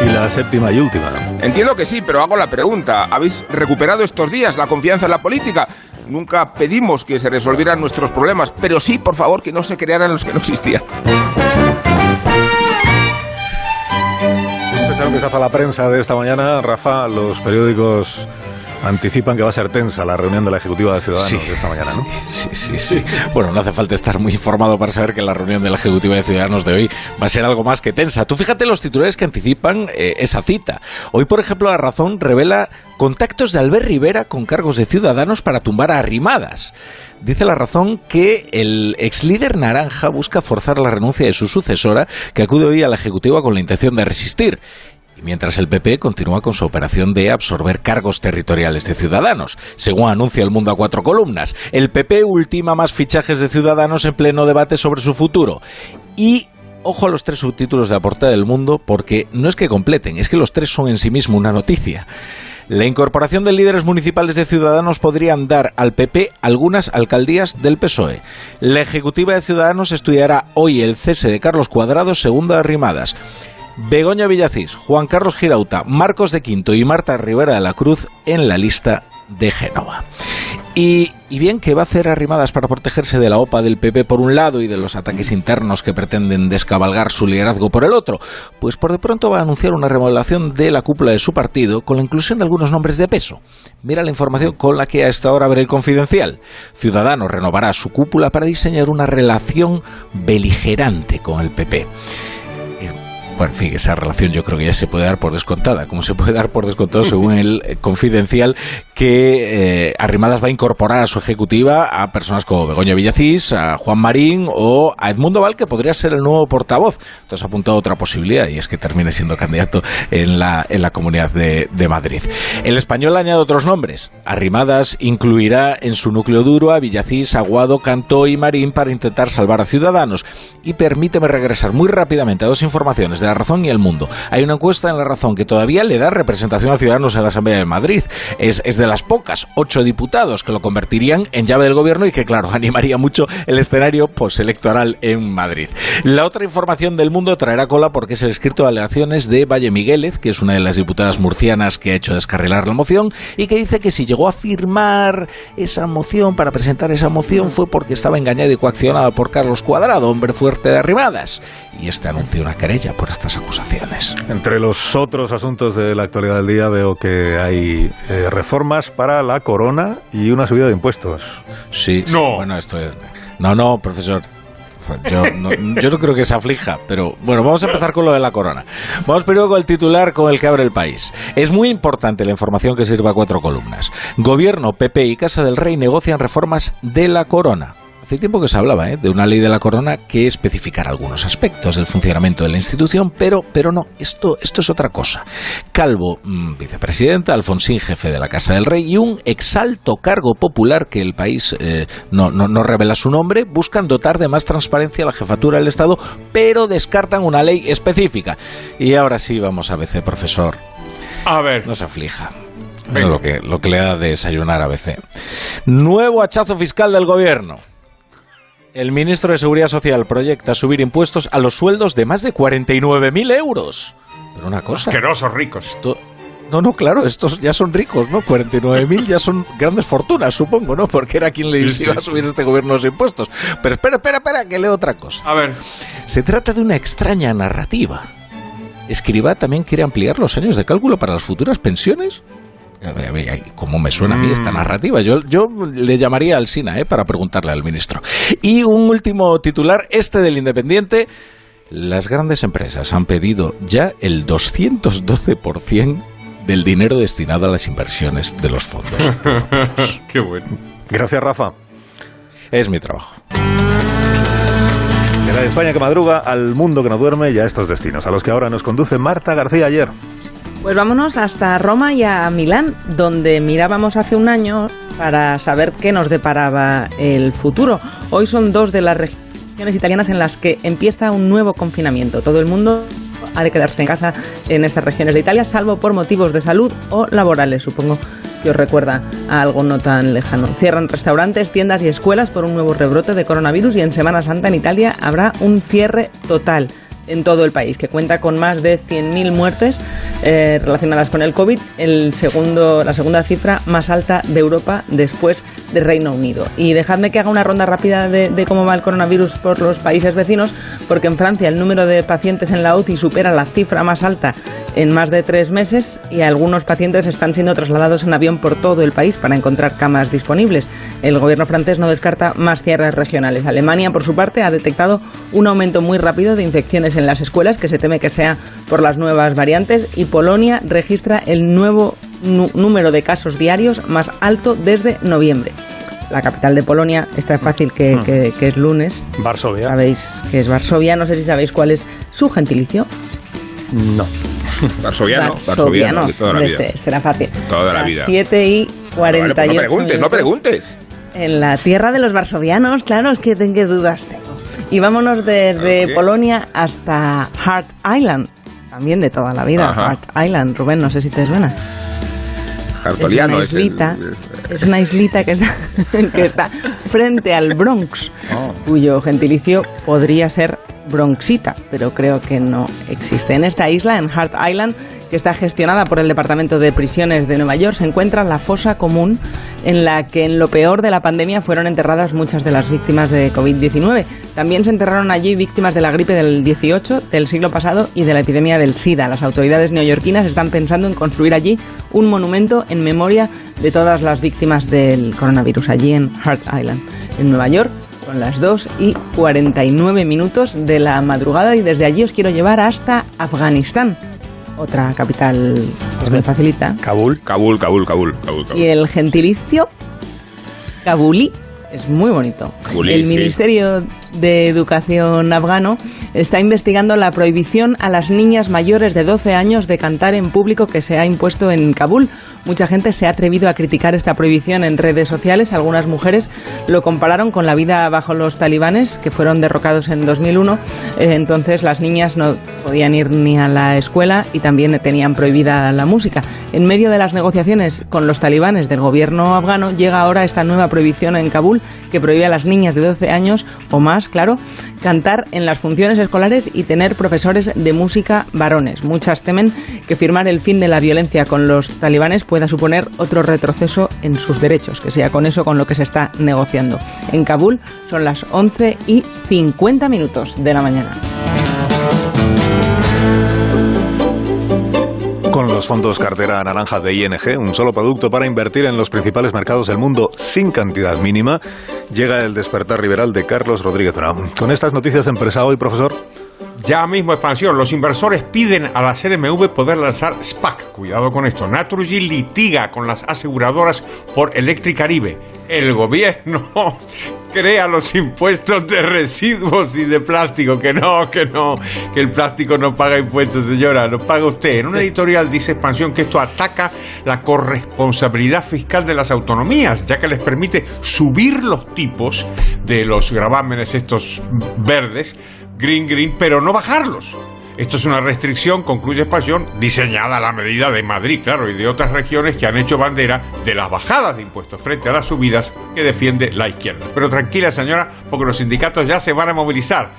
Y la séptima y última. Entiendo que sí, pero hago la pregunta. ¿Habéis recuperado estos días la confianza en la política? Nunca pedimos que se resolvieran nuestros problemas, pero sí, por favor, que no se crearan los que no existían. Empezamos a la prensa de esta mañana, Rafa, los periódicos anticipan que va a ser tensa la reunión de la Ejecutiva de Ciudadanos de esta mañana, ¿no? Sí, sí, sí. Bueno, no hace falta estar muy informado para saber que la reunión de la Ejecutiva de Ciudadanos de hoy va a ser algo más que tensa. Tú fíjate los titulares que anticipan eh, esa cita. Hoy, por ejemplo, La Razón revela contactos de Albert Rivera con cargos de Ciudadanos para tumbar a Arrimadas. Dice la razón que el ex líder naranja busca forzar la renuncia de su sucesora, que acude hoy a la Ejecutiva con la intención de resistir. Mientras el PP continúa con su operación de absorber cargos territoriales de Ciudadanos. Según anuncia el mundo a cuatro columnas, el PP ultima más fichajes de Ciudadanos en pleno debate sobre su futuro. Y ojo a los tres subtítulos de la portada del mundo, porque no es que completen, es que los tres son en sí mismo una noticia. La incorporación de líderes municipales de Ciudadanos podrían dar al PP algunas alcaldías del PSOE. La Ejecutiva de Ciudadanos estudiará hoy el cese de Carlos Cuadrado, segundo de Arrimadas. Begoña Villacís, Juan Carlos Girauta, Marcos de Quinto y Marta Rivera de la Cruz en la lista de Génova. Y, bien, ¿qué va a hacer Arrimadas para protegerse de la OPA del PP por un lado y de los ataques internos que pretenden descabalgar su liderazgo por el otro? Pues por de pronto va a anunciar una remodelación de la cúpula de su partido con la inclusión de algunos nombres de peso. Mira la información con la que a esta hora veré el confidencial. Ciudadanos renovará su cúpula para diseñar una relación beligerante con el PP. Bueno, en fin, esa relación yo creo que ya se puede dar por descontada, como se puede dar por descontado según el eh, confidencial que eh, Arrimadas va a incorporar a su ejecutiva a personas como Begoña Villacís, a Juan Marín o a Edmundo Val, que podría ser el nuevo portavoz. Entonces ha apuntado otra posibilidad y es que termine siendo candidato en la, en la Comunidad de, de Madrid. El español añade otros nombres. Arrimadas incluirá en su núcleo duro a Villacís, Aguado, Cantó y Marín para intentar salvar a Ciudadanos. Y permíteme regresar muy rápidamente a dos informaciones de La Razón y El Mundo. Hay una encuesta en La Razón que todavía le da representación a Ciudadanos en la Asamblea de Madrid. Es, es de las pocas ocho diputados que lo convertirían en llave del gobierno y que, claro, animaría mucho el escenario postelectoral en Madrid. La otra información del mundo traerá cola porque es el escrito de alegaciones de Valle Miguélez, que es una de las diputadas murcianas que ha hecho descarrilar la moción y que dice que si llegó a firmar esa moción para presentar esa moción fue porque estaba engañada y coaccionada por Carlos Cuadrado, hombre fuerte de arribadas. Y este anunció una querella por estas acusaciones. Entre los otros asuntos de la actualidad del día veo que hay eh, reformas para la corona y una subida de impuestos. Sí, sí, bueno, esto es... No, no, profesor. Yo no, yo no creo que se aflija, pero bueno, vamos a empezar con lo de la corona. Vamos primero con el titular con el que abre el país. Es muy importante la información que sirva a cuatro columnas. Gobierno, PP y Casa del Rey negocian reformas de la corona. Hace tiempo que se hablaba ¿eh? de una ley de la corona que especificara algunos aspectos del funcionamiento de la institución, pero, pero no, esto, esto es otra cosa. Calvo, mmm, vicepresidenta, Alfonsín, jefe de la Casa del Rey, y un exalto cargo popular que el país eh, no, no, no revela su nombre, buscan dotar de más transparencia a la jefatura del Estado, pero descartan una ley específica. Y ahora sí vamos a BC, profesor. A ver. No se aflija. Lo, que, lo que le da de desayunar a BC. Nuevo hachazo fiscal del gobierno. El ministro de Seguridad Social proyecta subir impuestos a los sueldos de más de 49.000 euros. Pero una cosa. Asquerosos ricos. Esto, no, no, claro, estos ya son ricos, ¿no? 49.000 ya son grandes fortunas, supongo, ¿no? Porque era quien le iba a subir este gobierno los impuestos. Pero espera, espera, espera, que leo otra cosa. A ver. Se trata de una extraña narrativa. Escriba también quiere ampliar los años de cálculo para las futuras pensiones. ¿Cómo me suena a mí esta Mm. narrativa? Yo, yo le llamaría al SINA ¿eh? para preguntarle al ministro. Y un último titular, este del Independiente. Las grandes empresas han pedido ya el 212% del dinero destinado a las inversiones de los fondos. Qué bueno. Gracias, Rafa. Es mi trabajo. De la España que madruga al mundo que no duerme y a estos destinos, a los que ahora nos conduce Marta García ayer. Pues vámonos hasta Roma y a Milán, donde mirábamos hace un año para saber qué nos deparaba el futuro. Hoy son dos de las regiones italianas en las que empieza un nuevo confinamiento. Todo el mundo ha de quedarse en casa en estas regiones de Italia, salvo por motivos de salud o laborales, supongo que os recuerda a algo no tan lejano. Cierran restaurantes, tiendas y escuelas por un nuevo rebrote de coronavirus y en Semana Santa en Italia habrá un cierre total en todo el país, que cuenta con más de 100.000 muertes eh, relacionadas con el COVID, el segundo, la segunda cifra más alta de Europa después del Reino Unido. Y dejadme que haga una ronda rápida de, de, cómo va el coronavirus por los países vecinos, porque en Francia el número de pacientes en la UCI supera la cifra más alta en más de tres meses y algunos pacientes están siendo trasladados en avión por todo el país para encontrar camas disponibles. El gobierno francés no descarta más cierres regionales. Alemania, por su parte, ha detectado un aumento muy rápido de infecciones en las escuelas, que se teme que sea por las nuevas variantes, y Polonia registra el nuevo número de casos diarios más alto desde noviembre. La capital de Polonia, está fácil que, Hmm. que, que es lunes. Varsovia. Sabéis que es Varsovia, no sé si sabéis cuál es su gentilicio. No. Varsoviano, varsoviano, de toda la vida. Este, este era fácil. Toda la vida. 7 y Vale, 48 pues no preguntes, no preguntes. En la tierra de los varsovianos, claro, es que qué dudas tengo. Y vámonos desde. Polonia hasta Hart Island, también de toda la vida. Ajá. Hart Island, Rubén, no sé si te suena. Hartoliano es es una el- islita, es una islita que está, que está frente al Bronx, Oh. cuyo gentilicio podría ser Bronxita, pero creo que no existe. En esta isla, en Hart Island, que está gestionada por el Departamento de Prisiones de Nueva York, se encuentra la fosa común en la que en lo peor de la pandemia fueron enterradas muchas de las víctimas de COVID-19. También se enterraron allí víctimas de la gripe del 18, del siglo pasado y de la epidemia del SIDA. Las autoridades neoyorquinas están pensando en construir allí un monumento en memoria de todas las víctimas del coronavirus, allí en Hart Island, en Nueva York. Son las 2 y 49 minutos de la madrugada y desde allí os quiero llevar hasta Afganistán, otra capital que me facilita. Kabul. Kabul, Kabul, Kabul, Kabul, Kabul. Y el gentilicio kabulí es muy bonito. Kabulí, el sí. Ministerio de Educación afgano está investigando la prohibición a las niñas mayores de 12 años de cantar en público que se ha impuesto en Kabul. Mucha gente se ha atrevido a criticar esta prohibición en redes sociales. Algunas mujeres lo compararon con la vida bajo los talibanes, que fueron derrocados en 2001. Eh, entonces las niñas no podían ir ni a la escuela y también tenían prohibida la música. En medio de las negociaciones con los talibanes del gobierno afgano llega ahora esta nueva prohibición en Kabul que prohíbe a las niñas de 12 años o más, claro, cantar en las funciones escolares y tener profesores de música varones. Muchas temen que firmar el fin de la violencia con los talibanes pueda suponer otro retroceso en sus derechos, que sea con eso con lo que se está negociando. En Kabul son las 11 y 50 minutos de la mañana. Con los fondos cartera naranja de ING, un solo producto para invertir en los principales mercados del mundo sin cantidad mínima, llega el despertar liberal de Carlos Rodríguez Brown. Con estas noticias empresa hoy, profesor. Ya mismo expansión. Los inversores piden a la CNMV poder lanzar SPAC. Cuidado con esto. Naturgy litiga con las aseguradoras por Electricaribe. El gobierno crea los impuestos de residuos y de plástico. Que no, que no, que el plástico no paga impuestos, señora. Lo paga usted. En una editorial dice expansión que esto ataca la corresponsabilidad fiscal de las autonomías, ya que les permite subir los tipos de los gravámenes estos verdes green green, pero no bajarlos. Esto es una restricción, concluye Expansión, diseñada a la medida de Madrid, claro, y de otras regiones que han hecho bandera de las bajadas de impuestos frente a las subidas que defiende la izquierda. Pero tranquila, señora, porque los sindicatos ya se van a movilizar.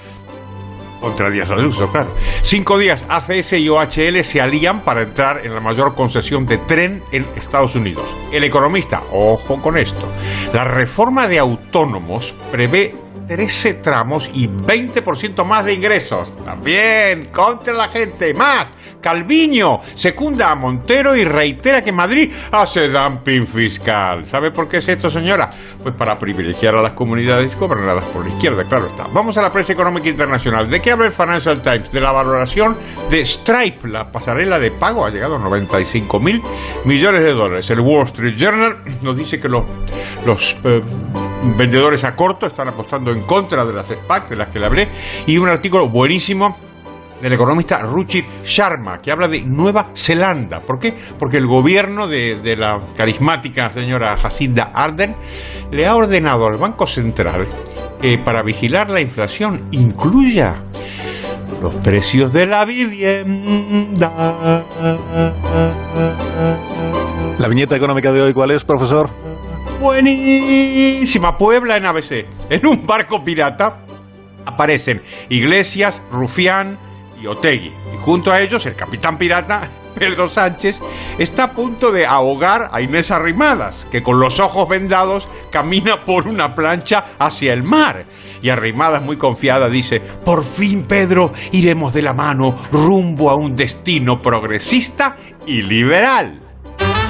Contra Díaz Ayuso, claro. Cinco días, ACS y OHL se alían para entrar en la mayor concesión de tren en Estados Unidos. El economista, ojo con esto, la reforma de autónomos prevé 13 tramos y 20% más de ingresos. También, contra la gente, más. Calviño secunda a Montero y reitera que Madrid hace dumping fiscal. ¿Sabe por qué es esto, señora? Pues para privilegiar a las comunidades gobernadas por la izquierda, claro está. Vamos a la prensa económica internacional. ¿De qué habla el Financial Times? De la valoración de Stripe, la pasarela de pago, ha llegado a 95 mil millones de dólares. El Wall Street Journal nos dice que los, los eh, vendedores a corto están apostando en contra de las SPAC, de las que le hablé, y un artículo buenísimo del economista Ruchir Sharma, que habla de Nueva Zelanda. ¿Por qué? Porque el gobierno de, de la carismática señora Jacinda Ardern le ha ordenado al Banco Central que para vigilar la inflación incluya los precios de la vivienda. ¿La viñeta económica de hoy cuál es, profesor? Buenísima. Puebla en ABC. En un barco pirata aparecen Iglesias, Rufián y Otegui. Y junto a ellos el capitán pirata Pedro Sánchez está a punto de ahogar a Inés Arrimadas, que con los ojos vendados camina por una plancha hacia el mar. Y Arrimadas, muy confiada, dice, por fin, Pedro, iremos de la mano rumbo a un destino progresista y liberal.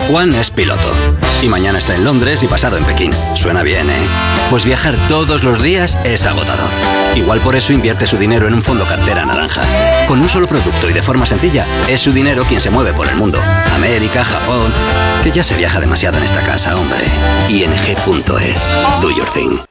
Juan es piloto. Y mañana está en Londres y pasado en Pekín. Suena bien, ¿eh? Pues viajar todos los días es agotador. Igual por eso invierte su dinero en un fondo cartera naranja. Con un solo producto y de forma sencilla, es su dinero quien se mueve por el mundo. América, Japón. Que ya se viaja demasiado en esta casa, hombre. ING.es. Do your thing.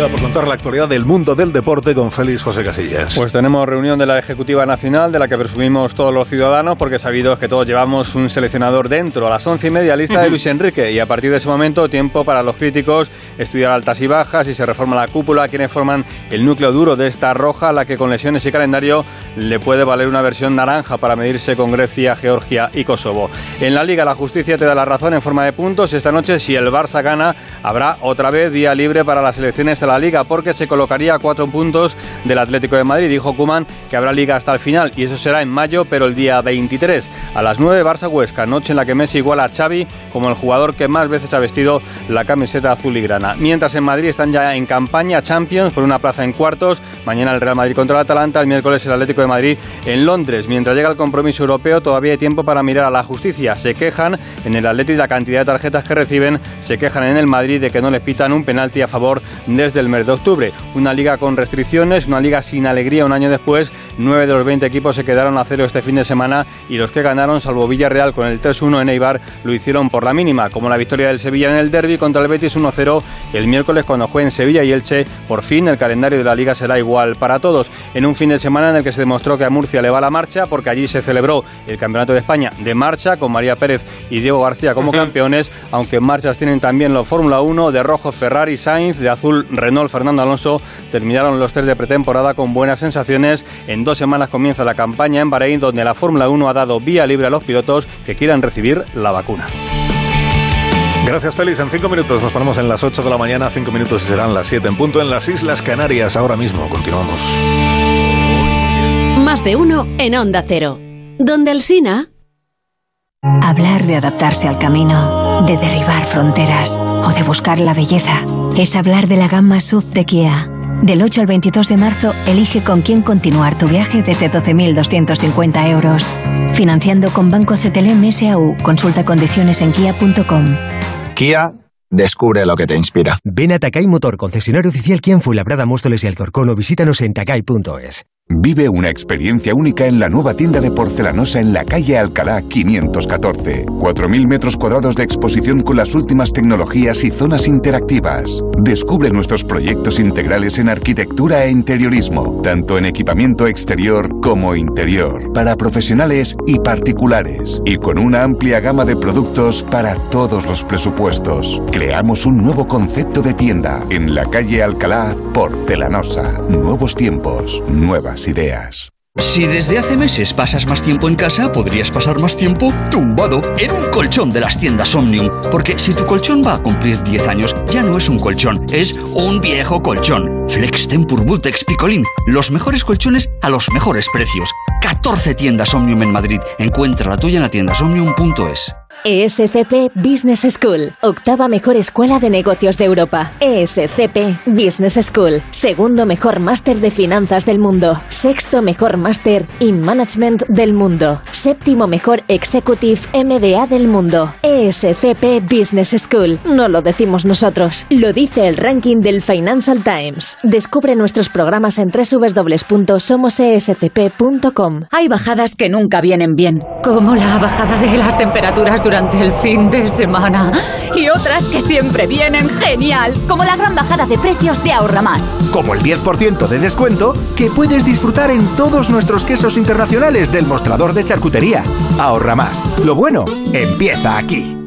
Queda por contar la actualidad del mundo del deporte con Félix José Casillas. Pues tenemos reunión de la Ejecutiva Nacional de la que presumimos todos los ciudadanos porque sabido es que todos llevamos un seleccionador dentro. A las once y media lista de Luis Enrique y a partir de ese momento tiempo para los críticos estudiar altas y bajas y se reforma la cúpula, quienes forman el núcleo duro de esta roja, la que con lesiones y calendario le puede valer una versión naranja para medirse con Grecia, Georgia y Kosovo. En la Liga la justicia te da la razón en forma de puntos. Esta noche si el Barça gana habrá otra vez día libre para las elecciones a la Liga porque se colocaría a cuatro puntos del Atlético de Madrid. Dijo Kuman que habrá Liga hasta el final y eso será en mayo, pero el día 23 a las 9 Barça Huesca, noche en la que Messi iguala a Xavi como el jugador que más veces ha vestido la camiseta azul y grana. Mientras en Madrid están ya en campaña Champions por una plaza en cuartos, mañana el Real Madrid contra el Atalanta, el miércoles el Atlético de Madrid en Londres. Mientras llega el compromiso europeo todavía hay tiempo para mirar a la justicia. Se quejan en el Atlético la cantidad de tarjetas que reciben, se quejan en el Madrid de que no les pitan un penalti a favor desde el mes de octubre. Una liga con restricciones, una liga sin alegría un año después. Nueve de los 20 equipos se quedaron a cero este fin de semana y los que ganaron, salvo Villarreal con el 3-1 en Eibar, lo hicieron por la mínima, como la victoria del Sevilla en el derby contra el Betis 1-0 el miércoles cuando jueguen Sevilla y Elche. Por fin el calendario de la liga será igual para todos. En un fin de semana en el que se demostró que a Murcia le va la marcha, porque allí se celebró el Campeonato de España de marcha con María Pérez y Diego García como campeones, aunque en marchas tienen también los Fórmula 1, de rojo Ferrari Sainz, de azul Renault Fernando Alonso terminaron los tres de pretemporada con buenas sensaciones. En dos semanas comienza la campaña en Bahrein, donde la Fórmula 1 ha dado vía libre a los pilotos que quieran recibir la vacuna. Gracias, Félix. En cinco minutos nos ponemos en las 8 de la mañana, cinco minutos y serán las 7 en punto en las Islas Canarias. Ahora mismo continuamos. Más de uno en Onda Cero. Donde el Sina. Hablar de adaptarse al camino, de derribar fronteras o de buscar la belleza es hablar de la gama SUV de Kia. Del 8 al 22 de marzo, elige con quién continuar tu viaje desde 12.250 euros. Financiando con Banco CTLM SAU. Consulta condiciones en kia.com. Kia, descubre lo que te inspira. Ven a Takai Motor, concesionario oficial Kia en Fuenlabrada, Móstoles y Alcorcón o visítanos en takai.es. Vive una experiencia única en la nueva tienda de porcelanosa en la calle Alcalá 514. 4.000 metros cuadrados de exposición con las últimas tecnologías y zonas interactivas. Descubre nuestros proyectos integrales en arquitectura e interiorismo, tanto en equipamiento exterior como interior, para profesionales y particulares, y con una amplia gama de productos para todos los presupuestos. Creamos un nuevo concepto de tienda en la calle Alcalá Porcelanosa. Nuevos tiempos, nuevas ideas. Si desde hace meses pasas más tiempo en casa, podrías pasar más tiempo tumbado en un colchón de las tiendas Omnium. Porque si tu colchón va a cumplir 10 años, ya no es un colchón, es un viejo colchón. Flex Tempur Vultex Picolín. Los mejores colchones a los mejores precios. 14 tiendas Omnium en Madrid. Encuentra la tuya en la tiendasomnium.es. ESCP Business School, octava mejor escuela de negocios de Europa. ESCP Business School, segundo mejor máster de finanzas del mundo, sexto mejor máster in management del mundo, séptimo mejor executive MBA del mundo. ESCP Business School, no lo decimos nosotros, lo dice el ranking del Financial Times. Descubre nuestros programas en www.somosescp.com. Hay bajadas que nunca vienen bien. como la bajada de las temperaturas durante el fin de semana. Y otras que siempre vienen genial, como la gran bajada de precios de Ahorra Más. Como el 10% de descuento que puedes disfrutar en todos nuestros quesos internacionales del mostrador de charcutería. Ahorra Más. Lo bueno empieza aquí.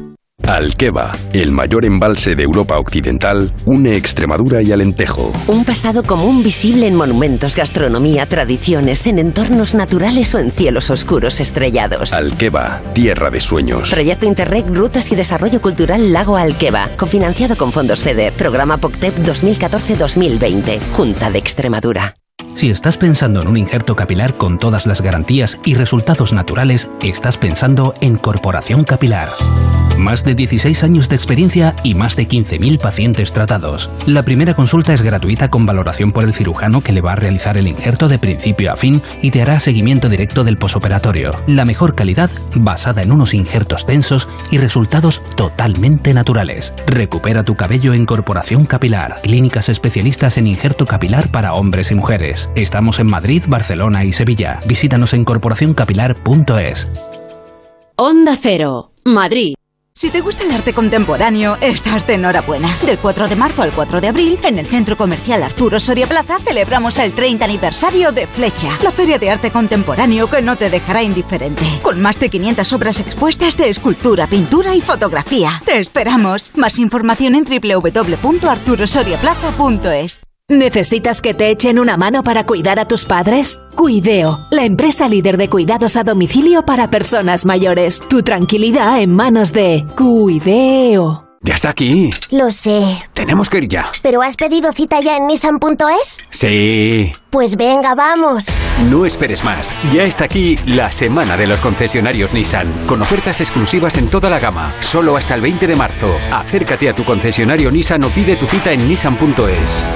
Alqueva, el mayor embalse de Europa Occidental, une Extremadura y Alentejo. Un pasado común visible en monumentos, gastronomía, tradiciones, en entornos naturales o en cielos oscuros estrellados. Alqueva, tierra de sueños. Proyecto Interreg Rutas y Desarrollo Cultural Lago Alqueva, cofinanciado con fondos FEDER, programa POCTEP 2014-2020, Junta de Extremadura. Si estás pensando en un injerto capilar con todas las garantías y resultados naturales, estás pensando en Corporación Capilar. Más de 16 años de experiencia y más de 15.000 pacientes tratados. La primera consulta es gratuita con valoración por el cirujano que le va a realizar el injerto de principio a fin y te hará seguimiento directo del posoperatorio. La mejor calidad basada en unos injertos densos y resultados totalmente naturales. Recupera tu cabello en Corporación Capilar. Clínicas especialistas en injerto capilar para hombres y mujeres. Estamos en Madrid, Barcelona y Sevilla. Visítanos en corporacioncapilar.es. Onda Cero, Madrid. Si te gusta el arte contemporáneo, estás de enhorabuena. Del 4 de marzo al 4 de abril, en el Centro Comercial Arturo Soria Plaza, celebramos el 30 aniversario de Flecha, la feria de arte contemporáneo que no te dejará indiferente. Con más de 500 obras expuestas de escultura, pintura y fotografía. Te esperamos. Más información en www.arturosoriaplaza.es. ¿Necesitas que te echen una mano para cuidar a tus padres? Cuideo, la empresa líder de cuidados a domicilio para personas mayores. Tu tranquilidad en manos de Cuideo. Ya está aquí. Lo sé. Tenemos que ir ya. ¿Pero has pedido cita ya en nissan.es? Sí. Pues venga, vamos. No esperes más. Ya está aquí la semana de los concesionarios Nissan, con ofertas exclusivas en toda la gama, solo hasta el 20 de marzo. Acércate a tu concesionario Nissan o pide tu cita en nissan.es.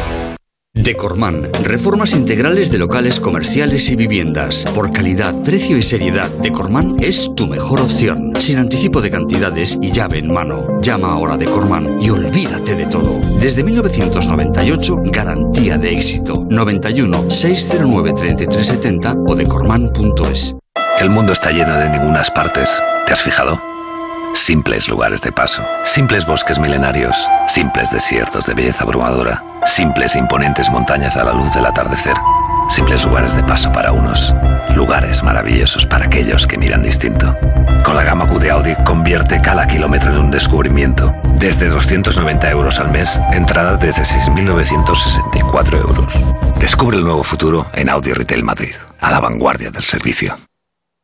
Decorman, reformas integrales de locales comerciales y viviendas. Por calidad, precio y seriedad, Decorman es tu mejor opción. Sin anticipo de cantidades y llave en mano. Llama ahora a Decorman y olvídate de todo. Desde 1998, garantía de éxito. 91 609 3370 o decorman.es. El mundo está lleno de ningunas partes. ¿Te has fijado? Simples lugares de paso, simples bosques milenarios, simples desiertos de belleza abrumadora, simples e imponentes montañas a la luz del atardecer, simples lugares de paso para unos, lugares maravillosos para aquellos que miran distinto. Con la gama Q de Audi convierte cada kilómetro en un descubrimiento. Desde 290 euros al mes, entrada desde 6.964 euros. Descubre el nuevo futuro en Audi Retail Madrid, a la vanguardia del servicio.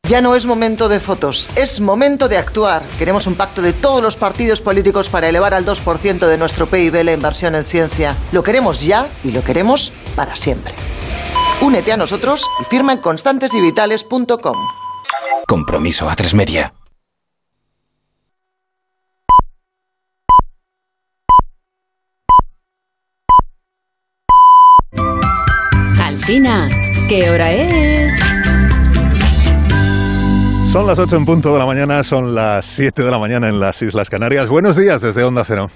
Ya no es momento de fotos, es momento de actuar. Queremos un pacto de todos los partidos políticos para elevar al 2% de nuestro PIB la inversión en ciencia. Lo queremos ya y lo queremos para siempre. Únete a nosotros y firma en constantesivitales.com. Compromiso a tres media. Alsina, ¿qué hora es? Son las 8 en punto de la mañana, son las 7 de la mañana en las Islas Canarias. Buenos días desde Onda Cero.